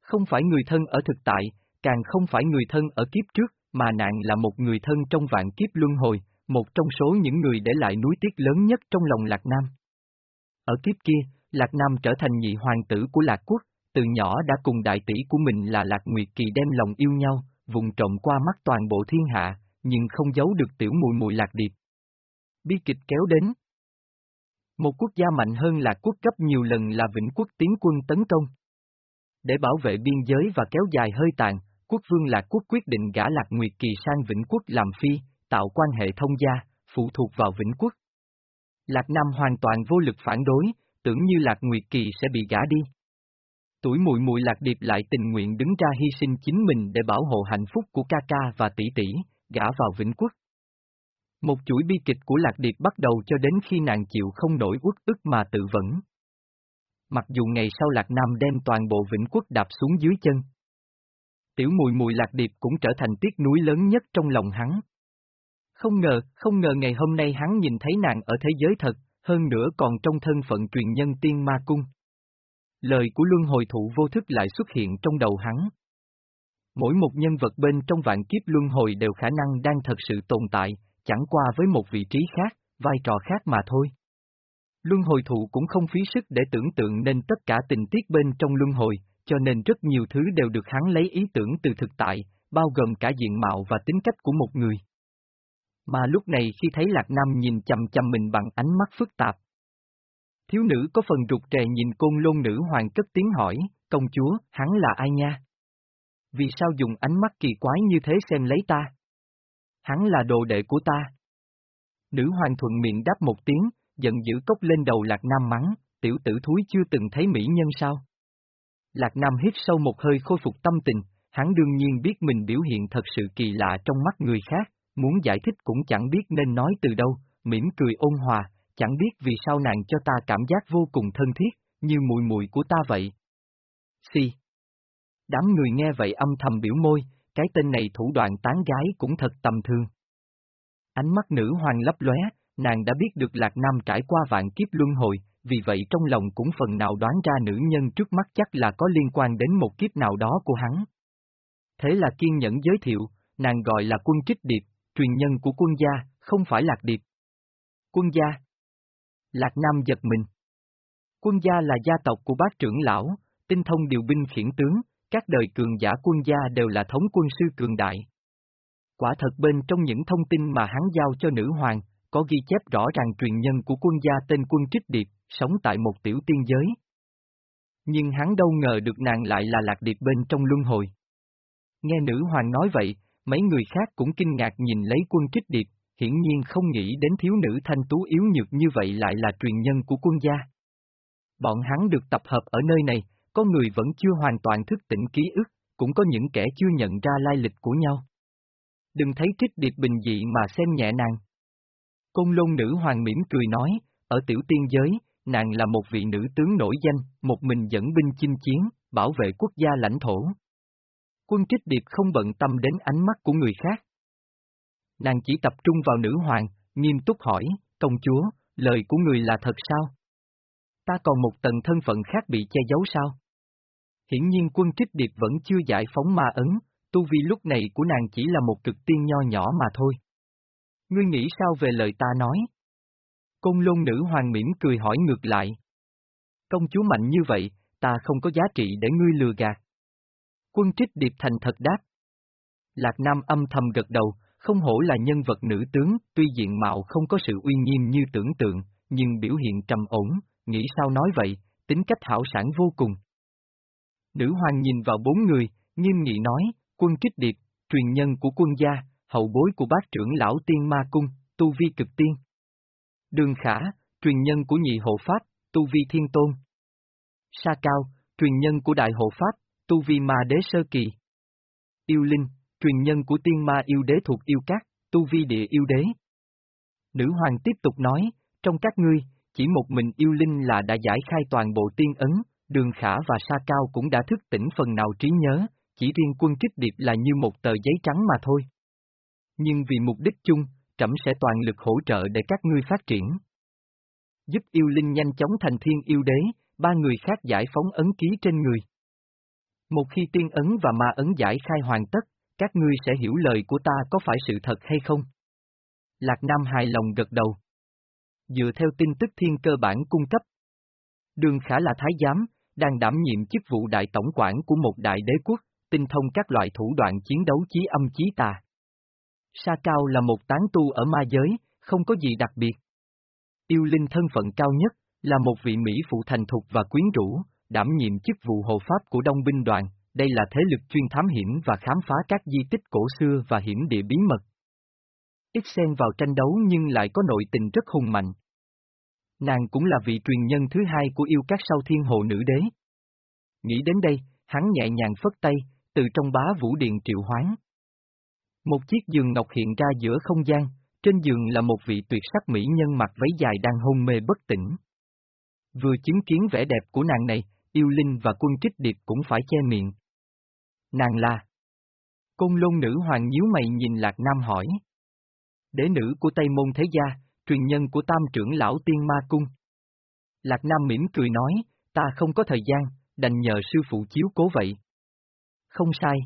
Không phải người thân ở thực tại, càng không phải người thân ở kiếp trước, mà nàng là một người thân trong vạn kiếp luân hồi, một trong số những người để lại núi tiếc lớn nhất trong lòng Lạc Nam. Ở kiếp kia, Lạc Nam trở thành nhị hoàng tử của Lạc Quốc, từ nhỏ đã cùng đại tỷ của mình là Lạc Nguyệt Kỳ đem lòng yêu nhau, vùng trộm qua mắt toàn bộ thiên hạ, nhưng không giấu được tiểu mùi mùi Lạc Điệp. Bi kịch kéo đến. Một quốc gia mạnh hơn là Quốc cấp nhiều lần là Vĩnh Quốc tiến quân tấn công. Để bảo vệ biên giới và kéo dài hơi tàn, quốc vương Lạc Quốc quyết định gả Lạc Nguyệt Kỳ sang Vĩnh Quốc làm phi, tạo quan hệ thông gia, phụ thuộc vào Vĩnh Quốc. Lạc Nam hoàn toàn vô lực phản đối, tưởng như Lạc Nguyệt Kỳ sẽ bị gả đi. Tuổi mùi mùi Lạc Điệp lại tình nguyện đứng ra hy sinh chính mình để bảo hộ hạnh phúc của ca ca và tỷ tỷ, gã vào Vĩnh Quốc. Một chuỗi bi kịch của Lạc Điệp bắt đầu cho đến khi nàng chịu không nổi uất ức mà tự vẫn. Mặc dù ngày sau Lạc Nam đem toàn bộ Vĩnh Quốc đạp xuống dưới chân. Tiểu mùi mùi Lạc Điệp cũng trở thành tiếc núi lớn nhất trong lòng hắn. Không ngờ, không ngờ ngày hôm nay hắn nhìn thấy nàng ở thế giới thật, hơn nữa còn trong thân phận truyền nhân tiên ma cung. Lời của luân hồi thụ vô thức lại xuất hiện trong đầu hắn. Mỗi một nhân vật bên trong vạn kiếp luân hồi đều khả năng đang thật sự tồn tại, chẳng qua với một vị trí khác, vai trò khác mà thôi. Luân hồi thụ cũng không phí sức để tưởng tượng nên tất cả tình tiết bên trong luân hồi, cho nên rất nhiều thứ đều được hắn lấy ý tưởng từ thực tại, bao gồm cả diện mạo và tính cách của một người. Mà lúc này khi thấy Lạc Nam nhìn chầm chầm mình bằng ánh mắt phức tạp. Thiếu nữ có phần rụt rè nhìn côn lôn nữ hoàng cất tiếng hỏi, công chúa, hắn là ai nha? Vì sao dùng ánh mắt kỳ quái như thế xem lấy ta? Hắn là đồ đệ của ta. Nữ hoàng thuận miệng đáp một tiếng, giận dữ cốc lên đầu Lạc Nam mắng, tiểu tử thúi chưa từng thấy mỹ nhân sao? Lạc Nam hít sâu một hơi khôi phục tâm tình, hắn đương nhiên biết mình biểu hiện thật sự kỳ lạ trong mắt người khác, muốn giải thích cũng chẳng biết nên nói từ đâu, mỉm cười ôn hòa, chẳng biết vì sao nàng cho ta cảm giác vô cùng thân thiết, như mùi mùi của ta vậy. Si. Đám người nghe vậy âm thầm biểu môi, cái tên này thủ đoạn tán gái cũng thật tầm thường. Ánh mắt nữ hoàng lấp lóe, nàng đã biết được Lạc Nam trải qua vạn kiếp luân hồi, vì vậy trong lòng cũng phần nào đoán ra nữ nhân trước mắt chắc là có liên quan đến một kiếp nào đó của hắn. Thế là kiên nhẫn giới thiệu, nàng gọi là quân trích điệp, truyền nhân của quân gia, không phải lạc điệp. Quân gia. Lạc Nam giật mình. Quân gia là gia tộc của bác trưởng lão, tinh thông điều binh khiển tướng, các đời cường giả quân gia đều là thống quân sư cường đại. Quả thật bên trong những thông tin mà hắn giao cho nữ hoàng, có ghi chép rõ ràng truyền nhân của quân gia tên quân trích điệp, sống tại một tiểu tiên giới. Nhưng hắn đâu ngờ được nàng lại là lạc điệp bên trong luân hồi. Nghe nữ hoàng nói vậy, mấy người khác cũng kinh ngạc nhìn lấy quân trích điệp, hiển nhiên không nghĩ đến thiếu nữ thanh tú yếu nhược như vậy lại là truyền nhân của quân gia. Bọn hắn được tập hợp ở nơi này, có người vẫn chưa hoàn toàn thức tỉnh ký ức, cũng có những kẻ chưa nhận ra lai lịch của nhau. Đừng thấy trích điệp bình dị mà xem nhẹ nàng. Công lôn nữ hoàng mỉm cười nói, ở tiểu tiên giới, nàng là một vị nữ tướng nổi danh, một mình dẫn binh chinh chiến, bảo vệ quốc gia lãnh thổ. Quân trích điệp không bận tâm đến ánh mắt của người khác. Nàng chỉ tập trung vào nữ hoàng, nghiêm túc hỏi, công chúa, lời của người là thật sao? Ta còn một tầng thân phận khác bị che giấu sao? Hiển nhiên quân kích điệp vẫn chưa giải phóng ma ấn, tu vi lúc này của nàng chỉ là một cực tiên nho nhỏ mà thôi. Ngươi nghĩ sao về lời ta nói? Công lôn nữ hoàng mỉm cười hỏi ngược lại. Công chúa mạnh như vậy, ta không có giá trị để ngươi lừa gạt. Quân trích điệp thành thật đáp. Lạc Nam âm thầm gật đầu, không hổ là nhân vật nữ tướng, tuy diện mạo không có sự uy nghiêm như tưởng tượng, nhưng biểu hiện trầm ổn, nghĩ sao nói vậy, tính cách hảo sản vô cùng. Nữ hoàng nhìn vào bốn người, nghiêm nghị nói, quân trích điệp, truyền nhân của quân gia, hậu bối của bác trưởng lão tiên ma cung, tu vi cực tiên. Đường khả, truyền nhân của nhị hộ pháp, tu vi thiên tôn. Sa cao, truyền nhân của đại hộ pháp, tu vi ma đế sơ kỳ. Yêu linh, truyền nhân của tiên ma yêu đế thuộc yêu cát, tu vi địa yêu đế. Nữ hoàng tiếp tục nói, trong các ngươi, chỉ một mình yêu linh là đã giải khai toàn bộ tiên ấn, đường khả và sa cao cũng đã thức tỉnh phần nào trí nhớ, chỉ riêng quân Kích điệp là như một tờ giấy trắng mà thôi. Nhưng vì mục đích chung, trẫm sẽ toàn lực hỗ trợ để các ngươi phát triển. Giúp yêu linh nhanh chóng thành thiên yêu đế, ba người khác giải phóng ấn ký trên người. Một khi tiên ấn và ma ấn giải khai hoàn tất, các ngươi sẽ hiểu lời của ta có phải sự thật hay không? Lạc Nam hài lòng gật đầu. Dựa theo tin tức thiên cơ bản cung cấp. Đường Khả là thái giám, đang đảm nhiệm chức vụ đại tổng quản của một đại đế quốc, tinh thông các loại thủ đoạn chiến đấu chí âm chí tà. Sa Cao là một tán tu ở ma giới, không có gì đặc biệt. Yêu linh thân phận cao nhất, là một vị Mỹ phụ thành thục và quyến rũ, đảm nhiệm chức vụ hộ pháp của Đông binh đoàn, đây là thế lực chuyên thám hiểm và khám phá các di tích cổ xưa và hiểm địa bí mật. Ít xen vào tranh đấu nhưng lại có nội tình rất hùng mạnh. Nàng cũng là vị truyền nhân thứ hai của yêu các sau thiên hồ nữ đế. Nghĩ đến đây, hắn nhẹ nhàng phất tay, từ trong bá vũ điện triệu hoán. Một chiếc giường ngọc hiện ra giữa không gian, trên giường là một vị tuyệt sắc mỹ nhân mặc váy dài đang hôn mê bất tỉnh. Vừa chứng kiến vẻ đẹp của nàng này, yêu linh và quân trích điệp cũng phải che miệng. Nàng là Côn lôn nữ hoàng nhíu mày nhìn Lạc Nam hỏi. Đế nữ của Tây Môn Thế Gia, truyền nhân của tam trưởng lão tiên ma cung. Lạc Nam mỉm cười nói, ta không có thời gian, đành nhờ sư phụ chiếu cố vậy. Không sai.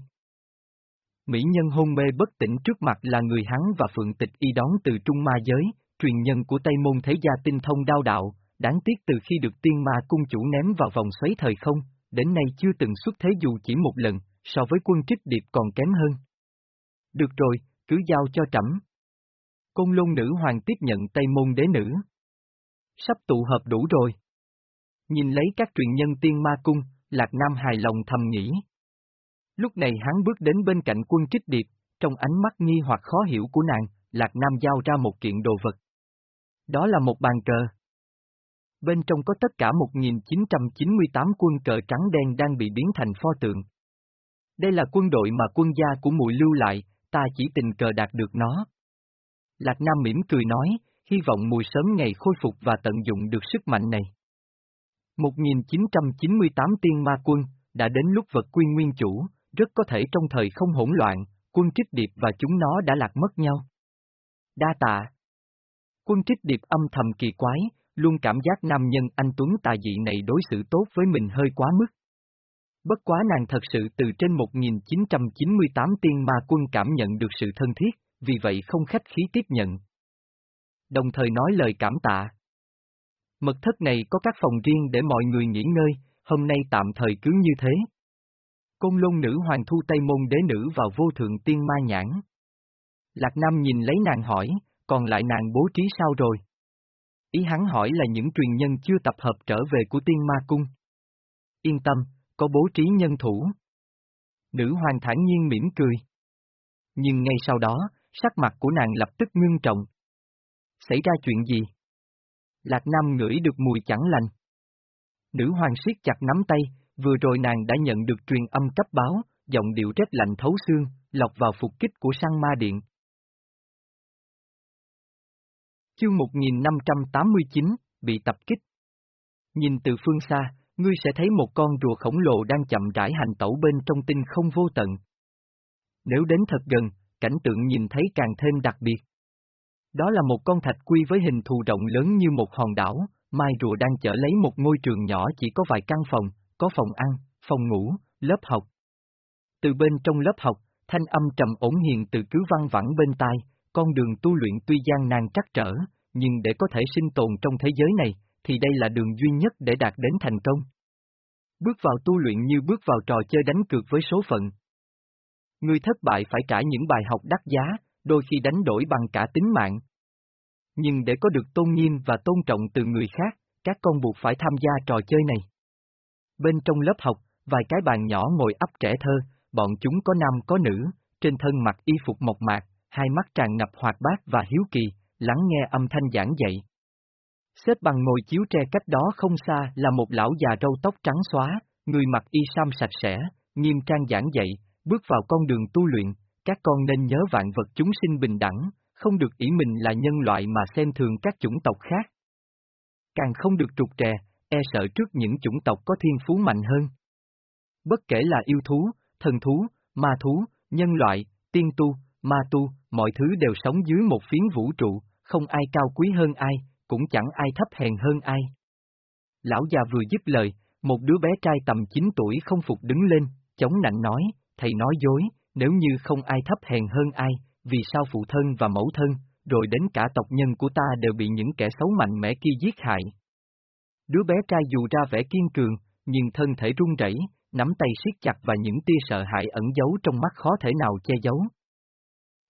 Mỹ nhân hôn mê bất tỉnh trước mặt là người hắn và Phượng Tịch y đón từ Trung Ma giới, truyền nhân của Tây Môn Thế Gia tinh thông đao đạo, đáng tiếc từ khi được tiên ma cung chủ ném vào vòng xoáy thời không, đến nay chưa từng xuất thế dù chỉ một lần, so với quân trích điệp còn kém hơn. Được rồi, cứ giao cho trẫm. Côn lôn nữ hoàng tiếp nhận Tây Môn đế nữ. Sắp tụ hợp đủ rồi. Nhìn lấy các truyền nhân tiên ma cung, Lạc Nam hài lòng thầm nghĩ. Lúc này hắn bước đến bên cạnh quân trích điệp, trong ánh mắt nghi hoặc khó hiểu của nàng, Lạc Nam giao ra một kiện đồ vật. Đó là một bàn cờ. Bên trong có tất cả 1998 quân cờ trắng đen đang bị biến thành pho tượng. Đây là quân đội mà quân gia của mùi lưu lại, ta chỉ tình cờ đạt được nó. Lạc Nam mỉm cười nói, hy vọng mùi sớm ngày khôi phục và tận dụng được sức mạnh này. 1998 tiên ma quân, đã đến lúc vật quy nguyên chủ, rất có thể trong thời không hỗn loạn, quân trích điệp và chúng nó đã lạc mất nhau. Đa tạ. Quân trích điệp âm thầm kỳ quái, luôn cảm giác nam nhân anh Tuấn tà dị này đối xử tốt với mình hơi quá mức. Bất quá nàng thật sự từ trên 1998 tiên ma quân cảm nhận được sự thân thiết, vì vậy không khách khí tiếp nhận. Đồng thời nói lời cảm tạ. Mật thất này có các phòng riêng để mọi người nghỉ ngơi, hôm nay tạm thời cứ như thế. Côn lôn nữ hoàng thu Tây Môn đế nữ vào vô thượng tiên ma nhãn. Lạc Nam nhìn lấy nàng hỏi, còn lại nàng bố trí sao rồi? Ý hắn hỏi là những truyền nhân chưa tập hợp trở về của tiên ma cung. Yên tâm, có bố trí nhân thủ. Nữ hoàng thản nhiên mỉm cười. Nhưng ngay sau đó, sắc mặt của nàng lập tức ngưng trọng. Xảy ra chuyện gì? Lạc Nam ngửi được mùi chẳng lành. Nữ hoàng siết chặt nắm tay, vừa rồi nàng đã nhận được truyền âm cấp báo, giọng điệu rét lạnh thấu xương, lọc vào phục kích của sang ma điện. Chương 1589, bị tập kích. Nhìn từ phương xa, ngươi sẽ thấy một con rùa khổng lồ đang chậm rãi hành tẩu bên trong tinh không vô tận. Nếu đến thật gần, cảnh tượng nhìn thấy càng thêm đặc biệt. Đó là một con thạch quy với hình thù rộng lớn như một hòn đảo, mai rùa đang chở lấy một ngôi trường nhỏ chỉ có vài căn phòng, có phòng ăn, phòng ngủ, lớp học. Từ bên trong lớp học, thanh âm trầm ổn hiền từ cứ văng vẳng bên tai, con đường tu luyện tuy gian nan trắc trở, nhưng để có thể sinh tồn trong thế giới này, thì đây là đường duy nhất để đạt đến thành công. Bước vào tu luyện như bước vào trò chơi đánh cược với số phận. Ngươi thất bại phải trả những bài học đắt giá, đôi khi đánh đổi bằng cả tính mạng. Nhưng để có được tôn nghiêm và tôn trọng từ người khác, các con buộc phải tham gia trò chơi này. Bên trong lớp học, vài cái bàn nhỏ ngồi ấp trẻ thơ, bọn chúng có nam có nữ, trên thân mặc y phục mộc mạc, hai mắt tràn ngập hoạt bát và hiếu kỳ, lắng nghe âm thanh giảng dạy. Xếp bằng ngồi chiếu tre cách đó không xa là một lão già râu tóc trắng xóa, người mặc y sam sạch sẽ, nghiêm trang giảng dạy, bước vào con đường tu luyện, các con nên nhớ vạn vật chúng sinh bình đẳng, không được ý mình là nhân loại mà xem thường các chủng tộc khác. Càng không được trục trè, e sợ trước những chủng tộc có thiên phú mạnh hơn. Bất kể là yêu thú, thần thú, ma thú, nhân loại, tiên tu, ma tu, mọi thứ đều sống dưới một phiến vũ trụ, không ai cao quý hơn ai, cũng chẳng ai thấp hèn hơn ai. Lão già vừa dứt lời, một đứa bé trai tầm 9 tuổi không phục đứng lên, chống nạnh nói, thầy nói dối, nếu như không ai thấp hèn hơn ai, vì sao phụ thân và mẫu thân, rồi đến cả tộc nhân của ta đều bị những kẻ xấu mạnh mẽ kia giết hại. Đứa bé trai dù ra vẻ kiên cường, nhưng thân thể run rẩy, nắm tay siết chặt và những tia sợ hãi ẩn giấu trong mắt khó thể nào che giấu.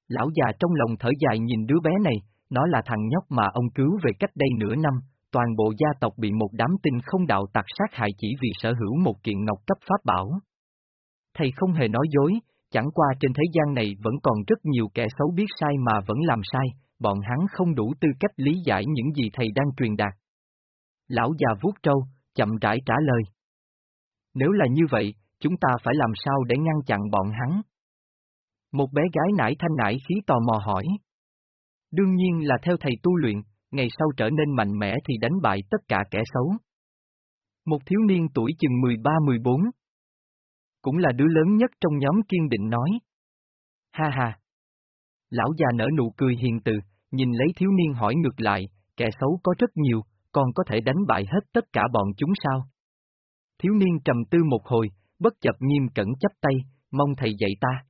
Lão già trong lòng thở dài nhìn đứa bé này, nó là thằng nhóc mà ông cứu về cách đây nửa năm, toàn bộ gia tộc bị một đám tinh không đạo tặc sát hại chỉ vì sở hữu một kiện ngọc cấp pháp bảo. Thầy không hề nói dối, chẳng qua trên thế gian này vẫn còn rất nhiều kẻ xấu biết sai mà vẫn làm sai, bọn hắn không đủ tư cách lý giải những gì thầy đang truyền đạt. Lão già vuốt trâu, chậm rãi trả lời. Nếu là như vậy, chúng ta phải làm sao để ngăn chặn bọn hắn? Một bé gái nải thanh nải khí tò mò hỏi. Đương nhiên là theo thầy tu luyện, ngày sau trở nên mạnh mẽ thì đánh bại tất cả kẻ xấu. Một thiếu niên tuổi chừng 13-14. Cũng là đứa lớn nhất trong nhóm kiên định nói. Ha ha. Lão già nở nụ cười hiền từ, nhìn lấy thiếu niên hỏi ngược lại, kẻ xấu có rất nhiều, còn có thể đánh bại hết tất cả bọn chúng sao? Thiếu niên trầm tư một hồi, bất chợt nghiêm cẩn chấp tay, mong thầy dạy ta.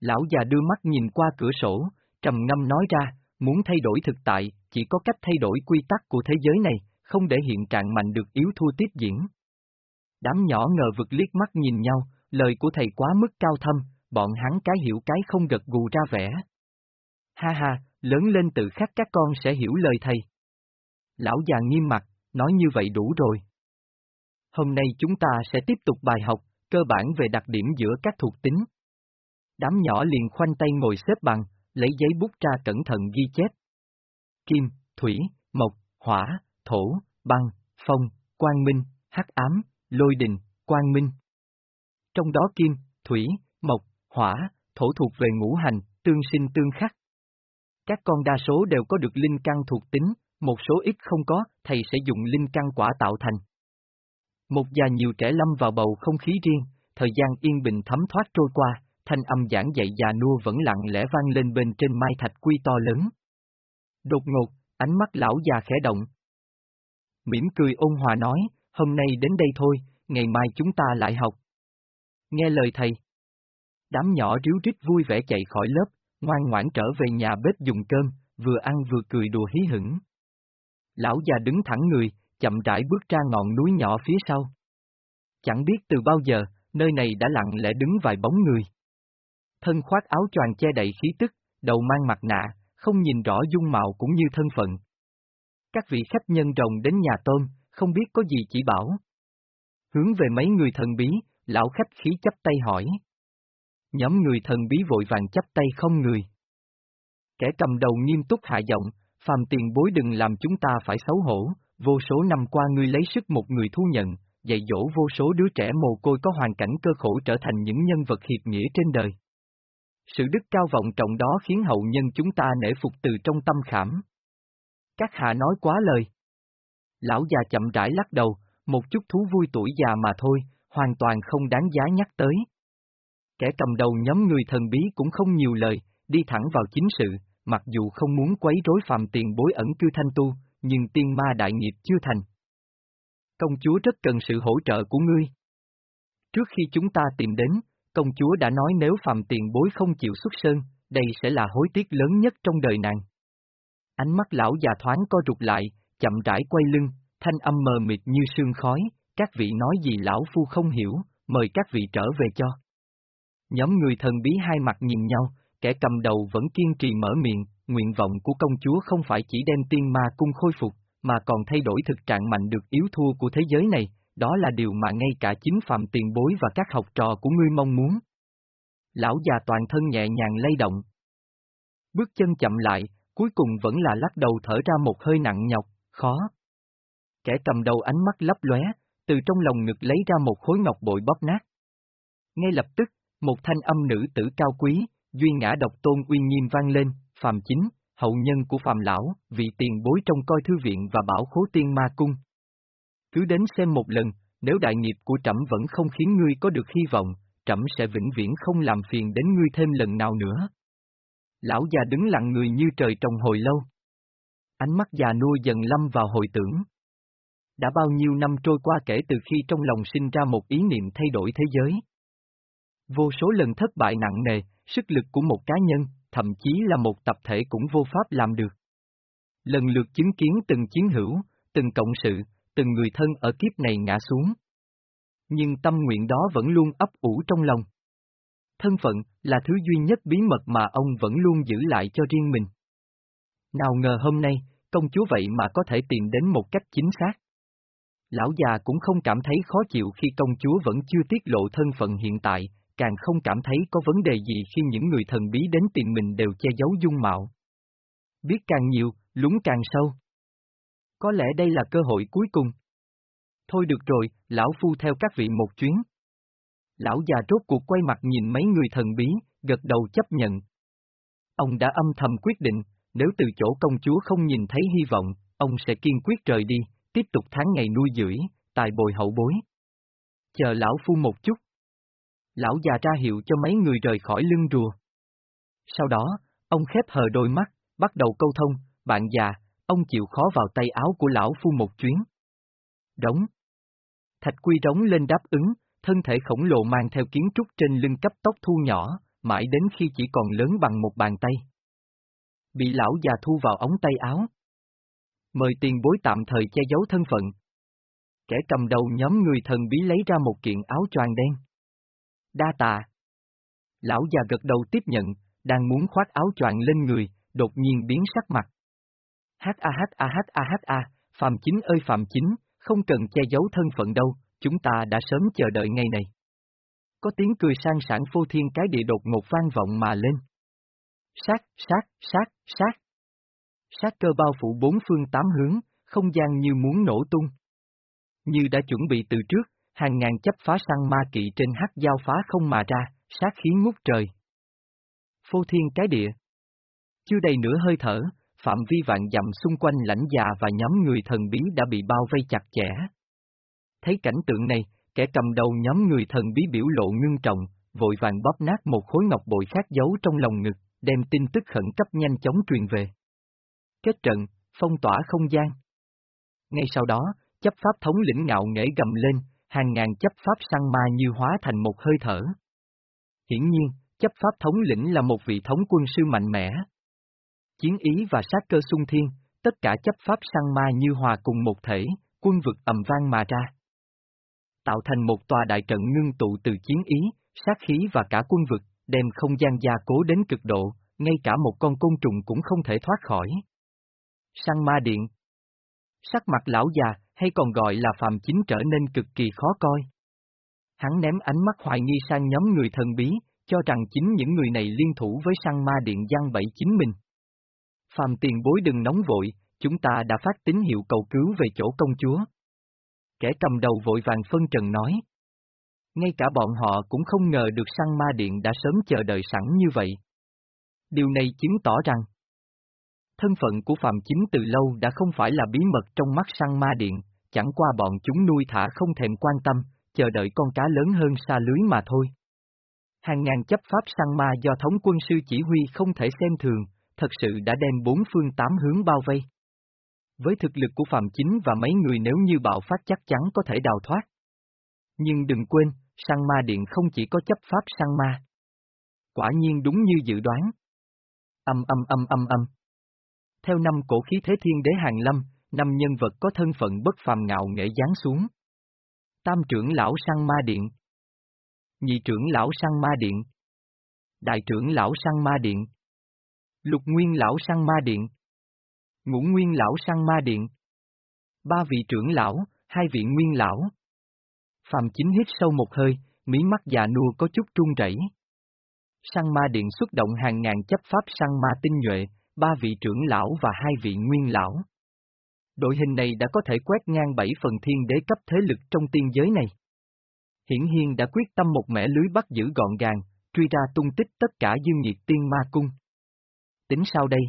Lão già đưa mắt nhìn qua cửa sổ, trầm ngâm nói ra, muốn thay đổi thực tại, chỉ có cách thay đổi quy tắc của thế giới này, không để hiện trạng mạnh được yếu thua tiếp diễn. Đám nhỏ ngờ vực liếc mắt nhìn nhau, lời của thầy quá mức cao thâm, bọn hắn cái hiểu cái không gật gù ra vẻ. Ha ha, lớn lên tự khắc các con sẽ hiểu lời thầy. Lão già nghiêm mặt, nói như vậy đủ rồi. Hôm nay chúng ta sẽ tiếp tục bài học, cơ bản về đặc điểm giữa các thuộc tính. Đám nhỏ liền khoanh tay ngồi xếp bằng, lấy giấy bút ra cẩn thận ghi chép. Kim, thủy, mộc, hỏa, thổ, băng, phong, quang minh, hắc ám, lôi đình, quang minh. Trong đó kim, thủy, mộc, hỏa, thổ thuộc về ngũ hành, tương sinh tương khắc. Các con đa số đều có được linh căn thuộc tính, một số ít không có, thầy sẽ dùng linh căn quả tạo thành. Một già nhiều trẻ lâm vào bầu không khí riêng, thời gian yên bình thấm thoát trôi qua, thanh âm giảng dạy già nua vẫn lặng lẽ vang lên bên trên mai thạch quy to lớn. Đột ngột, ánh mắt lão già khẽ động. Mỉm cười ôn hòa nói, hôm nay đến đây thôi, ngày mai chúng ta lại học. Nghe lời thầy. Đám nhỏ ríu rít vui vẻ chạy khỏi lớp, ngoan ngoãn trở về nhà bếp dùng cơm, vừa ăn vừa cười đùa hí hửng. Lão già đứng thẳng người, chậm rãi bước ra ngọn núi nhỏ phía sau. Chẳng biết từ bao giờ, nơi này đã lặng lẽ đứng vài bóng người. Thân khoác áo choàng che đậy khí tức, đầu mang mặt nạ, không nhìn rõ dung mạo cũng như thân phận. Các vị khách nhân rồng đến nhà tôm, không biết có gì chỉ bảo. Hướng về mấy người thần bí, lão khách khí chấp tay hỏi. Nhóm người thần bí vội vàng chấp tay không người. Kẻ cầm đầu nghiêm túc hạ giọng, phàm tiền bối đừng làm chúng ta phải xấu hổ, vô số năm qua ngươi lấy sức một người thu nhận, dạy dỗ vô số đứa trẻ mồ côi có hoàn cảnh cơ khổ trở thành những nhân vật hiệp nghĩa trên đời. Sự đức cao vọng trọng đó khiến hậu nhân chúng ta nể phục từ trong tâm khảm. Các hạ nói quá lời. Lão già chậm rãi lắc đầu, một chút thú vui tuổi già mà thôi, hoàn toàn không đáng giá nhắc tới. Kẻ cầm đầu nhóm người thần bí cũng không nhiều lời, đi thẳng vào chính sự, mặc dù không muốn quấy rối phàm tiền bối ẩn cư thanh tu, nhưng tiên ma đại nghiệp chưa thành. Công chúa rất cần sự hỗ trợ của ngươi. Trước khi chúng ta tìm đến, công chúa đã nói nếu phàm tiền bối không chịu xuất sơn, đây sẽ là hối tiếc lớn nhất trong đời nàng. Ánh mắt lão già thoáng co rụt lại, chậm rãi quay lưng, thanh âm mờ mịt như sương khói, các vị nói gì lão phu không hiểu, mời các vị trở về cho. Nhóm người thần bí hai mặt nhìn nhau, kẻ cầm đầu vẫn kiên trì mở miệng, nguyện vọng của công chúa không phải chỉ đem tiên ma cung khôi phục, mà còn thay đổi thực trạng mạnh được yếu thua của thế giới này, đó là điều mà ngay cả chính phạm tiền bối và các học trò của ngươi mong muốn. Lão già toàn thân nhẹ nhàng lay động. Bước chân chậm lại, cuối cùng vẫn là lắc đầu thở ra một hơi nặng nhọc, khó. Kẻ cầm đầu ánh mắt lấp lóe, từ trong lòng ngực lấy ra một khối ngọc bội bóp nát. Ngay lập tức, một thanh âm nữ tử cao quý, duy ngã độc tôn uy nghiêm vang lên, phàm chính, hậu nhân của phàm lão, vị tiền bối trong coi thư viện và bảo khố tiên ma cung. Cứ đến xem một lần, nếu đại nghiệp của trẫm vẫn không khiến ngươi có được hy vọng, trẫm sẽ vĩnh viễn không làm phiền đến ngươi thêm lần nào nữa. Lão già đứng lặng người như trời trong hồi lâu. Ánh mắt già nua dần lâm vào hồi tưởng. Đã bao nhiêu năm trôi qua kể từ khi trong lòng sinh ra một ý niệm thay đổi thế giới. Vô số lần thất bại nặng nề, sức lực của một cá nhân, thậm chí là một tập thể cũng vô pháp làm được. Lần lượt chứng kiến từng chiến hữu, từng cộng sự, từng người thân ở kiếp này ngã xuống. Nhưng tâm nguyện đó vẫn luôn ấp ủ trong lòng. Thân phận là thứ duy nhất bí mật mà ông vẫn luôn giữ lại cho riêng mình. Nào ngờ hôm nay, công chúa vậy mà có thể tìm đến một cách chính xác. Lão già cũng không cảm thấy khó chịu khi công chúa vẫn chưa tiết lộ thân phận hiện tại, càng không cảm thấy có vấn đề gì khi những người thần bí đến tìm mình đều che giấu dung mạo. Biết càng nhiều, lúng càng sâu. Có lẽ đây là cơ hội cuối cùng. Thôi được rồi, lão phu theo các vị một chuyến. Lão già rốt cuộc quay mặt nhìn mấy người thần bí, gật đầu chấp nhận. Ông đã âm thầm quyết định, nếu từ chỗ công chúa không nhìn thấy hy vọng, ông sẽ kiên quyết rời đi, tiếp tục tháng ngày nuôi dưỡng, tài bồi hậu bối. Chờ lão phu một chút. Lão già ra hiệu cho mấy người rời khỏi lưng rùa. Sau đó, ông khép hờ đôi mắt, bắt đầu câu thông, bạn già, ông chịu khó vào tay áo của lão phu một chuyến. Đóng. Thạch quy rống lên đáp ứng, thân thể khổng lồ mang theo kiến trúc trên lưng cấp tốc thu nhỏ, mãi đến khi chỉ còn lớn bằng một bàn tay. Bị lão già thu vào ống tay áo. Mời tiền bối tạm thời che giấu thân phận. Kẻ cầm đầu nhóm người thần bí lấy ra một kiện áo choàng đen. Đa tạ. Lão già gật đầu tiếp nhận, đang muốn khoác áo choàng lên người, đột nhiên biến sắc mặt. H a h a h a h a, Phạm Chính ơi Phạm Chính, không cần che giấu thân phận đâu, chúng ta đã sớm chờ đợi ngày này. Có tiếng cười sang sảng phô thiên cái địa đột ngột vang vọng mà lên. Sát, sát, sát, sát. Sát cơ bao phủ bốn phương tám hướng, không gian như muốn nổ tung. Như đã chuẩn bị từ trước, hàng ngàn chấp phá săn ma kỵ trên hắc giao phá không mà ra, sát khí ngút trời. Phô thiên cái địa. Chưa đầy nửa hơi thở, phạm vi vạn dặm xung quanh lãnh già và nhóm người thần bí đã bị bao vây chặt chẽ. Thấy cảnh tượng này, kẻ cầm đầu nhóm người thần bí biểu lộ ngưng trọng, vội vàng bóp nát một khối ngọc bội khác giấu trong lòng ngực, đem tin tức khẩn cấp nhanh chóng truyền về. Kết trận, phong tỏa không gian. Ngay sau đó, chấp pháp thống lĩnh ngạo nghễ gầm lên, hàng ngàn chấp pháp săn ma như hóa thành một hơi thở. Hiển nhiên, chấp pháp thống lĩnh là một vị thống quân sư mạnh mẽ. Chiến ý và sát cơ sung thiên, tất cả chấp pháp săn ma như hòa cùng một thể, quân vực ầm vang mà ra. Tạo thành một tòa đại trận ngưng tụ từ chiến ý, sát khí và cả quân vực, đem không gian gia cố đến cực độ, ngay cả một con côn trùng cũng không thể thoát khỏi. Sang ma điện Sắc mặt lão già, hay còn gọi là phàm chính trở nên cực kỳ khó coi. Hắn ném ánh mắt hoài nghi sang nhóm người thần bí, cho rằng chính những người này liên thủ với Sang ma điện giăng bẫy chính mình. Phàm tiền bối đừng nóng vội, chúng ta đã phát tín hiệu cầu cứu về chỗ công chúa. Kẻ cầm đầu vội vàng phân trần nói. Ngay cả bọn họ cũng không ngờ được săn ma điện đã sớm chờ đợi sẵn như vậy. Điều này chứng tỏ rằng, thân phận của Phạm Chính từ lâu đã không phải là bí mật trong mắt săn ma điện, chẳng qua bọn chúng nuôi thả không thèm quan tâm, chờ đợi con cá lớn hơn xa lưới mà thôi. Hàng ngàn chấp pháp săn ma do thống quân sư chỉ huy không thể xem thường, thật sự đã đem bốn phương tám hướng bao vây. Với thực lực của Phạm Chính và mấy người nếu như bạo phát chắc chắn có thể đào thoát. Nhưng đừng quên, săn ma điện không chỉ có chấp pháp săn ma. Quả nhiên đúng như dự đoán. Âm âm âm âm âm. Theo năm cổ khí thế thiên đế hàng lâm, năm nhân vật có thân phận bất phàm ngạo nghệ giáng xuống. Tam trưởng lão sang ma điện. Nhị trưởng lão sang ma điện. Đại trưởng lão sang ma điện. Lục nguyên lão sang ma điện. Ngũ nguyên lão sang ma điện. Ba vị trưởng lão, hai vị nguyên lão. Phạm chính hít sâu một hơi, mí mắt già nua có chút trung rẩy. Sang ma điện xuất động hàng ngàn chấp pháp sang ma tinh nhuệ, ba vị trưởng lão và hai vị nguyên lão. Đội hình này đã có thể quét ngang bảy phần thiên đế cấp thế lực trong tiên giới này. Hiển Hiên đã quyết tâm một mẻ lưới bắt giữ gọn gàng, truy ra tung tích tất cả dương nhiệt tiên ma cung. Tính sao đây?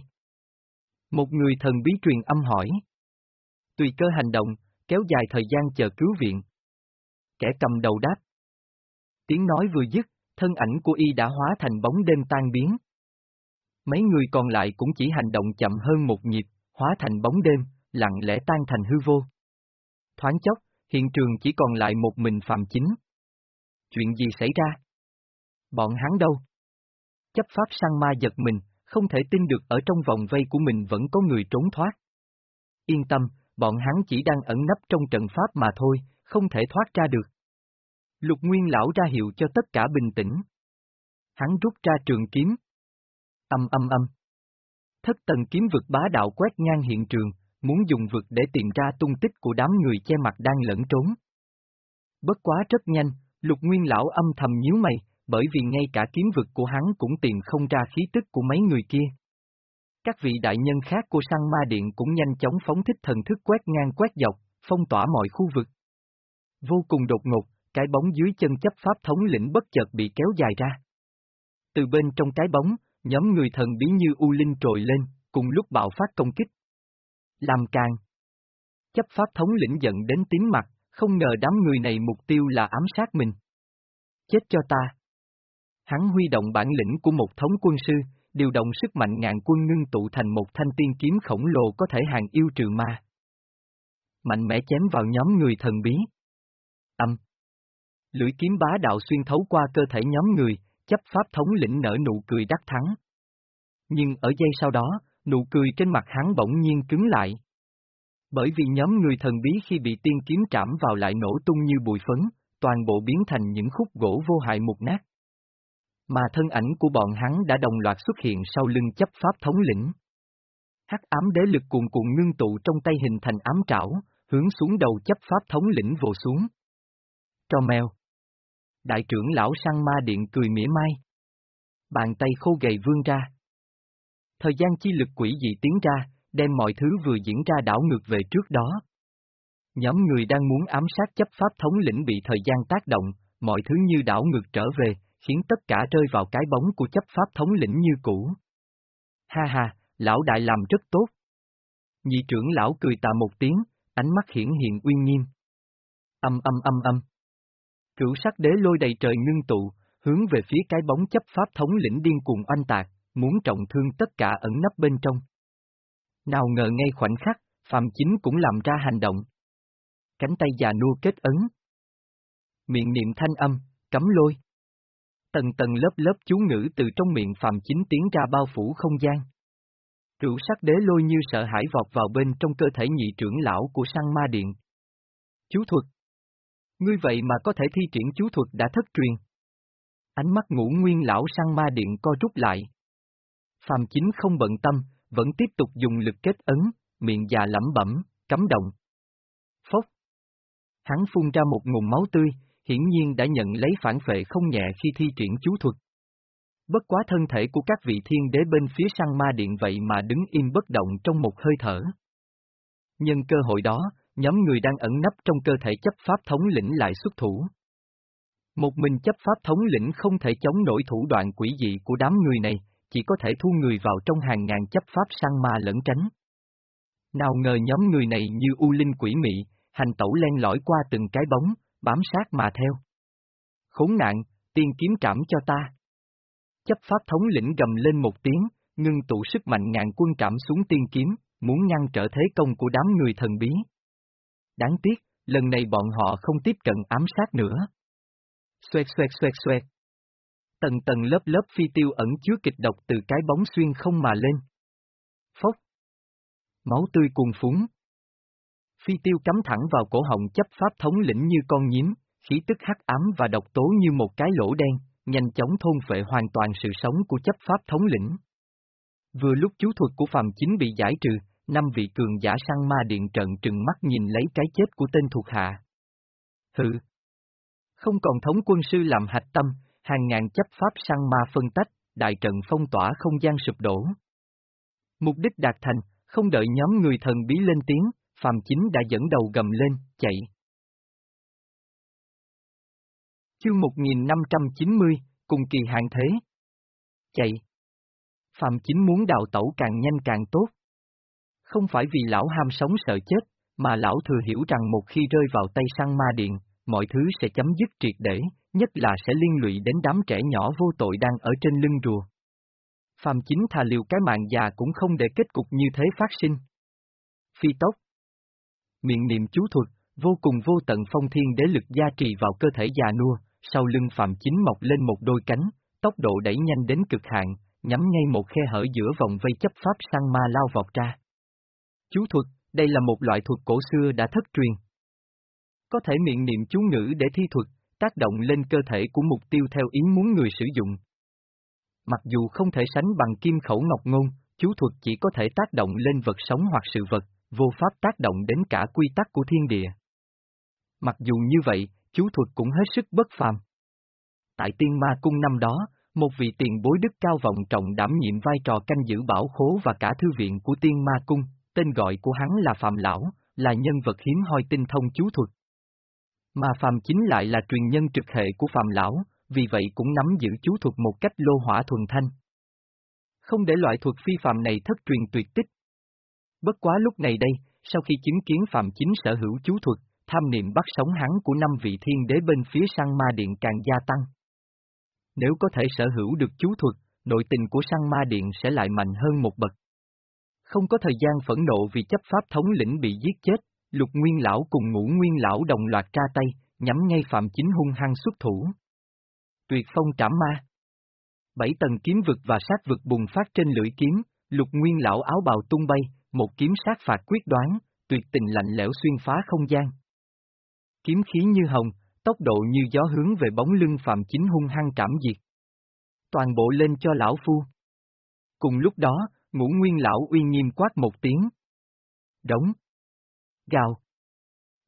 Một người thần bí truyền âm hỏi. Tùy cơ hành động, kéo dài thời gian chờ cứu viện. Kẻ cầm đầu đáp. Tiếng nói vừa dứt, thân ảnh của y đã hóa thành bóng đêm tan biến. Mấy người còn lại cũng chỉ hành động chậm hơn một nhịp, hóa thành bóng đêm, lặng lẽ tan thành hư vô. Thoáng chốc, hiện trường chỉ còn lại một mình Phạm Chính. Chuyện gì xảy ra? Bọn hắn đâu? Chấp pháp sang ma giật mình, không thể tin được ở trong vòng vây của mình vẫn có người trốn thoát. Yên tâm, bọn hắn chỉ đang ẩn nấp trong trận pháp mà thôi, không thể thoát ra được. Lục Nguyên Lão ra hiệu cho tất cả bình tĩnh. Hắn rút ra trường kiếm. Âm âm âm. Thất tầng kiếm vực bá đạo quét ngang hiện trường, muốn dùng vực để tìm ra tung tích của đám người che mặt đang lẫn trốn. Bất quá rất nhanh, Lục Nguyên Lão âm thầm nhíu mày, bởi vì ngay cả kiếm vực của hắn cũng tìm không ra khí tức của mấy người kia. Các vị đại nhân khác của Sang Ma Điện cũng nhanh chóng phóng thích thần thức quét ngang quét dọc, phong tỏa mọi khu vực. Vô cùng đột ngột, cái bóng dưới chân chấp pháp thống lĩnh bất chợt bị kéo dài ra. Từ bên trong cái bóng, nhóm người thần bí như U Linh trồi lên, cùng lúc bạo phát công kích. Làm càng. Chấp pháp thống lĩnh giận đến tím mặt, không ngờ đám người này mục tiêu là ám sát mình. Chết cho ta. Hắn huy động bản lĩnh của một thống quân sư, điều động sức mạnh ngàn quân ngưng tụ thành một thanh tiên kiếm khổng lồ có thể hàng yêu trừ ma. Mạnh mẽ chém vào nhóm người thần bí. Âm. Lưỡi kiếm bá đạo xuyên thấu qua cơ thể nhóm người, chấp pháp thống lĩnh nở nụ cười đắc thắng. Nhưng ở giây sau đó, nụ cười trên mặt hắn bỗng nhiên cứng lại. Bởi vì nhóm người thần bí khi bị tiên kiếm trảm vào lại nổ tung như bụi phấn, toàn bộ biến thành những khúc gỗ vô hại mục nát. Mà thân ảnh của bọn hắn đã đồng loạt xuất hiện sau lưng chấp pháp thống lĩnh. Hắc ám đế lực cuồn cuộn ngưng tụ trong tay hình thành ám trảo, hướng xuống đầu chấp pháp thống lĩnh vồ xuống. Cho mèo. Đại trưởng lão sang ma điện cười mỉa mai. Bàn tay khô gầy vươn ra. Thời gian chi lực quỷ dị tiến ra, đem mọi thứ vừa diễn ra đảo ngược về trước đó. Nhóm người đang muốn ám sát chấp pháp thống lĩnh bị thời gian tác động, mọi thứ như đảo ngược trở về, khiến tất cả rơi vào cái bóng của chấp pháp thống lĩnh như cũ. Ha ha, lão đại làm rất tốt. Nhị trưởng lão cười tà một tiếng, ánh mắt hiển hiện uy nghiêm. Âm âm âm âm. Cửu sắc đế lôi đầy trời ngưng tụ, hướng về phía cái bóng chấp pháp thống lĩnh điên cuồng oanh tạc, muốn trọng thương tất cả ẩn nấp bên trong. Nào ngờ ngay khoảnh khắc, Phạm Chính cũng làm ra hành động. Cánh tay già nua kết ấn. Miệng niệm thanh âm, cấm lôi. Tầng tầng lớp lớp chú ngữ từ trong miệng Phạm Chính tiến ra bao phủ không gian. Rượu sắc đế lôi như sợ hãi vọt vào bên trong cơ thể nhị trưởng lão của sang ma điện. Chú thuật. Ngươi vậy mà có thể thi triển chú thuật đã thất truyền. Ánh mắt ngũ nguyên lão sang ma điện co rút lại. Phạm chính không bận tâm, vẫn tiếp tục dùng lực kết ấn, miệng già lẩm bẩm, cấm động. Phốc. Hắn phun ra một ngụm máu tươi, hiển nhiên đã nhận lấy phản phệ không nhẹ khi thi triển chú thuật. Bất quá thân thể của các vị thiên đế bên phía sang ma điện vậy mà đứng im bất động trong một hơi thở. Nhân cơ hội đó, nhóm người đang ẩn nấp trong cơ thể chấp pháp thống lĩnh lại xuất thủ. Một mình chấp pháp thống lĩnh không thể chống nổi thủ đoạn quỷ dị của đám người này, chỉ có thể thu người vào trong hàng ngàn chấp pháp sang ma lẫn tránh. Nào ngờ nhóm người này như u linh quỷ mị, hành tẩu len lỏi qua từng cái bóng, bám sát mà theo. Khốn nạn, tiên kiếm trảm cho ta. Chấp pháp thống lĩnh gầm lên một tiếng, ngưng tụ sức mạnh ngàn quân trảm xuống tiên kiếm, muốn ngăn trở thế công của đám người thần bí. Đáng tiếc, lần này bọn họ không tiếp cận ám sát nữa. Xoẹt xoẹt xoẹt xoẹt. Tầng tầng lớp lớp phi tiêu ẩn chứa kịch độc từ cái bóng xuyên không mà lên. Phốc. Máu tươi cuồn phúng. Phi tiêu cắm thẳng vào cổ họng chấp pháp thống lĩnh như con nhím, khí tức hắc ám và độc tố như một cái lỗ đen, nhanh chóng thôn phệ hoàn toàn sự sống của chấp pháp thống lĩnh. Vừa lúc chú thuật của Phạm Chính bị giải trừ, năm vị cường giả săn ma điện trận trừng mắt nhìn lấy cái chết của tên thuộc hạ. Hừ! Không còn thống quân sư làm hạch tâm, hàng ngàn chấp pháp săn ma phân tách, đại trận phong tỏa không gian sụp đổ. Mục đích đạt thành, không đợi nhóm người thần bí lên tiếng, Phạm Chính đã dẫn đầu gầm lên, chạy. Chương 1590, cùng kỳ hạn thế. Chạy. Phạm Chính muốn đào tẩu càng nhanh càng tốt. Không phải vì lão ham sống sợ chết, mà lão thừa hiểu rằng một khi rơi vào tay sang ma điện, mọi thứ sẽ chấm dứt triệt để, nhất là sẽ liên lụy đến đám trẻ nhỏ vô tội đang ở trên lưng rùa. Phạm chính thà liều cái mạng già cũng không để kết cục như thế phát sinh. Phi tốc Miệng niệm chú thuật, vô cùng vô tận phong thiên đế lực gia trì vào cơ thể già nua, sau lưng Phạm chính mọc lên một đôi cánh, tốc độ đẩy nhanh đến cực hạn, nhắm ngay một khe hở giữa vòng vây chấp pháp sang ma lao vọt ra. Chú thuật, đây là một loại thuật cổ xưa đã thất truyền. Có thể miệng niệm chú ngữ để thi thuật, tác động lên cơ thể của mục tiêu theo ý muốn người sử dụng. Mặc dù không thể sánh bằng kim khẩu ngọc ngôn, chú thuật chỉ có thể tác động lên vật sống hoặc sự vật, vô pháp tác động đến cả quy tắc của thiên địa. Mặc dù như vậy, chú thuật cũng hết sức bất phàm. Tại tiên ma cung năm đó, một vị tiền bối đức cao vọng trọng đảm nhiệm vai trò canh giữ bảo khố và cả thư viện của tiên ma cung, tên gọi của hắn là Phạm Lão, là nhân vật hiếm hoi tinh thông chú thuật. Mà Phạm chính lại là truyền nhân trực hệ của Phạm Lão, vì vậy cũng nắm giữ chú thuật một cách lô hỏa thuần thanh. Không để loại thuật phi phạm này thất truyền tuyệt tích. Bất quá lúc này đây, sau khi chứng kiến Phạm chính sở hữu chú thuật, tham niệm bắt sống hắn của năm vị thiên đế bên phía sang ma điện càng gia tăng. Nếu có thể sở hữu được chú thuật, nội tình của sang ma điện sẽ lại mạnh hơn một bậc. Không có thời gian phẫn nộ vì chấp pháp thống lĩnh bị giết chết, lục nguyên lão cùng ngũ nguyên lão đồng loạt ra tay, nhắm ngay phạm chính hung hăng xuất thủ. Tuyệt phong trảm ma Bảy tầng kiếm vực và sát vực bùng phát trên lưỡi kiếm, lục nguyên lão áo bào tung bay, một kiếm sát phạt quyết đoán, tuyệt tình lạnh lẽo xuyên phá không gian. Kiếm khí như hồng, tốc độ như gió hướng về bóng lưng phạm chính hung hăng trảm diệt. Toàn bộ lên cho lão phu. Cùng lúc đó, ngũ nguyên lão uy nghiêm quát một tiếng. Đóng. Gào.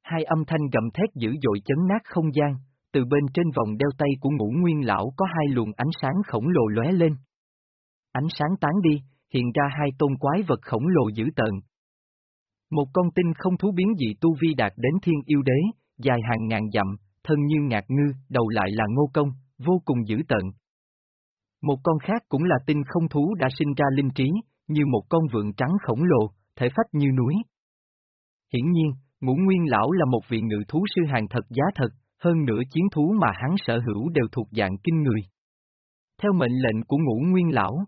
Hai âm thanh gầm thét dữ dội chấn nát không gian, từ bên trên vòng đeo tay của ngũ nguyên lão có hai luồng ánh sáng khổng lồ lóe lên. Ánh sáng tán đi, hiện ra hai tôn quái vật khổng lồ dữ tợn. Một con tinh không thú biến dị tu vi đạt đến thiên yêu đế, dài hàng ngàn dặm, thân như ngạc ngư, đầu lại là ngô công, vô cùng dữ tợn. Một con khác cũng là tinh không thú đã sinh ra linh trí, như một con vượn trắng khổng lồ, thể phách như núi. Hiển nhiên, ngũ nguyên lão là một vị ngự thú sư hàng thật giá thật, hơn nữa chiến thú mà hắn sở hữu đều thuộc dạng kinh người. Theo mệnh lệnh của ngũ nguyên lão,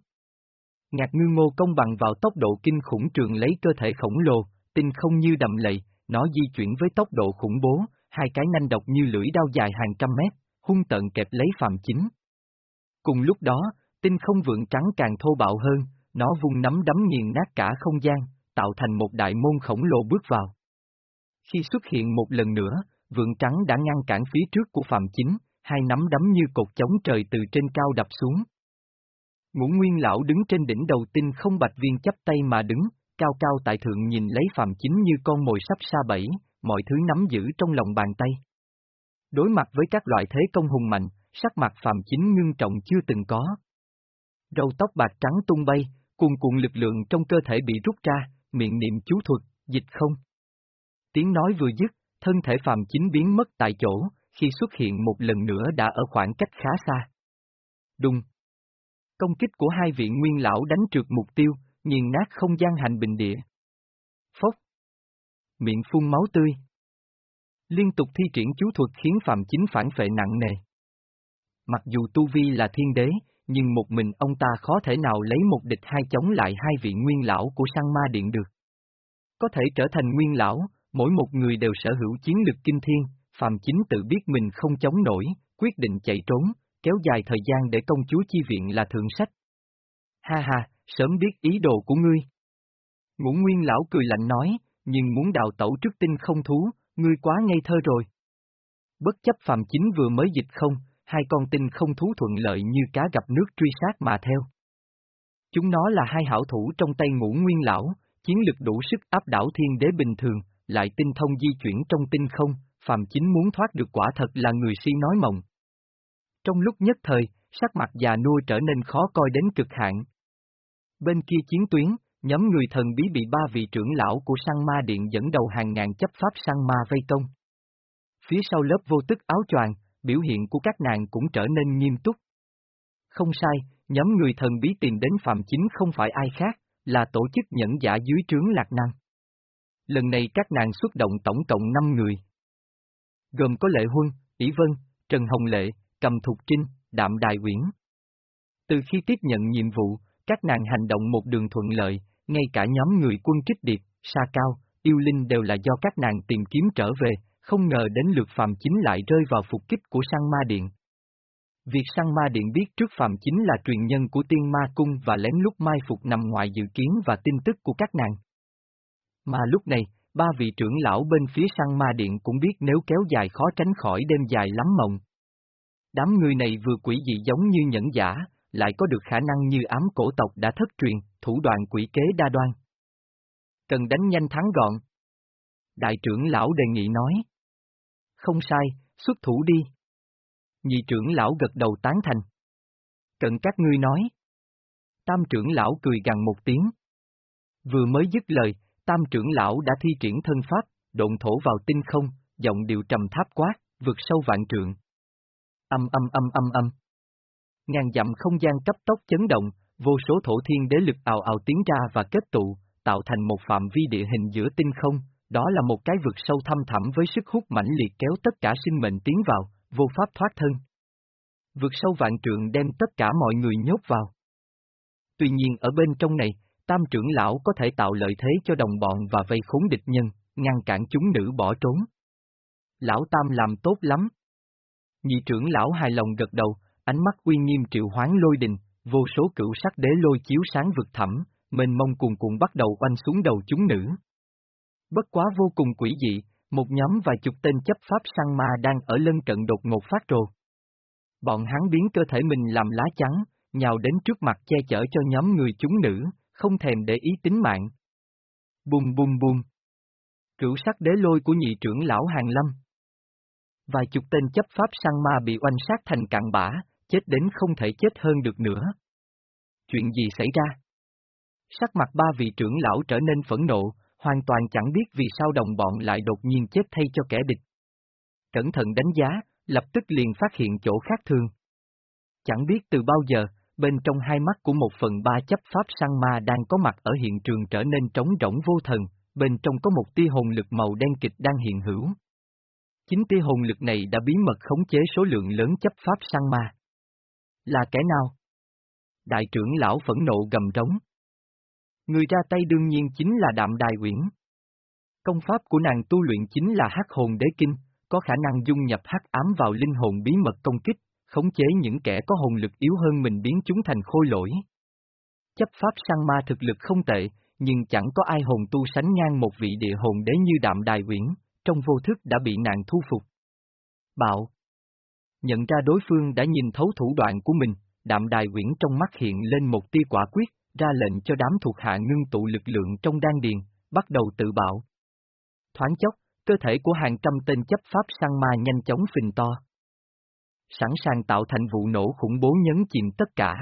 ngạc ngư ngô công bằng vào tốc độ kinh khủng trường lấy cơ thể khổng lồ, tinh không như đầm lầy, nó di chuyển với tốc độ khủng bố, hai cái nanh độc như lưỡi đao dài hàng trăm mét, hung tận kẹp lấy phạm chính. Cùng lúc đó, tinh không vượng trắng càng thô bạo hơn, nó vung nắm đấm nghiền nát cả không gian, tạo thành một đại môn khổng lồ bước vào. Khi xuất hiện một lần nữa, vượng trắng đã ngăn cản phía trước của Phạm Chính, hai nắm đấm như cột chống trời từ trên cao đập xuống. Ngũ Nguyên Lão đứng trên đỉnh đầu tinh không bạch viên chấp tay mà đứng, cao cao tại thượng nhìn lấy Phạm Chính như con mồi sắp xa bẫy, mọi thứ nắm giữ trong lòng bàn tay. Đối mặt với các loại thế công hùng mạnh, sắc mặt Phạm Chính ngưng trọng chưa từng có. Râu tóc bạc trắng tung bay, cuồn cuộn lực lượng trong cơ thể bị rút ra, miệng niệm chú thuật, dịch không. Tiếng nói vừa dứt, thân thể Phạm Chính biến mất tại chỗ, khi xuất hiện một lần nữa đã ở khoảng cách khá xa. Đùng. Công kích của hai vị nguyên lão đánh trượt mục tiêu, nghiền nát không gian hành bình địa. Phốc. Miệng phun máu tươi. Liên tục thi triển chú thuật khiến Phạm Chính phản phệ nặng nề. Mặc dù Tu Vi là thiên đế, nhưng một mình ông ta khó thể nào lấy một địch hai chống lại hai vị nguyên lão của sang ma điện được. Có thể trở thành nguyên lão, mỗi một người đều sở hữu chiến lực kinh thiên, Phạm Chính tự biết mình không chống nổi, quyết định chạy trốn, kéo dài thời gian để công chúa chi viện là thượng sách. Ha ha, sớm biết ý đồ của ngươi. Ngũ Nguyên lão cười lạnh nói, nhưng muốn đào tẩu trước tinh không thú, ngươi quá ngây thơ rồi. Bất chấp Phạm Chính vừa mới dịch không, hai con tinh không thú thuận lợi như cá gặp nước truy sát mà theo. Chúng nó là hai hảo thủ trong tay ngũ nguyên lão, chiến lực đủ sức áp đảo thiên đế bình thường, lại tinh thông di chuyển trong tinh không, Phạm Chính muốn thoát được quả thật là người si nói mộng. Trong lúc nhất thời, sắc mặt già nuôi trở nên khó coi đến cực hạn. Bên kia chiến tuyến, nhóm người thần bí bị ba vị trưởng lão của sang ma điện dẫn đầu hàng ngàn chấp pháp sang ma vây công. Phía sau lớp vô tức áo choàng, biểu hiện của các nàng cũng trở nên nghiêm túc. Không sai, nhóm người thần bí tìm đến Phạm Chính không phải ai khác, là tổ chức nhẫn giả dưới trướng Lạc Năng. Lần này các nàng xuất động tổng cộng 5 người. Gồm có Lệ Huân, ỷ Vân, Trần Hồng Lệ, Cầm Thục Trinh, Đạm đài Uyển. Từ khi tiếp nhận nhiệm vụ, các nàng hành động một đường thuận lợi, ngay cả nhóm người quân kích điệp, sa cao, yêu linh đều là do các nàng tìm kiếm trở về, không ngờ đến lượt Phạm Chính lại rơi vào phục kích của sang ma điện. Việc sang ma điện biết trước Phạm Chính là truyền nhân của tiên ma cung và lén lút mai phục nằm ngoài dự kiến và tin tức của các nàng. Mà lúc này, ba vị trưởng lão bên phía sang ma điện cũng biết nếu kéo dài khó tránh khỏi đêm dài lắm mộng. Đám người này vừa quỷ dị giống như nhẫn giả, lại có được khả năng như ám cổ tộc đã thất truyền, thủ đoạn quỷ kế đa đoan. Cần đánh nhanh thắng gọn. Đại trưởng lão đề nghị nói. Không sai, xuất thủ đi. Nhị trưởng lão gật đầu tán thành. Cận các ngươi nói. Tam trưởng lão cười gằn một tiếng. Vừa mới dứt lời, tam trưởng lão đã thi triển thân pháp, độn thổ vào tinh không, giọng điệu trầm tháp quá, vượt sâu vạn trượng. Âm âm âm âm âm. Ngàn dặm không gian cấp tốc chấn động, vô số thổ thiên đế lực ào ào tiến ra và kết tụ, tạo thành một phạm vi địa hình giữa tinh không, đó là một cái vực sâu thăm thẳm với sức hút mãnh liệt kéo tất cả sinh mệnh tiến vào, vô pháp thoát thân. Vực sâu vạn trượng đem tất cả mọi người nhốt vào. Tuy nhiên ở bên trong này, tam trưởng lão có thể tạo lợi thế cho đồng bọn và vây khốn địch nhân, ngăn cản chúng nữ bỏ trốn. Lão tam làm tốt lắm. Nhị trưởng lão hài lòng gật đầu, ánh mắt uy nghiêm triệu hoán lôi đình, vô số cửu sắc đế lôi chiếu sáng vực thẳm, mênh mông cuồn cuộn bắt đầu oanh xuống đầu chúng nữ. Bất quá vô cùng quỷ dị, một nhóm vài chục tên chấp pháp săn ma đang ở lân cận đột ngột phát rồ. Bọn hắn biến cơ thể mình làm lá trắng, nhào đến trước mặt che chở cho nhóm người chúng nữ, không thèm để ý tính mạng. Bùm bùm bùm. Cửu sắc đế lôi của nhị trưởng lão Hàng Lâm. Vài chục tên chấp pháp săn ma bị oanh sát thành cạn bã, chết đến không thể chết hơn được nữa. Chuyện gì xảy ra? Sắc mặt ba vị trưởng lão trở nên phẫn nộ, hoàn toàn chẳng biết vì sao đồng bọn lại đột nhiên chết thay cho kẻ địch. Cẩn thận đánh giá, lập tức liền phát hiện chỗ khác thường. Chẳng biết từ bao giờ, bên trong hai mắt của một phần ba chấp pháp sang ma đang có mặt ở hiện trường trở nên trống rỗng vô thần, bên trong có một tia hồn lực màu đen kịch đang hiện hữu. Chính tia hồn lực này đã bí mật khống chế số lượng lớn chấp pháp sang ma. Là kẻ nào? Đại trưởng lão phẫn nộ gầm trống. Người ra tay đương nhiên chính là Đạm Đài Uyển. Công pháp của nàng tu luyện chính là hắc hồn đế kinh, có khả năng dung nhập hắc ám vào linh hồn bí mật công kích, khống chế những kẻ có hồn lực yếu hơn mình biến chúng thành khôi lỗi. Chấp pháp săn ma thực lực không tệ, nhưng chẳng có ai hồn tu sánh ngang một vị địa hồn đế như Đạm Đài Uyển, trong vô thức đã bị nàng thu phục. Bạo Nhận ra đối phương đã nhìn thấu thủ đoạn của mình, Đạm Đài Uyển trong mắt hiện lên một tia quả quyết, ra lệnh cho đám thuộc hạ ngưng tụ lực lượng trong đan điền, bắt đầu tự bạo. Thoáng chốc, cơ thể của hàng trăm tên chấp pháp săn ma nhanh chóng phình to. Sẵn sàng tạo thành vụ nổ khủng bố nhấn chìm tất cả.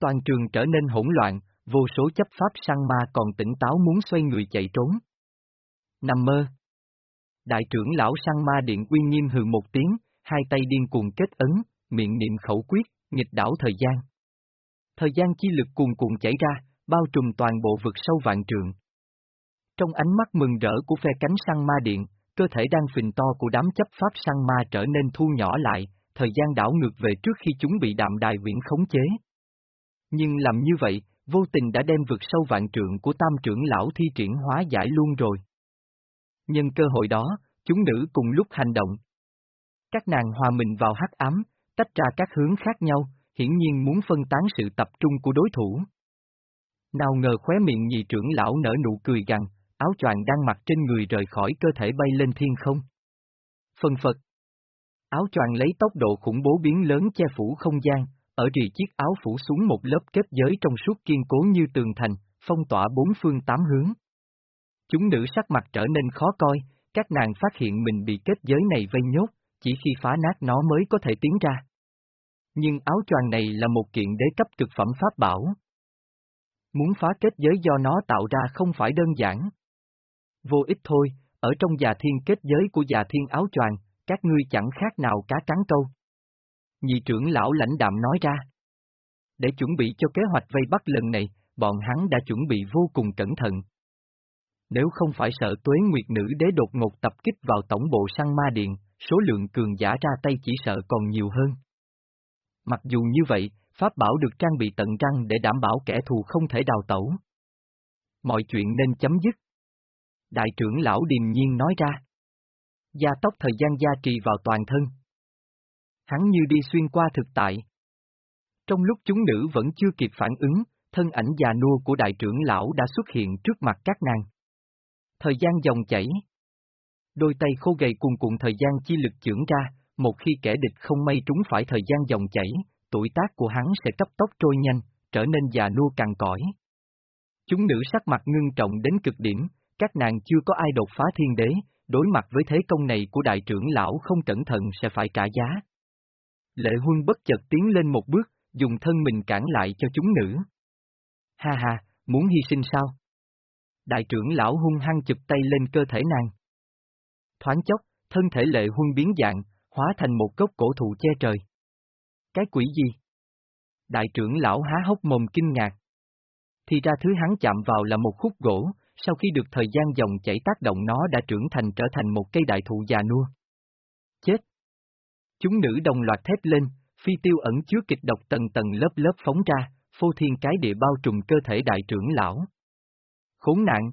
Toàn trường trở nên hỗn loạn, vô số chấp pháp săn ma còn tỉnh táo muốn xoay người chạy trốn. Nằm mơ. Đại trưởng lão săn ma điện uy nghiêm hừ một tiếng, hai tay điên cuồng kết ấn, miệng niệm khẩu quyết, nghịch đảo thời gian. Thời gian chi lực cuồn cuộn chảy ra, bao trùm toàn bộ vực sâu vạn trường. Trong ánh mắt mừng rỡ của phe cánh săn ma điện, cơ thể đang phình to của đám chấp pháp săn ma trở nên thu nhỏ lại, thời gian đảo ngược về trước khi chúng bị đạm đài viễn khống chế. Nhưng làm như vậy, vô tình đã đem vực sâu vạn trượng của tam trưởng lão thi triển hóa giải luôn rồi. Nhân cơ hội đó, chúng nữ cùng lúc hành động. Các nàng hòa mình vào hắc ám, tách ra các hướng khác nhau, hiển nhiên muốn phân tán sự tập trung của đối thủ. Nào ngờ khóe miệng nhị trưởng lão nở nụ cười gằn, áo choàng đang mặc trên người rời khỏi cơ thể bay lên thiên không. Phân phật. Áo choàng lấy tốc độ khủng bố biến lớn che phủ không gian, ở rì chiếc áo phủ xuống một lớp kết giới trong suốt kiên cố như tường thành, phong tỏa bốn phương tám hướng. Chúng nữ sắc mặt trở nên khó coi, các nàng phát hiện mình bị kết giới này vây nhốt, chỉ khi phá nát nó mới có thể tiến ra. Nhưng áo choàng này là một kiện đế cấp cực phẩm pháp bảo. Muốn phá kết giới do nó tạo ra không phải đơn giản. Vô ích thôi, ở trong già thiên kết giới của già thiên áo choàng, các ngươi chẳng khác nào cá cắn câu. Nhị trưởng lão lãnh đạm nói ra. Để chuẩn bị cho kế hoạch vây bắt lần này, bọn hắn đã chuẩn bị vô cùng cẩn thận. Nếu không phải sợ tuế nguyệt nữ đế đột ngột tập kích vào tổng bộ săn ma điện, số lượng cường giả ra tay chỉ sợ còn nhiều hơn. Mặc dù như vậy, Pháp bảo được trang bị tận răng để đảm bảo kẻ thù không thể đào tẩu. Mọi chuyện nên chấm dứt. Đại trưởng lão điềm nhiên nói ra. Gia tốc thời gian gia trì vào toàn thân. Hắn như đi xuyên qua thực tại. Trong lúc chúng nữ vẫn chưa kịp phản ứng, thân ảnh già nua của đại trưởng lão đã xuất hiện trước mặt các nàng. Thời gian dòng chảy. Đôi tay khô gầy cùng cùng thời gian chi lực trưởng ra, một khi kẻ địch không may trúng phải thời gian dòng chảy, tuổi tác của hắn sẽ cấp tốc trôi nhanh, trở nên già nua cằn cõi. Chúng nữ sắc mặt ngưng trọng đến cực điểm, các nàng chưa có ai đột phá thiên đế, đối mặt với thế công này của đại trưởng lão không cẩn thận sẽ phải trả giá. Lệ huân bất chợt tiến lên một bước, dùng thân mình cản lại cho chúng nữ. Ha ha, muốn hy sinh sao? Đại trưởng lão hung hăng chụp tay lên cơ thể nàng. Thoáng chốc, thân thể lệ huân biến dạng, hóa thành một gốc cổ thụ che trời. Cái quỷ gì? Đại trưởng lão há hốc mồm kinh ngạc. Thì ra thứ hắn chạm vào là một khúc gỗ, sau khi được thời gian dòng chảy tác động nó đã trưởng thành trở thành một cây đại thụ già nua. Chết! Chúng nữ đồng loạt thét lên, phi tiêu ẩn chứa kịch độc tầng tầng lớp lớp phóng ra, phô thiên cái địa bao trùm cơ thể đại trưởng lão. Khốn nạn!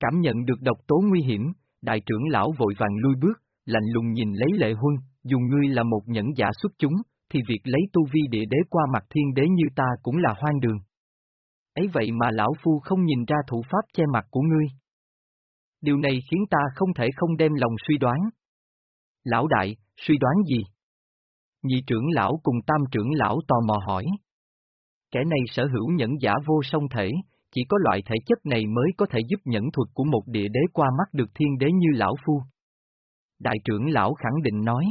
Cảm nhận được độc tố nguy hiểm, đại trưởng lão vội vàng lui bước, lạnh lùng nhìn lấy lệ huân, dù ngươi là một nhẫn giả xuất chúng, thì việc lấy tu vi địa đế qua mặt thiên đế như ta cũng là hoang đường. Ấy vậy mà lão phu không nhìn ra thủ pháp che mặt của ngươi. Điều này khiến ta không thể không đem lòng suy đoán. Lão đại, suy đoán gì? Nhị trưởng lão cùng tam trưởng lão tò mò hỏi. Kẻ này sở hữu nhẫn giả vô song thể, chỉ có loại thể chất này mới có thể giúp nhẫn thuật của một địa đế qua mắt được thiên đế như lão phu. Đại trưởng lão khẳng định nói.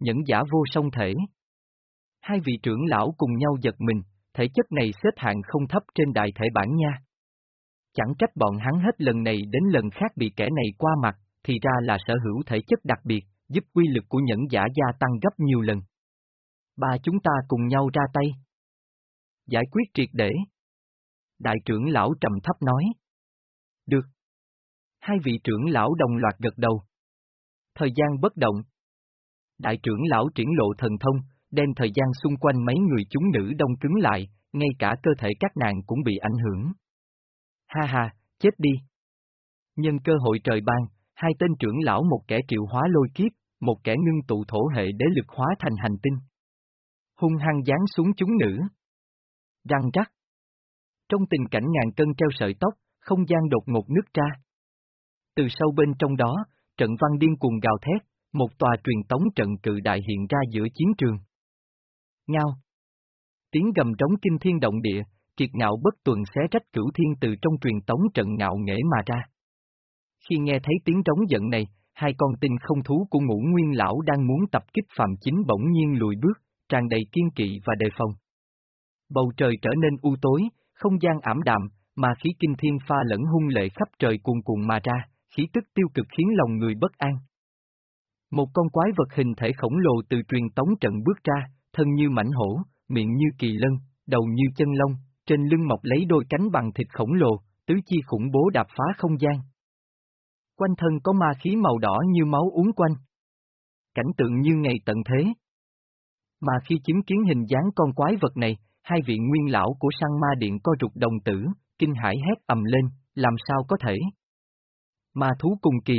Nhẫn giả vô song thể. Hai vị trưởng lão cùng nhau giật mình, thể chất này xếp hạng không thấp trên đại thể bản nha. Chẳng trách bọn hắn hết lần này đến lần khác bị kẻ này qua mặt, thì ra là sở hữu thể chất đặc biệt, giúp quy lực của nhẫn giả gia tăng gấp nhiều lần. Ba chúng ta cùng nhau ra tay. Giải quyết triệt để. Đại trưởng lão trầm thấp nói. Được. Hai vị trưởng lão đồng loạt gật đầu. Thời gian bất động. Đại trưởng lão triển lộ thần thông, đem thời gian xung quanh mấy người chúng nữ đông cứng lại, ngay cả cơ thể các nàng cũng bị ảnh hưởng. Ha ha, chết đi. Nhân cơ hội trời ban, hai tên trưởng lão một kẻ triệu hóa lôi kiếp, một kẻ ngưng tụ thổ hệ đế lực hóa thành hành tinh. Hung hăng giáng xuống chúng nữ. Răng rắc. Trong tình cảnh ngàn cân treo sợi tóc, không gian đột ngột nứt ra. Từ sâu bên trong đó, trận văn điên cuồng gào thét, một tòa truyền tống trận cự đại hiện ra giữa chiến trường. Ngao. Tiếng gầm trống kinh thiên động địa, kiệt ngạo bất tuần xé rách cửu thiên từ trong truyền tống trận ngạo nghễ mà ra. Khi nghe thấy tiếng trống giận này, hai con tinh không thú của ngũ nguyên lão đang muốn tập kích phạm chính bỗng nhiên lùi bước, tràn đầy kiên kỵ và đề phòng. Bầu trời trở nên u tối, không gian ảm đạm, mà khí kinh thiên pha lẫn hung lệ khắp trời cuồn cuộn mà ra, khí tức tiêu cực khiến lòng người bất an. Một con quái vật hình thể khổng lồ từ truyền tống trận bước ra, thân như mảnh hổ, miệng như kỳ lân, đầu như chân lông, trên lưng mọc lấy đôi cánh bằng thịt khổng lồ, tứ chi khủng bố đạp phá không gian. Quanh thân có ma khí màu đỏ như máu uống quanh. Cảnh tượng như ngày tận thế. Mà khi chứng kiến hình dáng con quái vật này, hai vị nguyên lão của sang ma điện co rụt đồng tử, kinh hải hét ầm lên, làm sao có thể. Ma thú cùng kỳ.